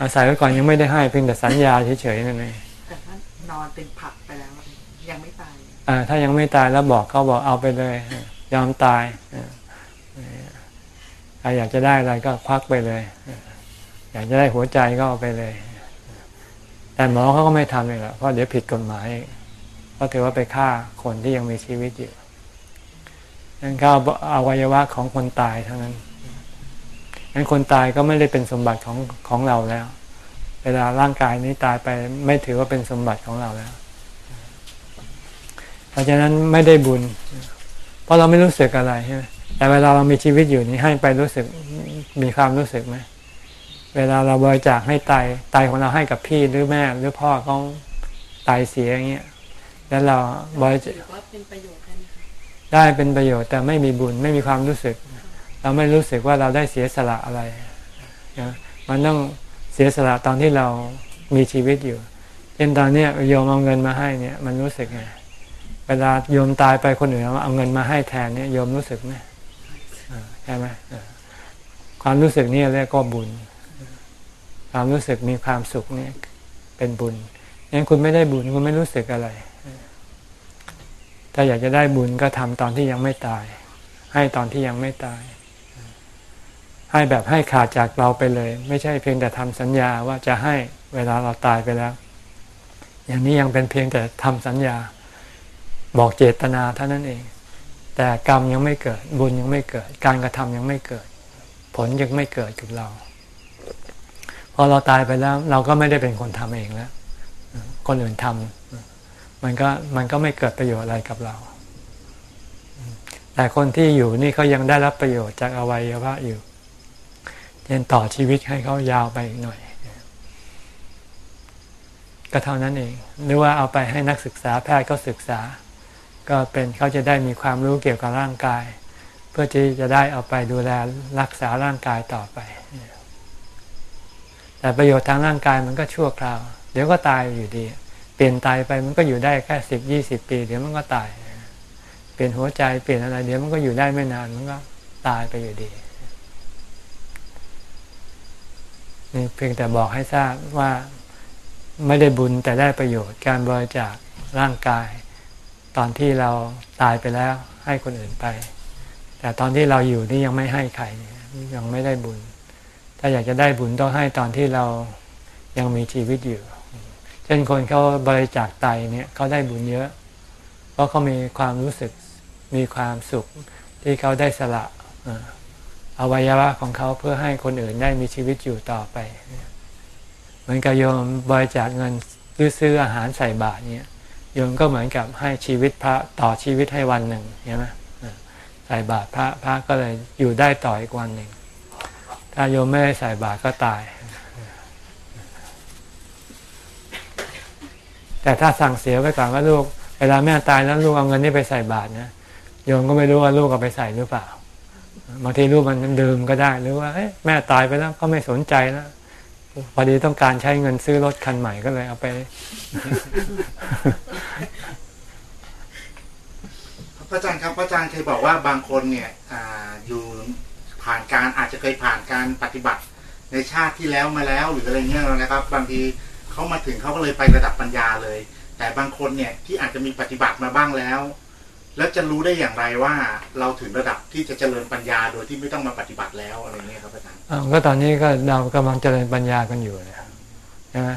อาศัยไว้ก่อนยังไม่ได้ให้เพียงแต่สัญญาเฉยๆนั่นเองแต่ถ้า นอนเป็นผักไปแล้ว ยังไม่ตายอ่าถ้ายังไม่ตายแล้วบอกเขาบอกเอาไปเลย ยอมตายใครอยากจะได้อะไรก็ควักไปเลย อยากจะได้หัวใจก็เอาไปเลย แต่หมอเขาก็ไม่ทำเลยหรอกเพราะเดี๋ยวผิดกฎหมายเพราะถือว่าไปฆ่าคนที่ยังมีชีวิตอยู่นั่นก็อวัยวะของคนตายเท่านั้นงั้นคนตายก็ไม่ได้เป็นสมบัติของของเราแล้ว เวลาร่างกายนี้ตายไปไม่ถือว่าเป็นสมบัติของเราแล้ว เพราะฉะนั้นไม่ได้บุญ เพราะเราไม่รู้สึกอะไรใช่ไหมแต่เวลาเรามีชีวิตอยู่นี่ให้ไปรู้สึกมีความรู้สึกไหมเวลาเราบริจาคให้ไตไตของเราให้กับพี่หรือแม่หรือพ่อเขาไตเสียอย่างเงี้ยแล้วเราบริจาคได้ไหมคะได้เป็นประโยชน์แต่ไม่มีบุญไม่มีความรู้สึก เราไม่รู้สึกว่าเราได้เสียสละอะไรนะมันต้อง เสียสละตอนที่เรามีชีวิตอยู่เช่นตอนนี้โยมเอาเงินมาให้เนี่ย มันรู้สึกไงเวลาโยมตายไปคนอื่นเอาเงินมาให้แทนเนี่ยโยมรู้สึกไหมใช่ไหมความรู้สึกนี่เรียกก็บุญ ความรู้สึกมีความสุขเนี่ยเป็นบุญงั้นคุณไม่ได้บุญคุณไม่รู้สึกอะไร ถ้าอยากจะได้บุญก็ทำตอนที่ยังไม่ตาย ให้ตอนที่ยังไม่ตาย ให้แบบให้ขาดจากเราไปเลย ไม่ใช่เพียงแต่ทำสัญญาว่าจะให้เวลาเราตายไปแล้ว อย่างนี้ยังเป็นเพียงแต่ทำสัญญา บอกเจตนาเท่านั้นเอง แต่กรรมยังไม่เกิด บุญยังไม่เกิด การกระทำยังไม่เกิด ผลยังไม่เกิดกับเรา พอเราตายไปแล้ว เราก็ไม่ได้เป็นคนทำเองแล้วคนอื่นทำมันก็มันก็ไม่เกิดประโยชน์อะไรกับเราแต่คนที่อยู่นี่เขายังได้รับประโยชน์จากอวัยวะอยู่ เช่นต่อชีวิตให้เขายาวไปอีกหน่อย ก็เท่านั้นเอง หรือว่าเอาไปให้นักศึกษาแพทย์เขาศึกษา ก็เป็นเขาจะได้มีความรู้เกี่ยวกับร่างกาย เพื่อที่จะได้เอาไปดูแลรักษาร่างกายต่อไป แต่ประโยชน์ทางร่างกายมันก็ชั่วคราว เดี๋ยวก็ตายอยู่ดี เปลี่ยนตายไปมันก็อยู่ได้แค่สิบยี่สิบปี เดี๋ยวมันก็ตาย เปลี่ยนหัวใจเปลี่ยนอะไร เดี๋ยวมันก็อยู่ได้ไม่นานมันก็ตายไปอยู่ดี นี่ เพียงแต่บอกให้ทราบว่าไม่ได้บุญแต่ได้ประโยชน์การบริจาคร่างกาย ตอนที่เราตายไปแล้วให้คนอื่นไป แต่ตอนที่เราอยู่นี่ยังไม่ให้ใครยังไม่ได้บุญ ถ้าอยากจะได้บุญต้องให้ตอนที่เรายังมีชีวิตอยู่ เช่นคนเขาบริจาคไตเนี่ยเขาได้บุญเยอะ เพราะเขามีความรู้สึกมีความสุขที่เขาได้สละ อวัยวะของเขาเพื่อให้คนอื่นได้มีชีวิตอยู่ต่อไป เหมือนกับโยมบริจาคเงินซื้ออาหารใส่บาตรเนี่ยโยมก็เหมือนกับให้ชีวิตพระต่อชีวิตให้วันหนึ่งใช่ไหมใส่บาตรพระพระก็เลยอยู่ได้ต่ออีกวันหนึ่งถ้าโยมไม่ได้ใส่บาตรก็ตาย แต่ถ้าสั่งเสียไว้ก่อนว่าลูกเวลาแม่ตายแล้วลูกเอาเงินนี้ไปใส่บาตรนะโยมก็ไม่รู้ว่าลูกเอาไปใส่หรือเปล่า บางทีลูกมันดื่มก็ได้ หรือว่าแม่ตายไปแล้วก็ไม่สนใจแล้วพอดีต้องการใช้เงินซื้อรถคันใหม่ก็เลยเอาไปพระอาจารย์ครับพระอาจารย์เคยบอกว่าบางคนเนี่ยออยู่ผ่านการอาจจะเคยผ่านการปฏิบัติในชาติที่แล้วมาแล้วหรืออะไรเงี้ยนะครับ บางทีเขามาถึงเขาก็เลยไประดับปัญญาเลย แต่บางคนเนี่ยที่อาจจะมีปฏิบัติมาบ้างแล้ว แล้วจะรู้ได้อย่างไรว่าเราถึงระดับที่จะเจริญปัญญาโดยที่ไม่ต้องมาปฏิบัติแล้วอะไรเงี้ยครับอาจารย์ก็ตอนนี้ก็เรากำลังเจริญปัญญากันอยู่นะใช่ไหม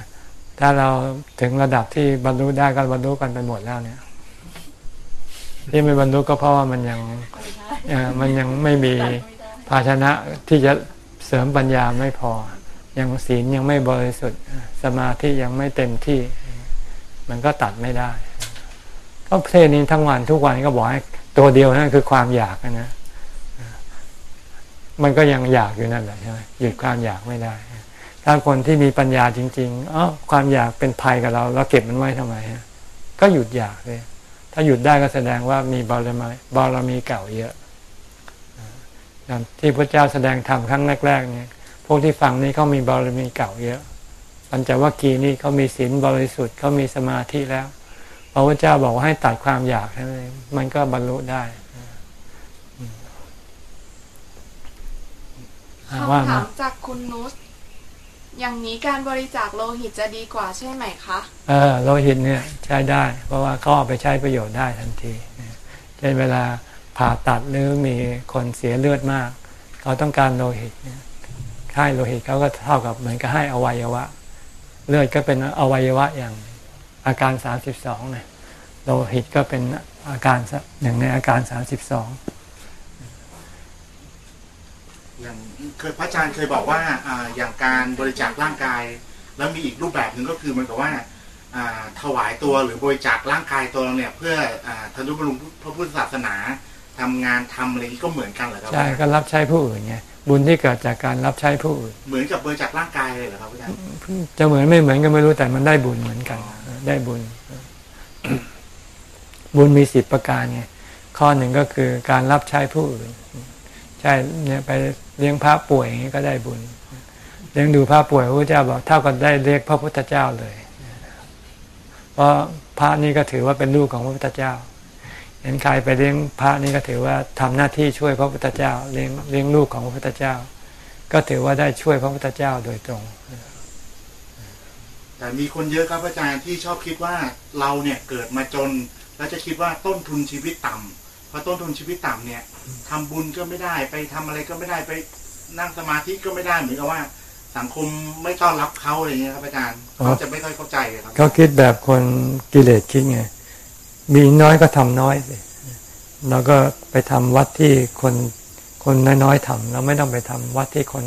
ถ้าเราถึงระดับที่บรรลุได้ก็บรรลุกันไปหมดแล้วเนี่ย ที่ไม่บรรลุก็เพราะว่ามันยังมันยังไม่มีภาชนะที่จะเสริมปัญญาไม่พอ ยังศีลยังไม่บริสุทธิ์สมาธิยังไม่เต็มที่ มันก็ตัดไม่ได้ ก็เทศนี้ทั้งวันทุกวันก็บอกให้ตัวเดียวนั่นคือความอยากนะมันก็ยังอยากอยู่นั่นแหละใช่ไหมหยุดความอยากไม่ได้ ถ้าคนที่มีปัญญาจริงๆอ๋อความอยากเป็นภัยกับเรา เราเก็บมันไว้ทำไมฮะก็หยุดอยากเลยถ้าหยุดได้ก็แสดงว่ามีบารมีบารมีเก่าเยอะที่พระเจ้าแสดงธรรมครั้งแรกๆเนี่ยพวกที่ฟังนี่เขามีบารมีเก่าเยอะปัญจวัคคีย์นี่เขามีศีลบริสุทธิ์เขามีสมาธิแล้ว พระพุทธเจ้าบอกว่าให้ตัดความอยากใช่ไหมมันก็บรรลุได้คำถามจากคุณนุชอย่างนี้การบริจาคโลหิตจะดีกว่าใช่ไหมคะเออโลหิตเนี่ยใช้ได้ เพราะว่าเขาเอาไปใช้ประโยชน์ได้ทันทีเช่นเวลาผ่าตัดหรือมีคนเสียเลือดมาก เขาต้องการโลหิตให้โลหิตเขาก็เท่ากับเหมือนกับให้อวัยวะ เลือดก็เป็นอวัยวะอย่าง อาการสามสิบสองเนี่ยโลหิตก็เป็นอาการหนึ่งในอาการสามสิบสองอย่างเคยพระอาจารย์เคยบอกว่าอย่างการบริจาคร่างกาย แล้วมีอีกรูปแบบหนึ่งก็คือมันกับว่าถวายตัวหรือบริจาคร่างกายตัวเนี่ย เพื่อทนุบำรุงพระพุทธศาสนาทำงานทำอะไรนี้ก็เหมือนกันเหรอครับใช่ก็รับใช้ผู้อื่นไงบุญที่เกิดจากการรับใช้ผู้อื่น เหมือนกับบริจาคร่างกายเลยเหรอครับอาจารย์จะเหมือนไม่เหมือนก็ไม่รู้แต่มันได้บุญเหมือนกัน ได้บุญ บุญมีสิบประการไงข้อหนึ่งก็คือการรับใช้ผู้อื่น ใช่เนี่ยไปเลี้ยงพระป่วยอย่างนี้ก็ได้บุญ เลี้ยงดูพระป่วยพระเจ้าบอกเท่ากับได้เรียกพระพุทธเจ้าเลย เพราะพระนี่ก็ถือว่าเป็นลูกของพระพุทธเจ้า เห็นใครไปเลี้ยงพระนี่ก็ถือว่าทำหน้าที่ช่วยพระพุทธเจ้า เลี้ยงเลี้ยงลูกของพระพุทธเจ้า ก็ถือว่าได้ช่วยพระพุทธเจ้าโดยตรง แต่มีคนเยอะครับอาจารย์ที่ชอบคิดว่าเราเนี่ยเกิดมาจน แล้วจะคิดว่าต้นทุนชีวิตต่ำพอต้นทุนชีวิตต่ำเนี่ยทำบุญก็ไม่ได้ไปทำอะไรก็ไม่ได้ไปนั่งสมาธิก็ไม่ได้เหมือนกับว่า สังคมไม่ต้อนรับเขาอะไรเงี้ยครับอาจารย์อ๋อเขาจะไม่ค่อยเข้าใจเลยครับเขาคิดแบบคนกิเลสคิดไงมีน้อยก็ทำน้อยสิเราก็ไปทำวัดที่คนคนน้อยๆทำเราไม่ต้องไปทำวัดที่คน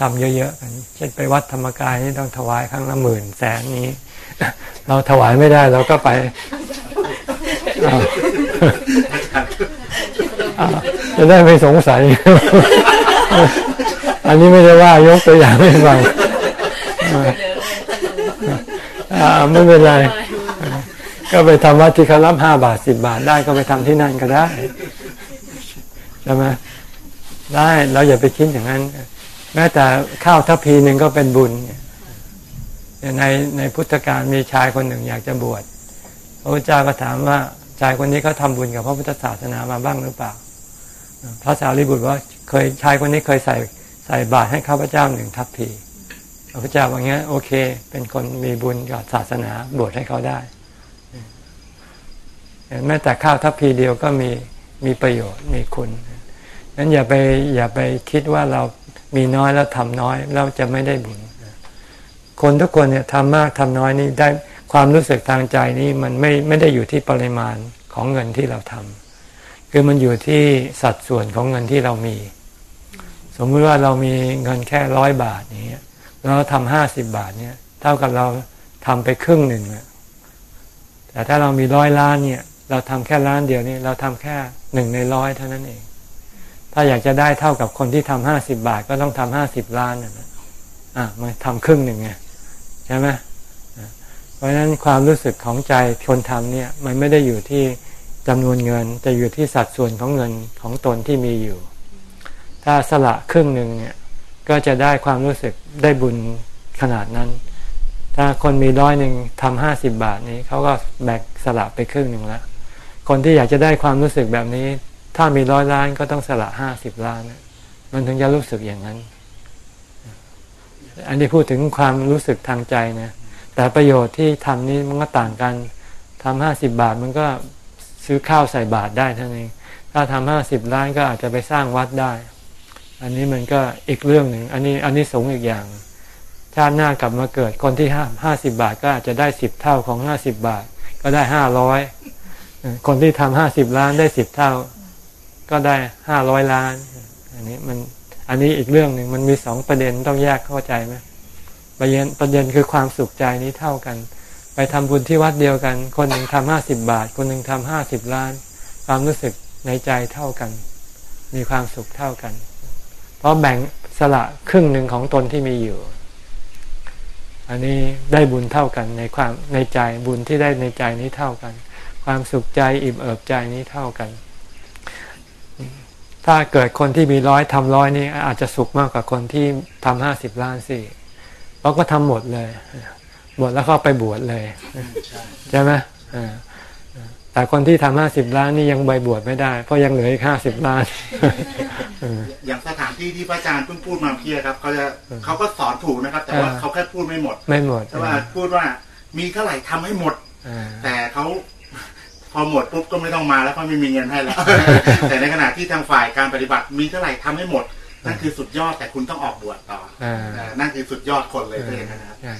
ทำเยอะๆกัน เช่นไปวัดธรรมกายนี่ต้องถวายครั้งละหมื่นแสนนี้ เราถวายไม่ได้เราก็ไปจะได้ไม่สงสัย อันนี้ไม่ได้ว่ายกตัวอย่างให้ฟังไม่เป็นไร ก็ไปทำวัดที่เขารับห้าบาทสิบบาทได้ก็ไปทำที่นั่นก็ได้ใช่ไหมได้เราอย่าไปคิดอย่างนั้น ม้แต่ข้าวทัพพีหนึ่งก็เป็นบุญในในพุทธการมีชายคนหนึ่งอยากจะบวชพระพุทธเจ้าก็ถามว่าชายคนนี้เขาทาบุญกับพระพุทธศาสนามาบ้างหรือเปล่า พระสารีบุตรว่าเคยชายคนนี้เคยใส่ใส่บาตรให้ข้าพเจ้าหนึ่งทัพพีพระพุทธเจ้าว่างี้โอเค เป็นคนมีบุญกับศาสนาบวชให้เขาได้แม้แต่ข้าวทัพพีเดียวก็มีมีประโยชน์มีคุณนั้นอย่าไปอย่าไปคิดว่าเรา มีน้อยแล้วทำน้อยเราจะไม่ได้บุญ คนทุกคนเนี่ยทำมากทำน้อยนี่ได้ความรู้สึกทางใจนี่มันไม่ไม่ได้อยู่ที่ปริมาณของเงินที่เราทำคือมันอยู่ที่สัดส่วนของเงินที่เรามี สมมติว่าเรามีเงินแค่ร้อยบาทอย่างเงี้ยเราทำห้าสิบบาทเนี่ย เท่ากับเราทำไปครึ่งหนึ่งแต่ถ้าเรามีร้อยล้านเนี่ย เราทำแค่ล้านเดียวนี่เราทำแค่หนึ่งในร้อยเท่านั้นเอง ถ้าอยากจะได้เท่ากับคนที่ทำห้าสิบบาทก็ต้องทำห้าสิบล้านนะอะมาทำครึ่งหนึ่งไงใช่ไหมเพราะฉะนั้นความรู้สึกของใจคนทำเนี่ยมันไม่ได้อยู่ที่จำนวนเงินแต่อยู่ที่สัดส่วนของเงินของตนที่มีอยู่ ถ้าสละครึ่งหนึ่งเนี่ยก็จะได้ความรู้สึกได้บุญขนาดนั้น ถ้าคนมีร้อยหนึ่งทำห้าสิบบาทนี้เขาก็แบกสละไปครึ่งหนึ่งแล้ว คนที่อยากจะได้ความรู้สึกแบบนี้ ถ้ามีร้อยล้านก็ต้องสละห้าสิบล้านนะมันถึงจะรู้สึกอย่างนั้น อันนี้พูดถึงความรู้สึกทางใจนะ แต่ประโยชน์ที่ทำนี้มันก็ต่างกันทำห้าสิบบาทมันก็ซื้อข้าวใส่บาทได้เท่านั้นเอง ถ้าทำห้าสิบล้านก็อาจจะไปสร้างวัดได้ อันนี้มันก็อีกเรื่องหนึ่ง อันนี้อันนี้สงอีกอย่าง ชาติหน้ากลับมาเกิดคนที่ห้าห้าสิบาทก็อาจจะได้สิบเท่าของห้าสิบาท ก็ได้ห้าร้อย คนที่ทำห้าสิบล้านได้สิบเท่า ก็ได้ห้าร้อยล้าน อันนี้มันอันนี้อีกเรื่องหนึ่งมันมีสองประเด็นต้องแยกเข้าใจไหมประเด็นประเด็นคือความสุขใจนี้เท่ากัน ไปทำบุญที่วัดเดียวกัน คนหนึ่งทำห้าสิบบาท คนหนึ่งทำห้าสิบล้าน ความรู้สึกในใจเท่ากัน มีความสุขเท่ากัน เพราะแบ่งสละครึ่งหนึ่งของตนที่มีอยู่ อันนี้ได้บุญเท่ากันในความในใจบุญที่ได้ในใจนี้เท่ากัน ความสุขใจอิ่มเอิบใจนี้เท่ากัน ถ้าเกิดคนที่มีร้อยทำร้อยนี่อาจจะสุขมากกว่าคนที่ทำห้าสิบล้านสิเพราะก็ทำหมดเลยหมดแล้วก็ไปบวชเลยใช่ไหมอ่าแต่คนที่ทำห้าสิบล้านนี่ยังใบบวชไม่ได้ เพราะยังเหลืออีกห้าสิบล้านอย่างสถานที่ที่พระอาจารย์เพิ่งพูดมาเพียครับเขาจะเขาก็สอนถูกนะครับ แต่ว่าอ่าเขาแค่พูดไม่หมด ไม่หมดแต่ว่าพูดว่ามีเท่าไหร่ทำให้หมดอ่าแต่เขาพ อหมดปุ๊บก็ไม่ต้องมาแล้วเพราะไม่มีเงินให้แล้ว แต่ในขณะที่ทางฝ่ายการปฏิบัติมีเท่าไหร่ทำให้หมด นั่นคือสุดยอดแต่คุณต้องออกบวชต่ออ่าเออนั่นคือสุดยอดคนเลยถ้าอย่างนั้นนะครับใช่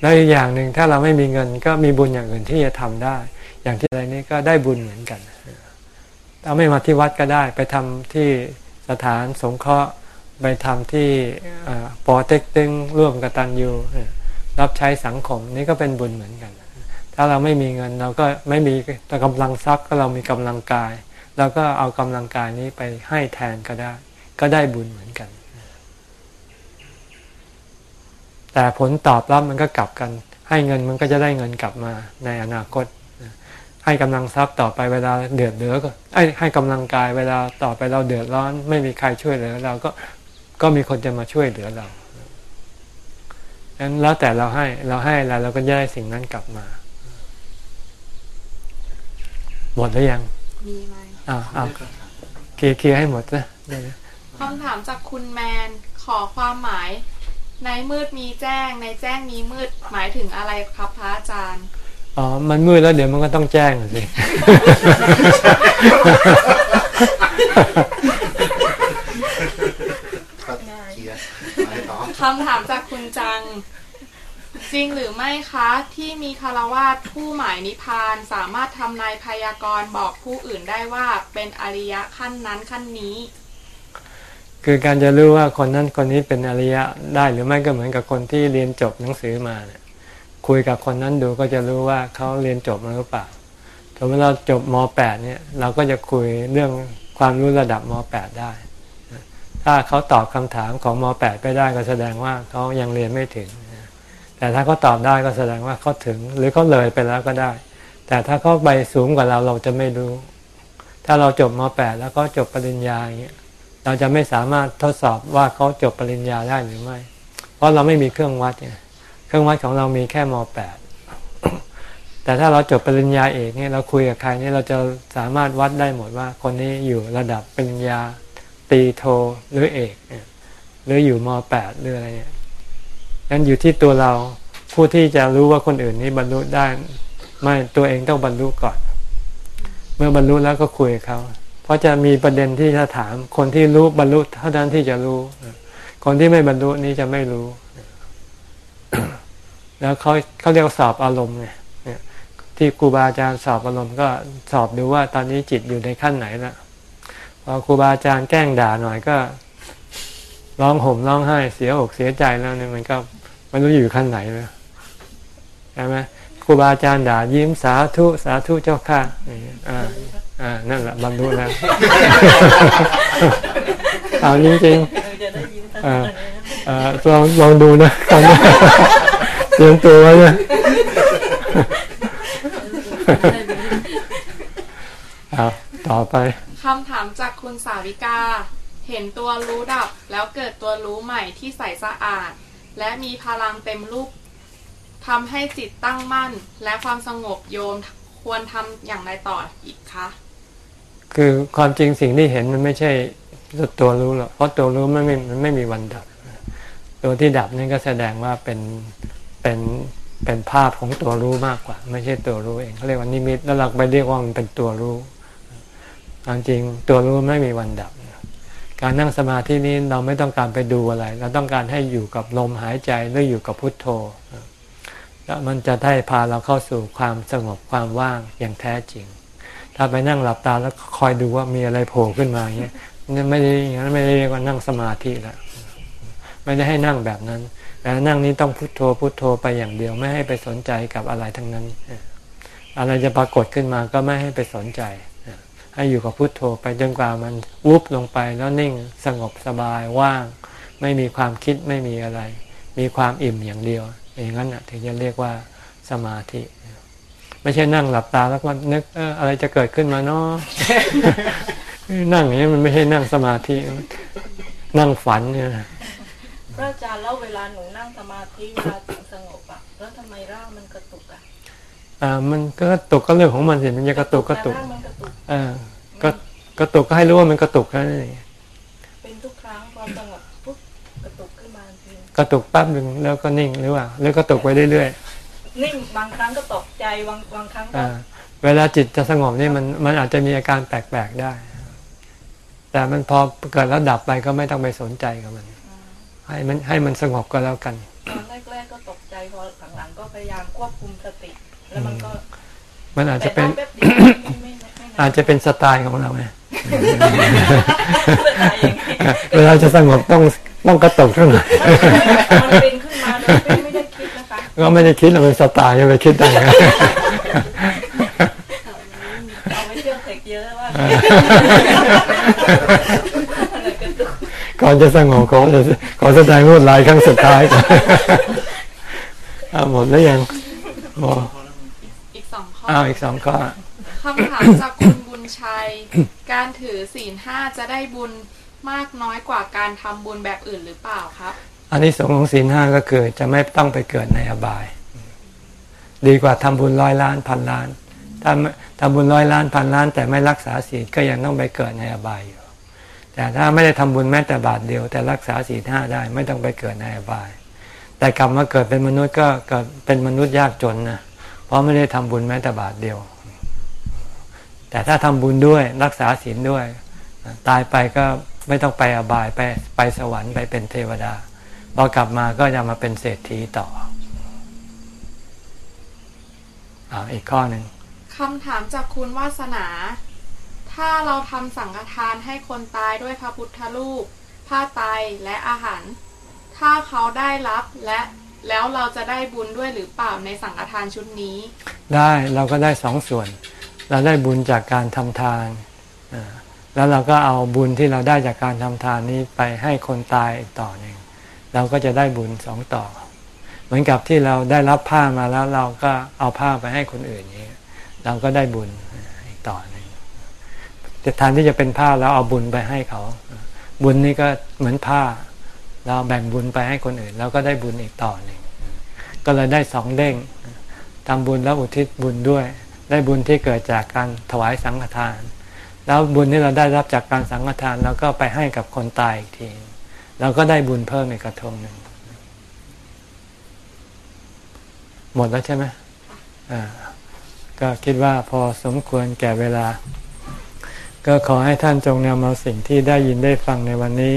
แล้วอีกอย่างหนึ่งถ้าเราไม่มีเงินก็มีบุญอย่างอื่นที่จะทำได้ อย่างที่อะไรนี้ก็ได้บุญเหมือนกันถ้าไม่มาที่วัดก็ได้ ไปทำที่สถานสงเคราะห์ไปทำที่เอ่อปอเต็กตึงร่วมกตันยูรับใช้สังคมนี่ก็เป็นบุญเหมือนกัน ถ้าเราไม่มีเงินเราก็ไม่มีแต่กำลังทรัพย์ก็เรามีกำลังกายเราก็เอากำลังกายนี้ไปให้แทนก็ได้ ก็ได้บุญเหมือนกัน แต่ผลตอบรับมันก็กลับกัน ให้เงินมันก็จะได้เงินกลับมาในอนาคต ให้กำลังทรัพย์ต่อไปเวลาเดือดเดือก็ให้กำลังกายเวลาต่อไปเราเดือดร้อน ไม่มีใครช่วยเหลือเราก็ก็มีคนจะมาช่วยเหลือเราดังนั้นแล้วแต่เราให้เราให้อะไรเราก็จะได้สิ่งนั้นกลับมา หมดหรือยัง มีไหมอ่าอ่าเคลียร์เคลียร์ให้หมดนะเดี๋ยวนะคำถามจากคุณแมนขอความหมาย ในมืดมีแจ้ง ในแจ้งมีมืดหมายถึงอะไรครับพระอาจารย์อ๋อ มันมืดแล้วเดี๋ยวมันก็ต้องแจ้งสิครับเคลียร์ไปต่อคำถามจากคุณจัง จริงหรือไม่คะที่มีคารวาสผู้หมายนิพพานสามารถทำนายพยากรณ์บอกผู้อื่นได้ว่าเป็นอริยะขั้นนั้นขั้นนี้ คือการจะรู้ว่าคนนั้นคนนี้เป็นอริยะได้หรือไม่ก็เหมือนกับคนที่เรียนจบหนังสือมาเนี่ยคุยกับคนนั้นดูก็จะรู้ว่าเขาเรียนจบมาหรือเปล่าสมมติเราจบม .8 เนี่ยเราก็จะคุยเรื่องความรู้ระดับม .8 ได้ ถ้าเขาตอบคำถามของม .8 ไปได้ก็แสดงว่าเขายังเรียนไม่ถึง แต่ถ้าเขาตอบได้ก็แสดงว่าเขาถึง หรือเขาเลยไปแล้วก็ได้ แต่ถ้าเขาไปสูงกว่าเราเราจะไม่รู้ ถ้าเราจบม .8 แล้วก็จบปริญญาอย่างเงี้ยเราจะไม่สามารถทดสอบว่าเขาจบปริญญาได้หรือไม่ เพราะเราไม่มีเครื่องวัดไงเครื่องวัดของเรามีแค่ม .8 แต่ถ้าเราจบปริญญาเอกเนี่ยเราคุยกับใครเนี่ยเราจะสามารถวัดได้หมดว่าคนนี้อยู่ระดับปริญญาตีโทหรือเอก หรืออยู่ม .8 หรืออะไรเนี่ย นั้นอยู่ที่ตัวเราผู้ที่จะรู้ว่าคนอื่นนี้บรรลุได้ ไม่ตัวเองต้องบรรลุก่อน เมื่อบรรลุแล้วก็คุยกับเขา เพราะจะมีประเด็นที่จะถาม คนที่รู้บรรลุเท่านั้นที่จะรู้ คนที่ไม่บรรลุนี้จะไม่รู้ แล้วเขาเขาเรียกสอบอารมณ์ไงเนี่ยที่ครูบาอาจารย์สอบอารมณ์ก็สอบดูว่าตอนนี้จิตอยู่ในขั้นไหนละพอครูบาอาจารย์แกล้งด่าหน่อยก็ร้องห่มร้องไห้เสียอกเสียใจแล้วเนี่ยมันก็ ไม่รู้อยู่ขั้นไหนเลยใช่ไหมครูบาอาจารย์ด่ายิ้มสาธุสาธุเจ้าค่ะอย่างเงี้ยอ่าอ่านั่นแหละบรรลุแล้วเอาจริงๆอ่าอ่าลองลองดูนะตอนนี้เตรียมตัวไว้นะเอาต่อไปคำถามจากคุณสาวิกา เห็นตัวรู้ดับแล้วเกิดตัวรู้ใหม่ที่ใสสะอาด และมีพลังเต็มรูปทำให้จิตตั้งมั่น และความสงบโยมควรทำอย่างไรต่ออีกคะคือความจริงสิ่งที่เห็นมันไม่ใช่ตัวรู้หรอกเพราะตัวรู้มันไม่มันไม่มีวันดับ ตัวที่ดับนี่ก็แสดงว่าเป็นเป็นเป็นภาพของตัวรู้มากกว่า ไม่ใช่ตัวรู้เองเขาเรียกว่านิมิตแล้วเราไปเรียกว่ามันเป็นตัวรู้ความจริงตัวรู้ไม่มีวันดับ การนั่งสมาธินี้เราไม่ต้องการไปดูอะไร เราต้องการให้อยู่กับลมหายใจหรืออยู่กับพุทโธ แล้วมันจะได้พาเราเข้าสู่ความสงบความว่างอย่างแท้จริง ถ้าไปนั่งหลับตาแล้วคอยดูว่ามีอะไรโผล่ขึ้นมาอย่างเงี้ยนี่ไม่ได้อย่างนั้นไม่ได้เรียกว่านั่งสมาธิแล้วไม่ได้ให้นั่งแบบนั้นแต่นั่งนี้ต้องพุโทโธพุโทโธไปอย่างเดียวไม่ให้ไปสนใจกับอะไรทั้งนั้น อะไรจะปรากฏขึ้นมาก็ไม่ให้ไปสนใจ ให้อยู่กับพุทโธไปจนกว่ามันวุบลงไปแล้วนิ่งสงบสบายว่าง ไม่มีความคิดไม่มีอะไร มีความอิ่มอย่างเดียวอย่างนั้นถึงจะเรียกว่าสมาธิ ไม่ใช่นั่งหลับตาแล้วก็นึกเอออะไรจะเกิดขึ้นมาเนาะนั่งอย่างนี้มันไม่ใช่นั่งสมาธิ นั่งฝันเนี่ยพระอาจารย์แล้วเวลาหนูนั่งสมาธิเวลาจิตสงบอะแล้วทำไมร่างมันกระตุกอะ อ่ามันก็กระตุกก็เรื่องของมันสิมันจะกระตุกกระตุกแต่ร่างมันกระตุกอ่าก็กระตุกก็ให้รู้ว่ามันกระตุกแค่นั้นเองเป็นทุกครั้งพอสงบปุ๊บกระตุกขึ้นมาทีกระตุกแป๊บหนึ่งแล้วก็นิ่งหรือว่าหรือกระตุกไปเรื่อยนิ่งบางครั้งก็ตกใจบางบางครั้งๆก็อ่าเวลาจิตจะสงบนี่มันมันอาจจะมีอาการแปลกๆได้ แต่มันพอเกิดแล้วดับไปก็ไม่ต้องไปสนใจกับมัน ให้มันให้มันสงบก็แล้วกันตอนแรกๆก็ตกใจพอหลังๆก็พยายามควบคุมสติ แล้วมันก็ มันอาจจะเป็นแต่ได้แป๊บเดียวไม่ไม่ไม่ไม่นานอาจจะเป็นสไตล์ของเราไงสไตล์อย่างนี้เวลาจะสงบต้องต้องกระตุกเท่าไหร่มันเป็นขึ้นมาโดยที่ไม่ได้คิดนะคะก็ไม่ได้คิดเราเป็นสไตล์จะไปคิดได้ไงเอาไว้เชื่อมเทคเยอะว่าอะไรกระตุกก่อนจะสงบขอขอแสดงพูดลายครั้งสุดท้ายก่อนเอาหมดแล้วยังโอ้อีกสอง ข้ออ้าวอีกสองข้อคำถามจากคุณบุญชัย การถือศีลห้าจะได้บุญมากน้อยกว่าการทำบุญแบบอื่นหรือเปล่าครับ อันนี้สงส์ของศีลห้าก็คือจะไม่ต้องไปเกิดในอบาย ดีกว่าทำบุญร้อยล้านพันล้านถ้าทำบุญร้อยล้านพันล้าน แต่ไม่รักษาศีลก็ยังต้องไปเกิดในอบายอยู่ แต่ถ้าไม่ได้ทำบุญแม้แต่บาทเดียว แต่รักษาศีลห้าได้ไม่ต้องไปเกิดในอบาย แต่กลับมาเกิดเป็นมนุษย์ก็เกิดเป็นมนุษย์ยากจนนะ เพราะไม่ได้ทำบุญแม้แต่บาทเดียว แต่ถ้าทำบุญด้วยรักษาศีลด้วย ตายไปก็ไม่ต้องไปอบายไปไปสวรรค์ไปเป็นเทวดาพอกลับมาก็จะมาเป็นเศรษฐีต่ออ่าอีกข้อหนึ่งคำถามจากคุณวาสนา ถ้าเราทำสังฆทานให้คนตายด้วยพระพุทธรูป ผ้าไตรและอาหาร ถ้าเขาได้รับและ แล้วเราจะได้บุญด้วยหรือเปล่าในสังฆทานชุดนี้ ได้เราก็ได้สองส่วน เราได้บุญจากการทำทาน แล้วเราก็เอาบุญที่เราได้จากการทำทานนี้ไปให้คนตายอีกต่อหนึ่งเราก็จะได้บุญสองต่อ เหมือนกับที่เราได้รับผ้ามาแล้วเราก็เอาผ้าไปให้คนอื่นอย่างนี้เราก็ได้บุญอีกต่อหนึ่งแต่ทานที่จะเป็นผ้าแล้วเอาบุญไปให้เขา บุญนี่ก็เหมือนผ้า เราแบ่งบุญไปให้คนอื่นเราก็ได้บุญอีกต่อหนึ่งก็เลยได้สองเด้งทำบุญแล้วอุทิศบุญด้วย ได้บุญที่เกิดจากการถวายสังฆทาน แล้วบุญที่เราได้รับจากการสังฆทานเราก็ไปให้กับคนตายอีกทีเราก็ได้บุญเพิ่มอีกกระทงหนึ่งหมดแล้วใช่ไหมอ่าก็คิดว่าพอสมควรแก่เวลา ก็ขอให้ท่านจงนำเอาสิ่งที่ได้ยินได้ฟังในวันนี้